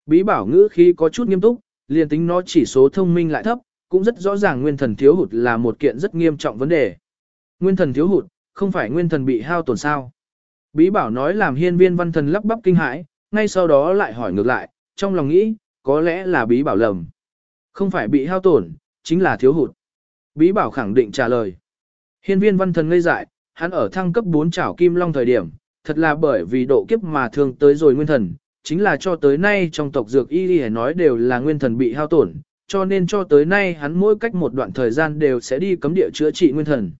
Bí bảo ngữ khí có chút nghiêm túc, liền tính nó chỉ số thông minh lại thấp, cũng rất rõ ràng nguyên thần thiếu hụt là một kiện rất nghiêm trọng vấn đề. Nguyên thần thiếu hụt, không phải nguyên thần bị hao tổn sao. Bí bảo nói làm hiên viên văn thần lắp bắp kinh hãi, ngay sau đó lại hỏi ngược lại, trong lòng nghĩ, có lẽ là bí bảo lầm. Không phải bị hao tổn, chính là thiếu hụt. Bí bảo khẳng định trả lời. Hiên viên văn thần ngây dại, hắn ở thăng cấp 4 chảo kim long thời điểm, thật là bởi vì độ kiếp mà thường tới rồi nguyên thần, chính là cho tới nay trong tộc dược y y nói đều là nguyên thần bị hao tổn, cho nên cho tới nay hắn mỗi cách một đoạn thời gian đều sẽ đi cấm địa chữa trị nguyên thần.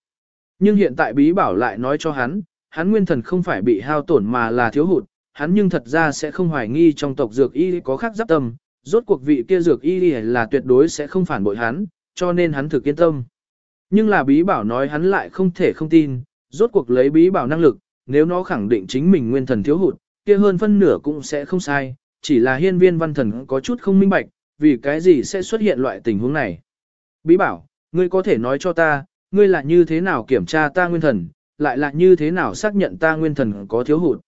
Nhưng hiện tại bí bảo lại nói cho hắn, hắn nguyên thần không phải bị hao tổn mà là thiếu hụt, hắn nhưng thật ra sẽ không hoài nghi trong tộc dược y có khác giáp tâm, rốt cuộc vị kia dược y là tuyệt đối sẽ không phản bội hắn, cho nên hắn thực yên tâm. Nhưng là bí bảo nói hắn lại không thể không tin, rốt cuộc lấy bí bảo năng lực, nếu nó khẳng định chính mình nguyên thần thiếu hụt, kia hơn phân nửa cũng sẽ không sai, chỉ là hiên viên văn thần có chút không minh bạch, vì cái gì sẽ xuất hiện loại tình huống này. Bí bảo, ngươi có thể nói cho ta, ngươi là như thế nào kiểm tra ta nguyên thần, lại là như thế nào xác nhận ta nguyên thần có thiếu hụt.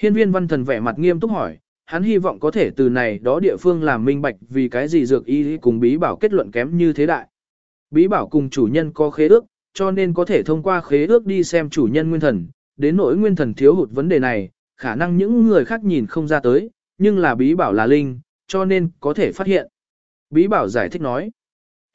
Hiên viên văn thần vẻ mặt nghiêm túc hỏi, hắn hy vọng có thể từ này đó địa phương làm minh bạch vì cái gì dược y cùng bí bảo kết luận kém như thế đại. Bí bảo cùng chủ nhân có khế ước, cho nên có thể thông qua khế ước đi xem chủ nhân nguyên thần, đến nỗi nguyên thần thiếu hụt vấn đề này, khả năng những người khác nhìn không ra tới, nhưng là bí bảo là linh, cho nên có thể phát hiện. Bí bảo giải thích nói.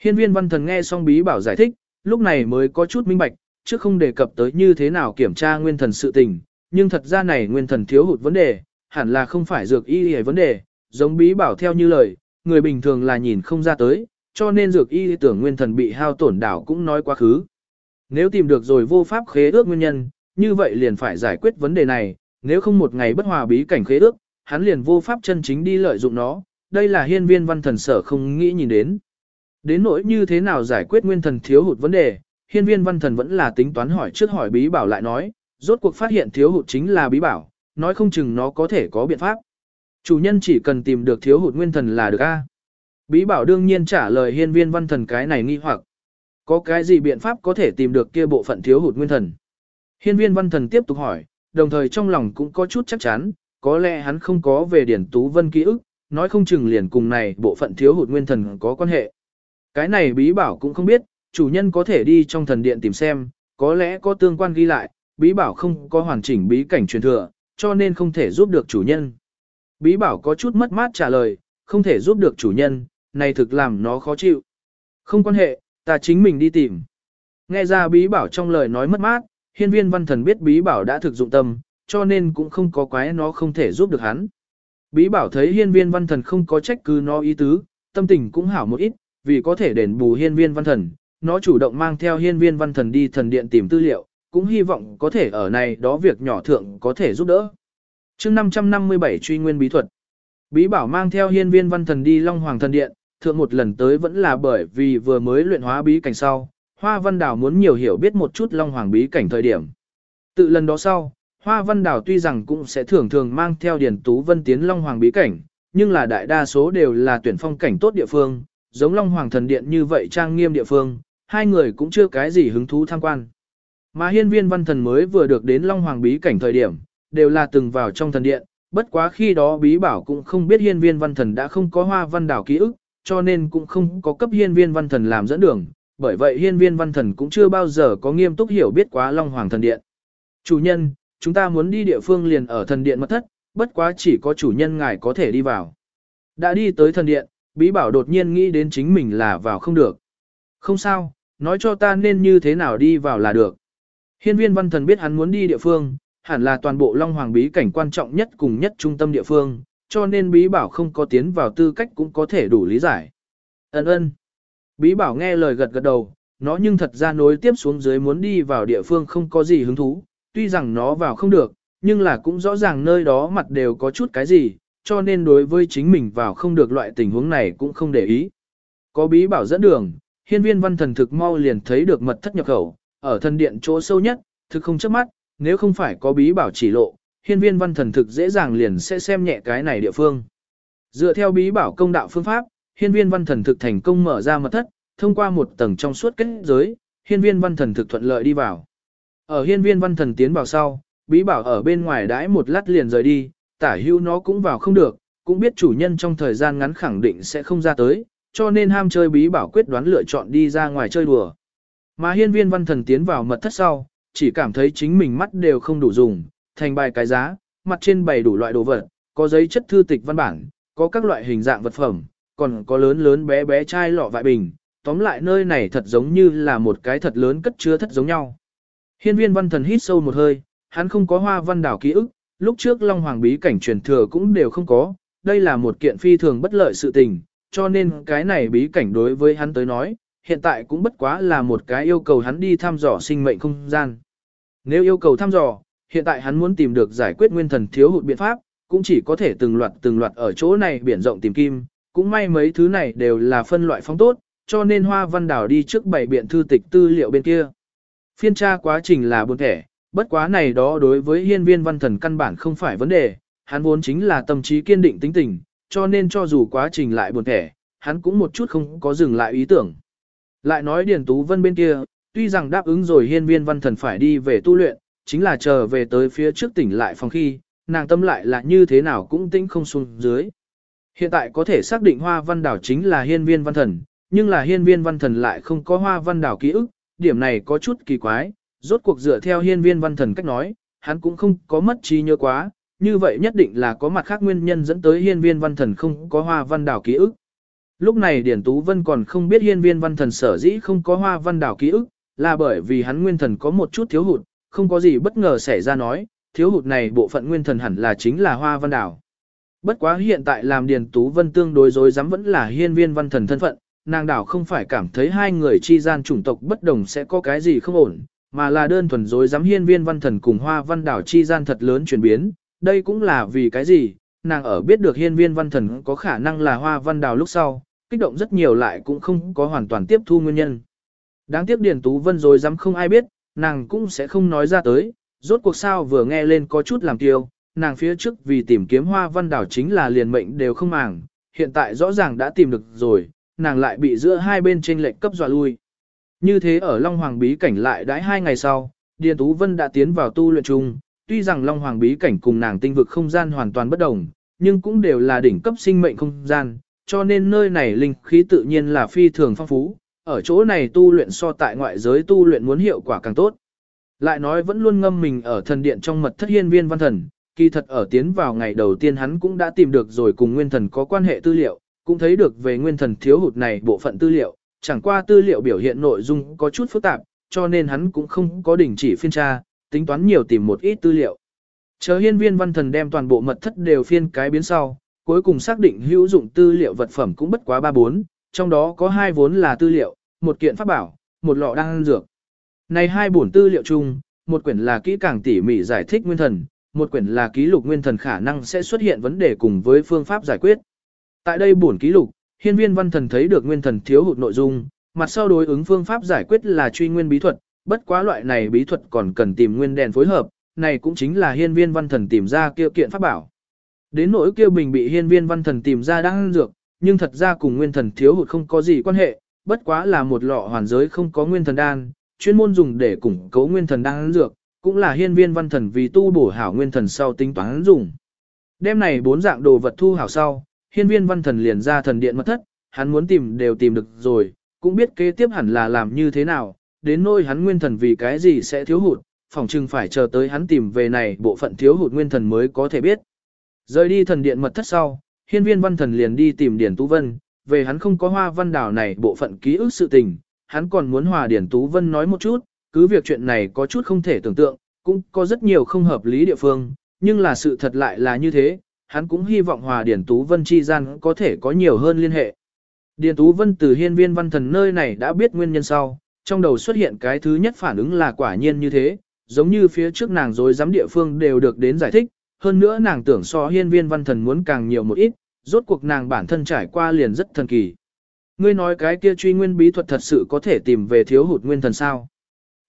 Hiên viên văn thần nghe xong bí bảo giải thích, lúc này mới có chút minh bạch, chứ không đề cập tới như thế nào kiểm tra nguyên thần sự tình, nhưng thật ra này nguyên thần thiếu hụt vấn đề, hẳn là không phải dược y hề vấn đề, giống bí bảo theo như lời, người bình thường là nhìn không ra tới, cho nên dược y tưởng nguyên thần bị hao tổn đảo cũng nói quá khứ. Nếu tìm được rồi vô pháp khế ước nguyên nhân, như vậy liền phải giải quyết vấn đề này, nếu không một ngày bất hòa bí cảnh khế ước, hắn liền vô pháp chân chính đi lợi dụng nó, đây là hiên viên văn thần sở không nghĩ nhìn đến. Đến nỗi như thế nào giải quyết nguyên thần thiếu hụt vấn đề, hiên viên văn thần vẫn là tính toán hỏi trước hỏi bí bảo lại nói, rốt cuộc phát hiện thiếu hụt chính là bí bảo, nói không chừng nó có thể có biện pháp. Chủ nhân chỉ cần tìm được thiếu hụt nguyên thần là được a. Bí bảo đương nhiên trả lời hiên viên văn thần cái này nghi hoặc. Có cái gì biện pháp có thể tìm được kia bộ phận thiếu hụt nguyên thần? Hiên viên văn thần tiếp tục hỏi, đồng thời trong lòng cũng có chút chắc chắn, có lẽ hắn không có về điển tú vân ký ức, nói không chừng liền cùng này bộ phận thiếu hụt nguyên thần có quan hệ. Cái này bí bảo cũng không biết, chủ nhân có thể đi trong thần điện tìm xem, có lẽ có tương quan ghi lại, bí bảo không có hoàn chỉnh bí cảnh truyền thừa, cho nên không thể giúp được chủ nhân. Bí bảo có chút mất mát trả lời, không thể giúp được chủ nhân, này thực làm nó khó chịu. Không quan hệ, ta chính mình đi tìm. Nghe ra bí bảo trong lời nói mất mát, hiên viên văn thần biết bí bảo đã thực dụng tâm, cho nên cũng không có quái nó không thể giúp được hắn. Bí bảo thấy hiên viên văn thần không có trách cứ nó ý tứ, tâm tình cũng hảo một ít, vì có thể đền bù hiên viên văn thần, nó chủ động mang theo hiên viên văn thần đi thần điện tìm tư liệu, cũng hy vọng có thể ở này đó việc nhỏ thượng có thể giúp đỡ. chương 557 truy nguyên bí thuật, bí bảo mang theo hiên viên văn thần đi Long Hoàng thần điện, thượng một lần tới vẫn là bởi vì vừa mới luyện hóa bí cảnh sau, Hoa Văn Đào muốn nhiều hiểu biết một chút Long Hoàng bí cảnh thời điểm. Tự lần đó sau, Hoa Văn Đào tuy rằng cũng sẽ thường thường mang theo Điền Tú Vân tiến Long Hoàng bí cảnh, nhưng là đại đa số đều là tuyển phong cảnh tốt địa phương, giống Long Hoàng thần điện như vậy trang nghiêm địa phương, hai người cũng chưa cái gì hứng thú tham quan. Mà hiên viên văn thần mới vừa được đến Long Hoàng bí cảnh thời điểm, đều là từng vào trong thần điện, bất quá khi đó bí bảo cũng không biết hiên viên văn thần đã không có hoa văn đảo ký ức, cho nên cũng không có cấp hiên viên văn thần làm dẫn đường, bởi vậy hiên viên văn thần cũng chưa bao giờ có nghiêm túc hiểu biết quá Long Hoàng thần điện. Chủ nhân, chúng ta muốn đi địa phương liền ở thần điện mật thất, bất quá chỉ có chủ nhân ngài có thể đi vào. Đã đi tới thần điện, bí bảo đột nhiên nghĩ đến chính mình là vào không được. Không sao, nói cho ta nên như thế nào đi vào là được. Hiên viên văn thần biết hắn muốn đi địa phương, hẳn là toàn bộ Long Hoàng bí cảnh quan trọng nhất cùng nhất trung tâm địa phương, cho nên bí bảo không có tiến vào tư cách cũng có thể đủ lý giải. Ấn ơn. Bí bảo nghe lời gật gật đầu, nó nhưng thật ra nối tiếp xuống dưới muốn đi vào địa phương không có gì hứng thú, tuy rằng nó vào không được, nhưng là cũng rõ ràng nơi đó mặt đều có chút cái gì, cho nên đối với chính mình vào không được loại tình huống này cũng không để ý. Có bí bảo dẫn đường, hiên viên văn thần thực mau liền thấy được mật thất nhập khẩu, ở thân điện chỗ sâu nhất, thực không chớp mắt, nếu không phải có bí bảo chỉ lộ, hiên viên văn thần thực dễ dàng liền sẽ xem nhẹ cái này địa phương. Dựa theo bí bảo công đạo phương pháp, hiên viên văn thần thực thành công mở ra mật thất, thông qua một tầng trong suốt kết giới, hiên viên văn thần thực thuận lợi đi vào. Ở hiên viên văn thần tiến vào sau, bí bảo ở bên ngoài đãi một lát liền rời đi, tả hữu nó cũng vào không được, cũng biết chủ nhân trong thời gian ngắn khẳng định sẽ không ra tới, cho nên ham chơi bí bảo quyết đoán lựa chọn đi ra ngoài chơi đùa. Mà hiên viên văn thần tiến vào mật thất sau, chỉ cảm thấy chính mình mắt đều không đủ dùng, thành bài cái giá, mặt trên bày đủ loại đồ vật, có giấy chất thư tịch văn bản, có các loại hình dạng vật phẩm, còn có lớn lớn bé bé chai lọ vại bình, tóm lại nơi này thật giống như là một cái thật lớn cất chứa thất giống nhau. Hiên viên văn thần hít sâu một hơi, hắn không có hoa văn đảo ký ức, lúc trước Long Hoàng bí cảnh truyền thừa cũng đều không có, đây là một kiện phi thường bất lợi sự tình, cho nên cái này bí cảnh đối với hắn tới nói, hiện tại cũng bất quá là một cái yêu cầu hắn đi thăm dò sinh mệnh không gian. Nếu yêu cầu thăm dò, hiện tại hắn muốn tìm được giải quyết nguyên thần thiếu hụt biện pháp, cũng chỉ có thể từng loạt từng loạt ở chỗ này biển rộng tìm kim, cũng may mấy thứ này đều là phân loại phóng tốt, cho nên Hoa Văn Đảo đi trước bảy biện thư tịch tư liệu bên kia. Phiên tra quá trình là buồn thẻ, bất quá này đó đối với hiên viên văn thần căn bản không phải vấn đề, hắn vốn chính là tâm trí kiên định tính tình, cho nên cho dù quá trình lại buồn thẻ, hắn cũng một chút không có dừng lại ý tưởng. Lại nói Điền Tú Vân bên kia, tuy rằng đáp ứng rồi hiên viên văn thần phải đi về tu luyện, chính là chờ về tới phía trước tỉnh lại phòng khi, nàng tâm lại là như thế nào cũng tĩnh không xuống dưới. Hiện tại có thể xác định hoa văn đảo chính là hiên viên văn thần, nhưng là hiên viên văn thần lại không có hoa văn đảo ký ức, điểm này có chút kỳ quái, rốt cuộc dựa theo hiên viên văn thần cách nói, hắn cũng không có mất trí nhớ quá, như vậy nhất định là có mặt khác nguyên nhân dẫn tới hiên viên văn thần không có hoa văn đảo ký ức. Lúc này Điển Tú Vân còn không biết hiên viên văn thần sở dĩ không có hoa văn đảo ký ức, là bởi vì hắn nguyên thần có một chút thiếu hụt, không có gì bất ngờ xảy ra nói, thiếu hụt này bộ phận nguyên thần hẳn là chính là hoa văn đảo. Bất quá hiện tại làm Điền Tú Vân tương đối dối dám vẫn là hiên viên văn thần thân phận, nàng đảo không phải cảm thấy hai người chi gian chủng tộc bất đồng sẽ có cái gì không ổn, mà là đơn thuần dối dám hiên viên văn thần cùng hoa văn đảo chi gian thật lớn chuyển biến, đây cũng là vì cái gì, nàng ở biết được hiên viên văn thần có khả năng là hoa văn đảo lúc sau, kích động rất nhiều lại cũng không có hoàn toàn tiếp thu nguyên nhân. Đáng tiếc Điền Tú Vân dối dám không ai biết, nàng cũng sẽ không nói ra tới, rốt cuộc sao vừa nghe lên có chút làm tiêu, nàng phía trước vì tìm kiếm hoa văn đảo chính là liền mệnh đều không màng, hiện tại rõ ràng đã tìm được rồi, nàng lại bị giữa hai bên trên lệnh cấp dọa lui. Như thế ở Long Hoàng bí cảnh lại đãi hai ngày sau, Điền Tú Vân đã tiến vào tu luyện chung, tuy rằng Long Hoàng bí cảnh cùng nàng tinh vực không gian hoàn toàn bất đồng, nhưng cũng đều là đỉnh cấp sinh mệnh không gian, cho nên nơi này linh khí tự nhiên là phi thường phong phú, ở chỗ này tu luyện so tại ngoại giới tu luyện muốn hiệu quả càng tốt. Lại nói vẫn luôn ngâm mình ở thần điện trong mật thất hiên viên văn thần, kỳ thật ở tiến vào ngày đầu tiên hắn cũng đã tìm được rồi cùng nguyên thần có quan hệ tư liệu, cũng thấy được về nguyên thần thiếu hụt này bộ phận tư liệu, chẳng qua tư liệu biểu hiện nội dung có chút phức tạp, cho nên hắn cũng không có đình chỉ phiên tra, tính toán nhiều tìm một ít tư liệu. Chờ hiên viên văn thần đem toàn bộ mật thất đều phiên cái biến sau, cuối cùng xác định hữu dụng tư liệu vật phẩm cũng bất quá 3-4, trong đó có hai vốn là tư liệu, một kiện pháp bảo, một lọ đan dược. Này hai bổn tư liệu chung, một quyển là kỹ càng tỉ mỉ giải thích nguyên thần, một quyển là ký lục nguyên thần khả năng sẽ xuất hiện vấn đề cùng với phương pháp giải quyết. Tại đây bổn ký lục, hiên viên văn thần thấy được nguyên thần thiếu hụt nội dung, mặt sau đối ứng phương pháp giải quyết là truy nguyên bí thuật, bất quá loại này bí thuật còn cần tìm nguyên đèn phối hợp, này cũng chính là hiên viên văn thần tìm ra kia kiện pháp bảo. Đến nỗi kia bình bị hiên viên văn thần tìm ra đang dược, nhưng thật ra cùng nguyên thần thiếu hụt không có gì quan hệ, bất quá là một lọ hoàn giới không có nguyên thần đan, chuyên môn dùng để củng cố nguyên thần đan dược, cũng là hiên viên văn thần vì tu bổ hảo nguyên thần sau tính toán dùng. Đêm này bốn dạng đồ vật thu hảo sau, hiên viên văn thần liền ra thần điện mật thất, hắn muốn tìm đều tìm được rồi, cũng biết kế tiếp hẳn là làm như thế nào, đến nỗi hắn nguyên thần vì cái gì sẽ thiếu hụt, phòng chừng phải chờ tới hắn tìm về này bộ phận thiếu hụt nguyên thần mới có thể biết. Rời đi thần điện mật thất sau, hiên viên văn thần liền đi tìm Điển Tú Vân, về hắn không có hoa văn đảo này bộ phận ký ức sự tình, hắn còn muốn hòa Điển Tú Vân nói một chút, cứ việc chuyện này có chút không thể tưởng tượng, cũng có rất nhiều không hợp lý địa phương, nhưng là sự thật lại là như thế, hắn cũng hy vọng hòa Điển Tú Vân chi gian có thể có nhiều hơn liên hệ. Điền Tú Vân từ hiên viên văn thần nơi này đã biết nguyên nhân sau, trong đầu xuất hiện cái thứ nhất phản ứng là quả nhiên như thế, giống như phía trước nàng dối giám địa phương đều được đến giải thích, hơn nữa nàng tưởng so hiên viên văn thần muốn càng nhiều một ít, rốt cuộc nàng bản thân trải qua liền rất thần kỳ. Ngươi nói cái kia truy nguyên bí thuật thật sự có thể tìm về thiếu hụt nguyên thần sao?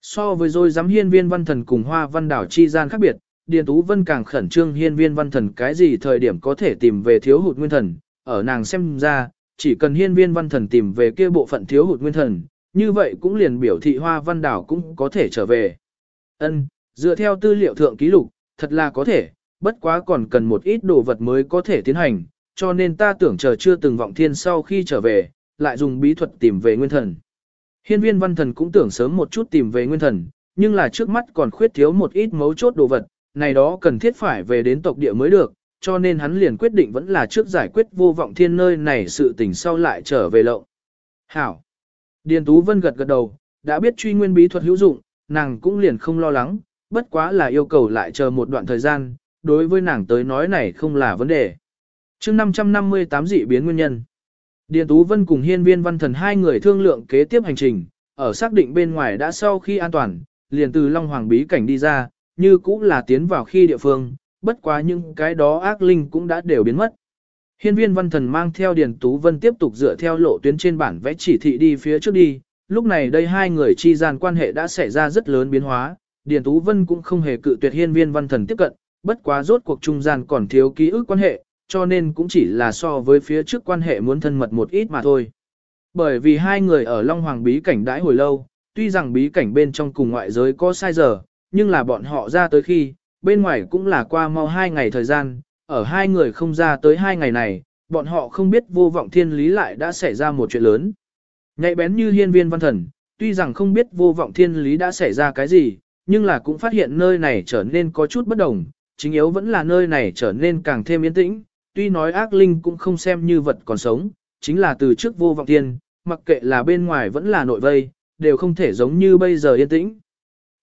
So với rồi giám hiên viên văn thần cùng hoa văn đảo chi gian khác biệt, Điền Tú Vân càng khẩn trương hiên viên văn thần cái gì thời điểm có thể tìm về thiếu hụt nguyên thần, ở nàng xem ra, chỉ cần hiên viên văn thần tìm về kia bộ phận thiếu hụt nguyên thần, như vậy cũng liền biểu thị hoa văn đảo cũng có thể trở về. Ân, dựa theo tư liệu thượng ký lục, thật là có thể, bất quá còn cần một ít đồ vật mới có thể tiến hành, cho nên ta tưởng chờ chưa từng vọng thiên sau khi trở về, lại dùng bí thuật tìm về nguyên thần. Hiên viên văn thần cũng tưởng sớm một chút tìm về nguyên thần, nhưng là trước mắt còn khuyết thiếu một ít mấu chốt đồ vật, này đó cần thiết phải về đến tộc địa mới được, cho nên hắn liền quyết định vẫn là trước giải quyết vô vọng thiên nơi này sự tình sau lại trở về lộ. Hảo! Điền Tú Vân gật gật đầu, đã biết truy nguyên bí thuật hữu dụng, nàng cũng liền không lo lắng, bất quá là yêu cầu lại chờ một đoạn thời gian, đối với nàng tới nói này không là vấn đề. chương 558 dị biến nguyên nhân. Điền Tú Vân cùng hiên viên văn thần hai người thương lượng kế tiếp hành trình, ở xác định bên ngoài đã sau khi an toàn, liền từ Long Hoàng bí cảnh đi ra, như cũng là tiến vào khi địa phương, bất quá những cái đó ác linh cũng đã đều biến mất. Hiên viên văn thần mang theo Điền Tú Vân tiếp tục dựa theo lộ tuyến trên bản vẽ chỉ thị đi phía trước đi, lúc này đây hai người chi gian quan hệ đã xảy ra rất lớn biến hóa, Điền Tú Vân cũng không hề cự tuyệt hiên viên văn thần tiếp cận, bất quá rốt cuộc trung gian còn thiếu ký ức quan hệ, cho nên cũng chỉ là so với phía trước quan hệ muốn thân mật một ít mà thôi. Bởi vì hai người ở Long Hoàng bí cảnh đãi hồi lâu, tuy rằng bí cảnh bên trong cùng ngoại giới có sai giờ, nhưng là bọn họ ra tới khi, bên ngoài cũng là qua mau hai ngày thời gian, ở hai người không ra tới hai ngày này, bọn họ không biết vô vọng thiên lý lại đã xảy ra một chuyện lớn. Nhạy bén như hiên viên văn thần, tuy rằng không biết vô vọng thiên lý đã xảy ra cái gì, nhưng là cũng phát hiện nơi này trở nên có chút bất đồng, chính yếu vẫn là nơi này trở nên càng thêm yên tĩnh, tuy nói ác linh cũng không xem như vật còn sống, chính là từ trước vô vọng thiên, mặc kệ là bên ngoài vẫn là nội vây, đều không thể giống như bây giờ yên tĩnh.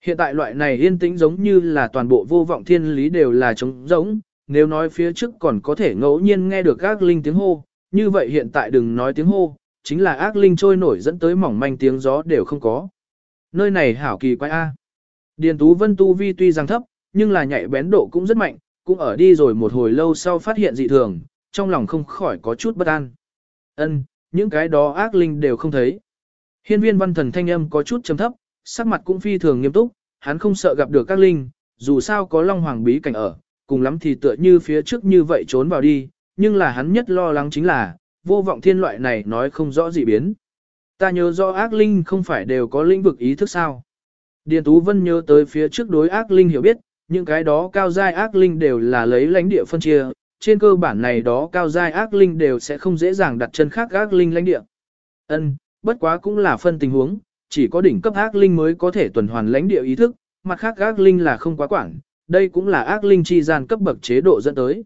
Hiện tại loại này yên tĩnh giống như là toàn bộ vô vọng thiên lý đều là trống giống, nếu nói phía trước còn có thể ngẫu nhiên nghe được ác linh tiếng hô, như vậy hiện tại đừng nói tiếng hô, chính là ác linh trôi nổi dẫn tới mỏng manh tiếng gió đều không có. Nơi này hảo kỳ quái A. Điền Tú Vân Tu Vi tuy rằng thấp, nhưng là nhạy bén độ cũng rất mạnh, cũng ở đi rồi một hồi lâu sau phát hiện dị thường, trong lòng không khỏi có chút bất an. Ân, những cái đó ác linh đều không thấy. Hiên viên văn thần thanh âm có chút trầm thấp, sắc mặt cũng phi thường nghiêm túc, hắn không sợ gặp được các linh, dù sao có Long Hoàng bí cảnh ở, cùng lắm thì tựa như phía trước như vậy trốn vào đi, nhưng là hắn nhất lo lắng chính là, vô vọng thiên loại này nói không rõ dị biến. Ta nhớ do ác linh không phải đều có lĩnh vực ý thức sao. Điền Tú Vân nhớ tới phía trước đối ác linh hiểu biết, những cái đó cao giai ác linh đều là lấy lãnh địa phân chia, trên cơ bản này đó cao giai ác linh đều sẽ không dễ dàng đặt chân khác ác linh lãnh địa. Ân, bất quá cũng là phân tình huống, chỉ có đỉnh cấp ác linh mới có thể tuần hoàn lãnh địa ý thức, mặt khác ác linh là không quá quản, đây cũng là ác linh chi gian cấp bậc chế độ dẫn tới.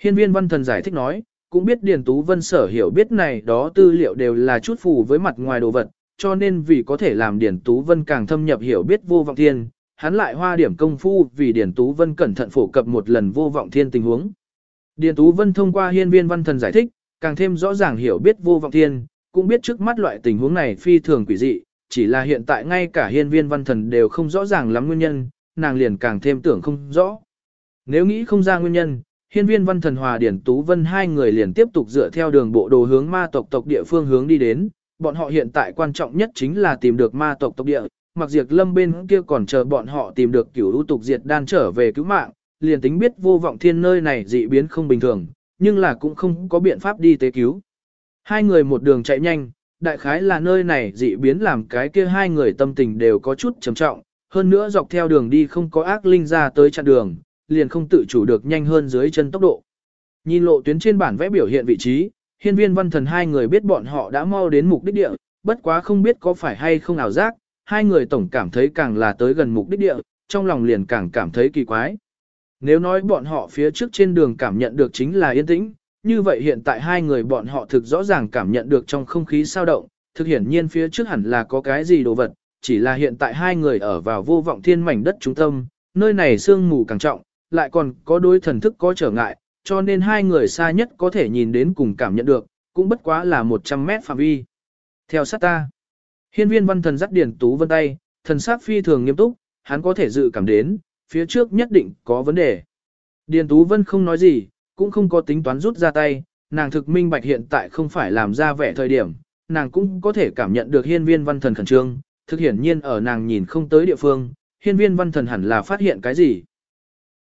Hiên viên văn thần giải thích nói, cũng biết Điền Tú Vân sở hiểu biết này đó tư liệu đều là chút phù với mặt ngoài đồ vật, cho nên vì có thể làm Điền Tú Vân càng thâm nhập hiểu biết vô vọng thiên, hắn lại hoa điểm công phu vì Điền Tú Vân cẩn thận phổ cập một lần vô vọng thiên tình huống. Điền Tú Vân thông qua hiên viên văn thần giải thích, càng thêm rõ ràng hiểu biết vô vọng thiên, cũng biết trước mắt loại tình huống này phi thường quỷ dị, chỉ là hiện tại ngay cả hiên viên văn thần đều không rõ ràng lắm nguyên nhân, nàng liền càng thêm tưởng không rõ. Nếu nghĩ không ra nguyên nhân, hiên viên văn thần hòa điển tú vân hai người liền tiếp tục dựa theo đường bộ đồ hướng ma tộc tộc địa phương hướng đi đến, bọn họ hiện tại quan trọng nhất chính là tìm được ma tộc tộc địa, mặc diệt lâm bên kia còn chờ bọn họ tìm được cửu lũ tục diệt đan trở về cứu mạng, liền tính biết vô vọng thiên nơi này dị biến không bình thường, nhưng là cũng không có biện pháp đi tế cứu. Hai người một đường chạy nhanh, đại khái là nơi này dị biến làm cái kia hai người tâm tình đều có chút trầm trọng, hơn nữa dọc theo đường đi không có ác linh ra tới chặn đường, liền không tự chủ được nhanh hơn dưới chân tốc độ. Nhìn lộ tuyến trên bản vẽ biểu hiện vị trí, hiên viên văn thần hai người biết bọn họ đã mau đến mục đích địa, bất quá không biết có phải hay không ảo giác, hai người tổng cảm thấy càng là tới gần mục đích địa, trong lòng liền càng cảm thấy kỳ quái. Nếu nói bọn họ phía trước trên đường cảm nhận được chính là yên tĩnh, như vậy hiện tại hai người bọn họ thực rõ ràng cảm nhận được trong không khí sao động, thực hiển nhiên phía trước hẳn là có cái gì đồ vật, chỉ là hiện tại hai người ở vào vô vọng thiên mảnh đất trung tâm, nơi này sương mù càng trọng, lại còn có đối thần thức có trở ngại, cho nên hai người xa nhất có thể nhìn đến cùng cảm nhận được, cũng bất quá là 100 mét phạm vi. Theo sát ta, Hiên viên văn thần dắt Điền Tú Vân tay, thần sắc phi thường nghiêm túc, hắn có thể dự cảm đến, phía trước nhất định có vấn đề. Điền Tú Vân không nói gì, cũng không có tính toán rút ra tay, nàng thực minh bạch hiện tại không phải làm ra vẻ thời điểm, nàng cũng có thể cảm nhận được hiên viên văn thần khẩn trương, thực hiển nhiên ở nàng nhìn không tới địa phương, hiên viên văn thần hẳn là phát hiện cái gì.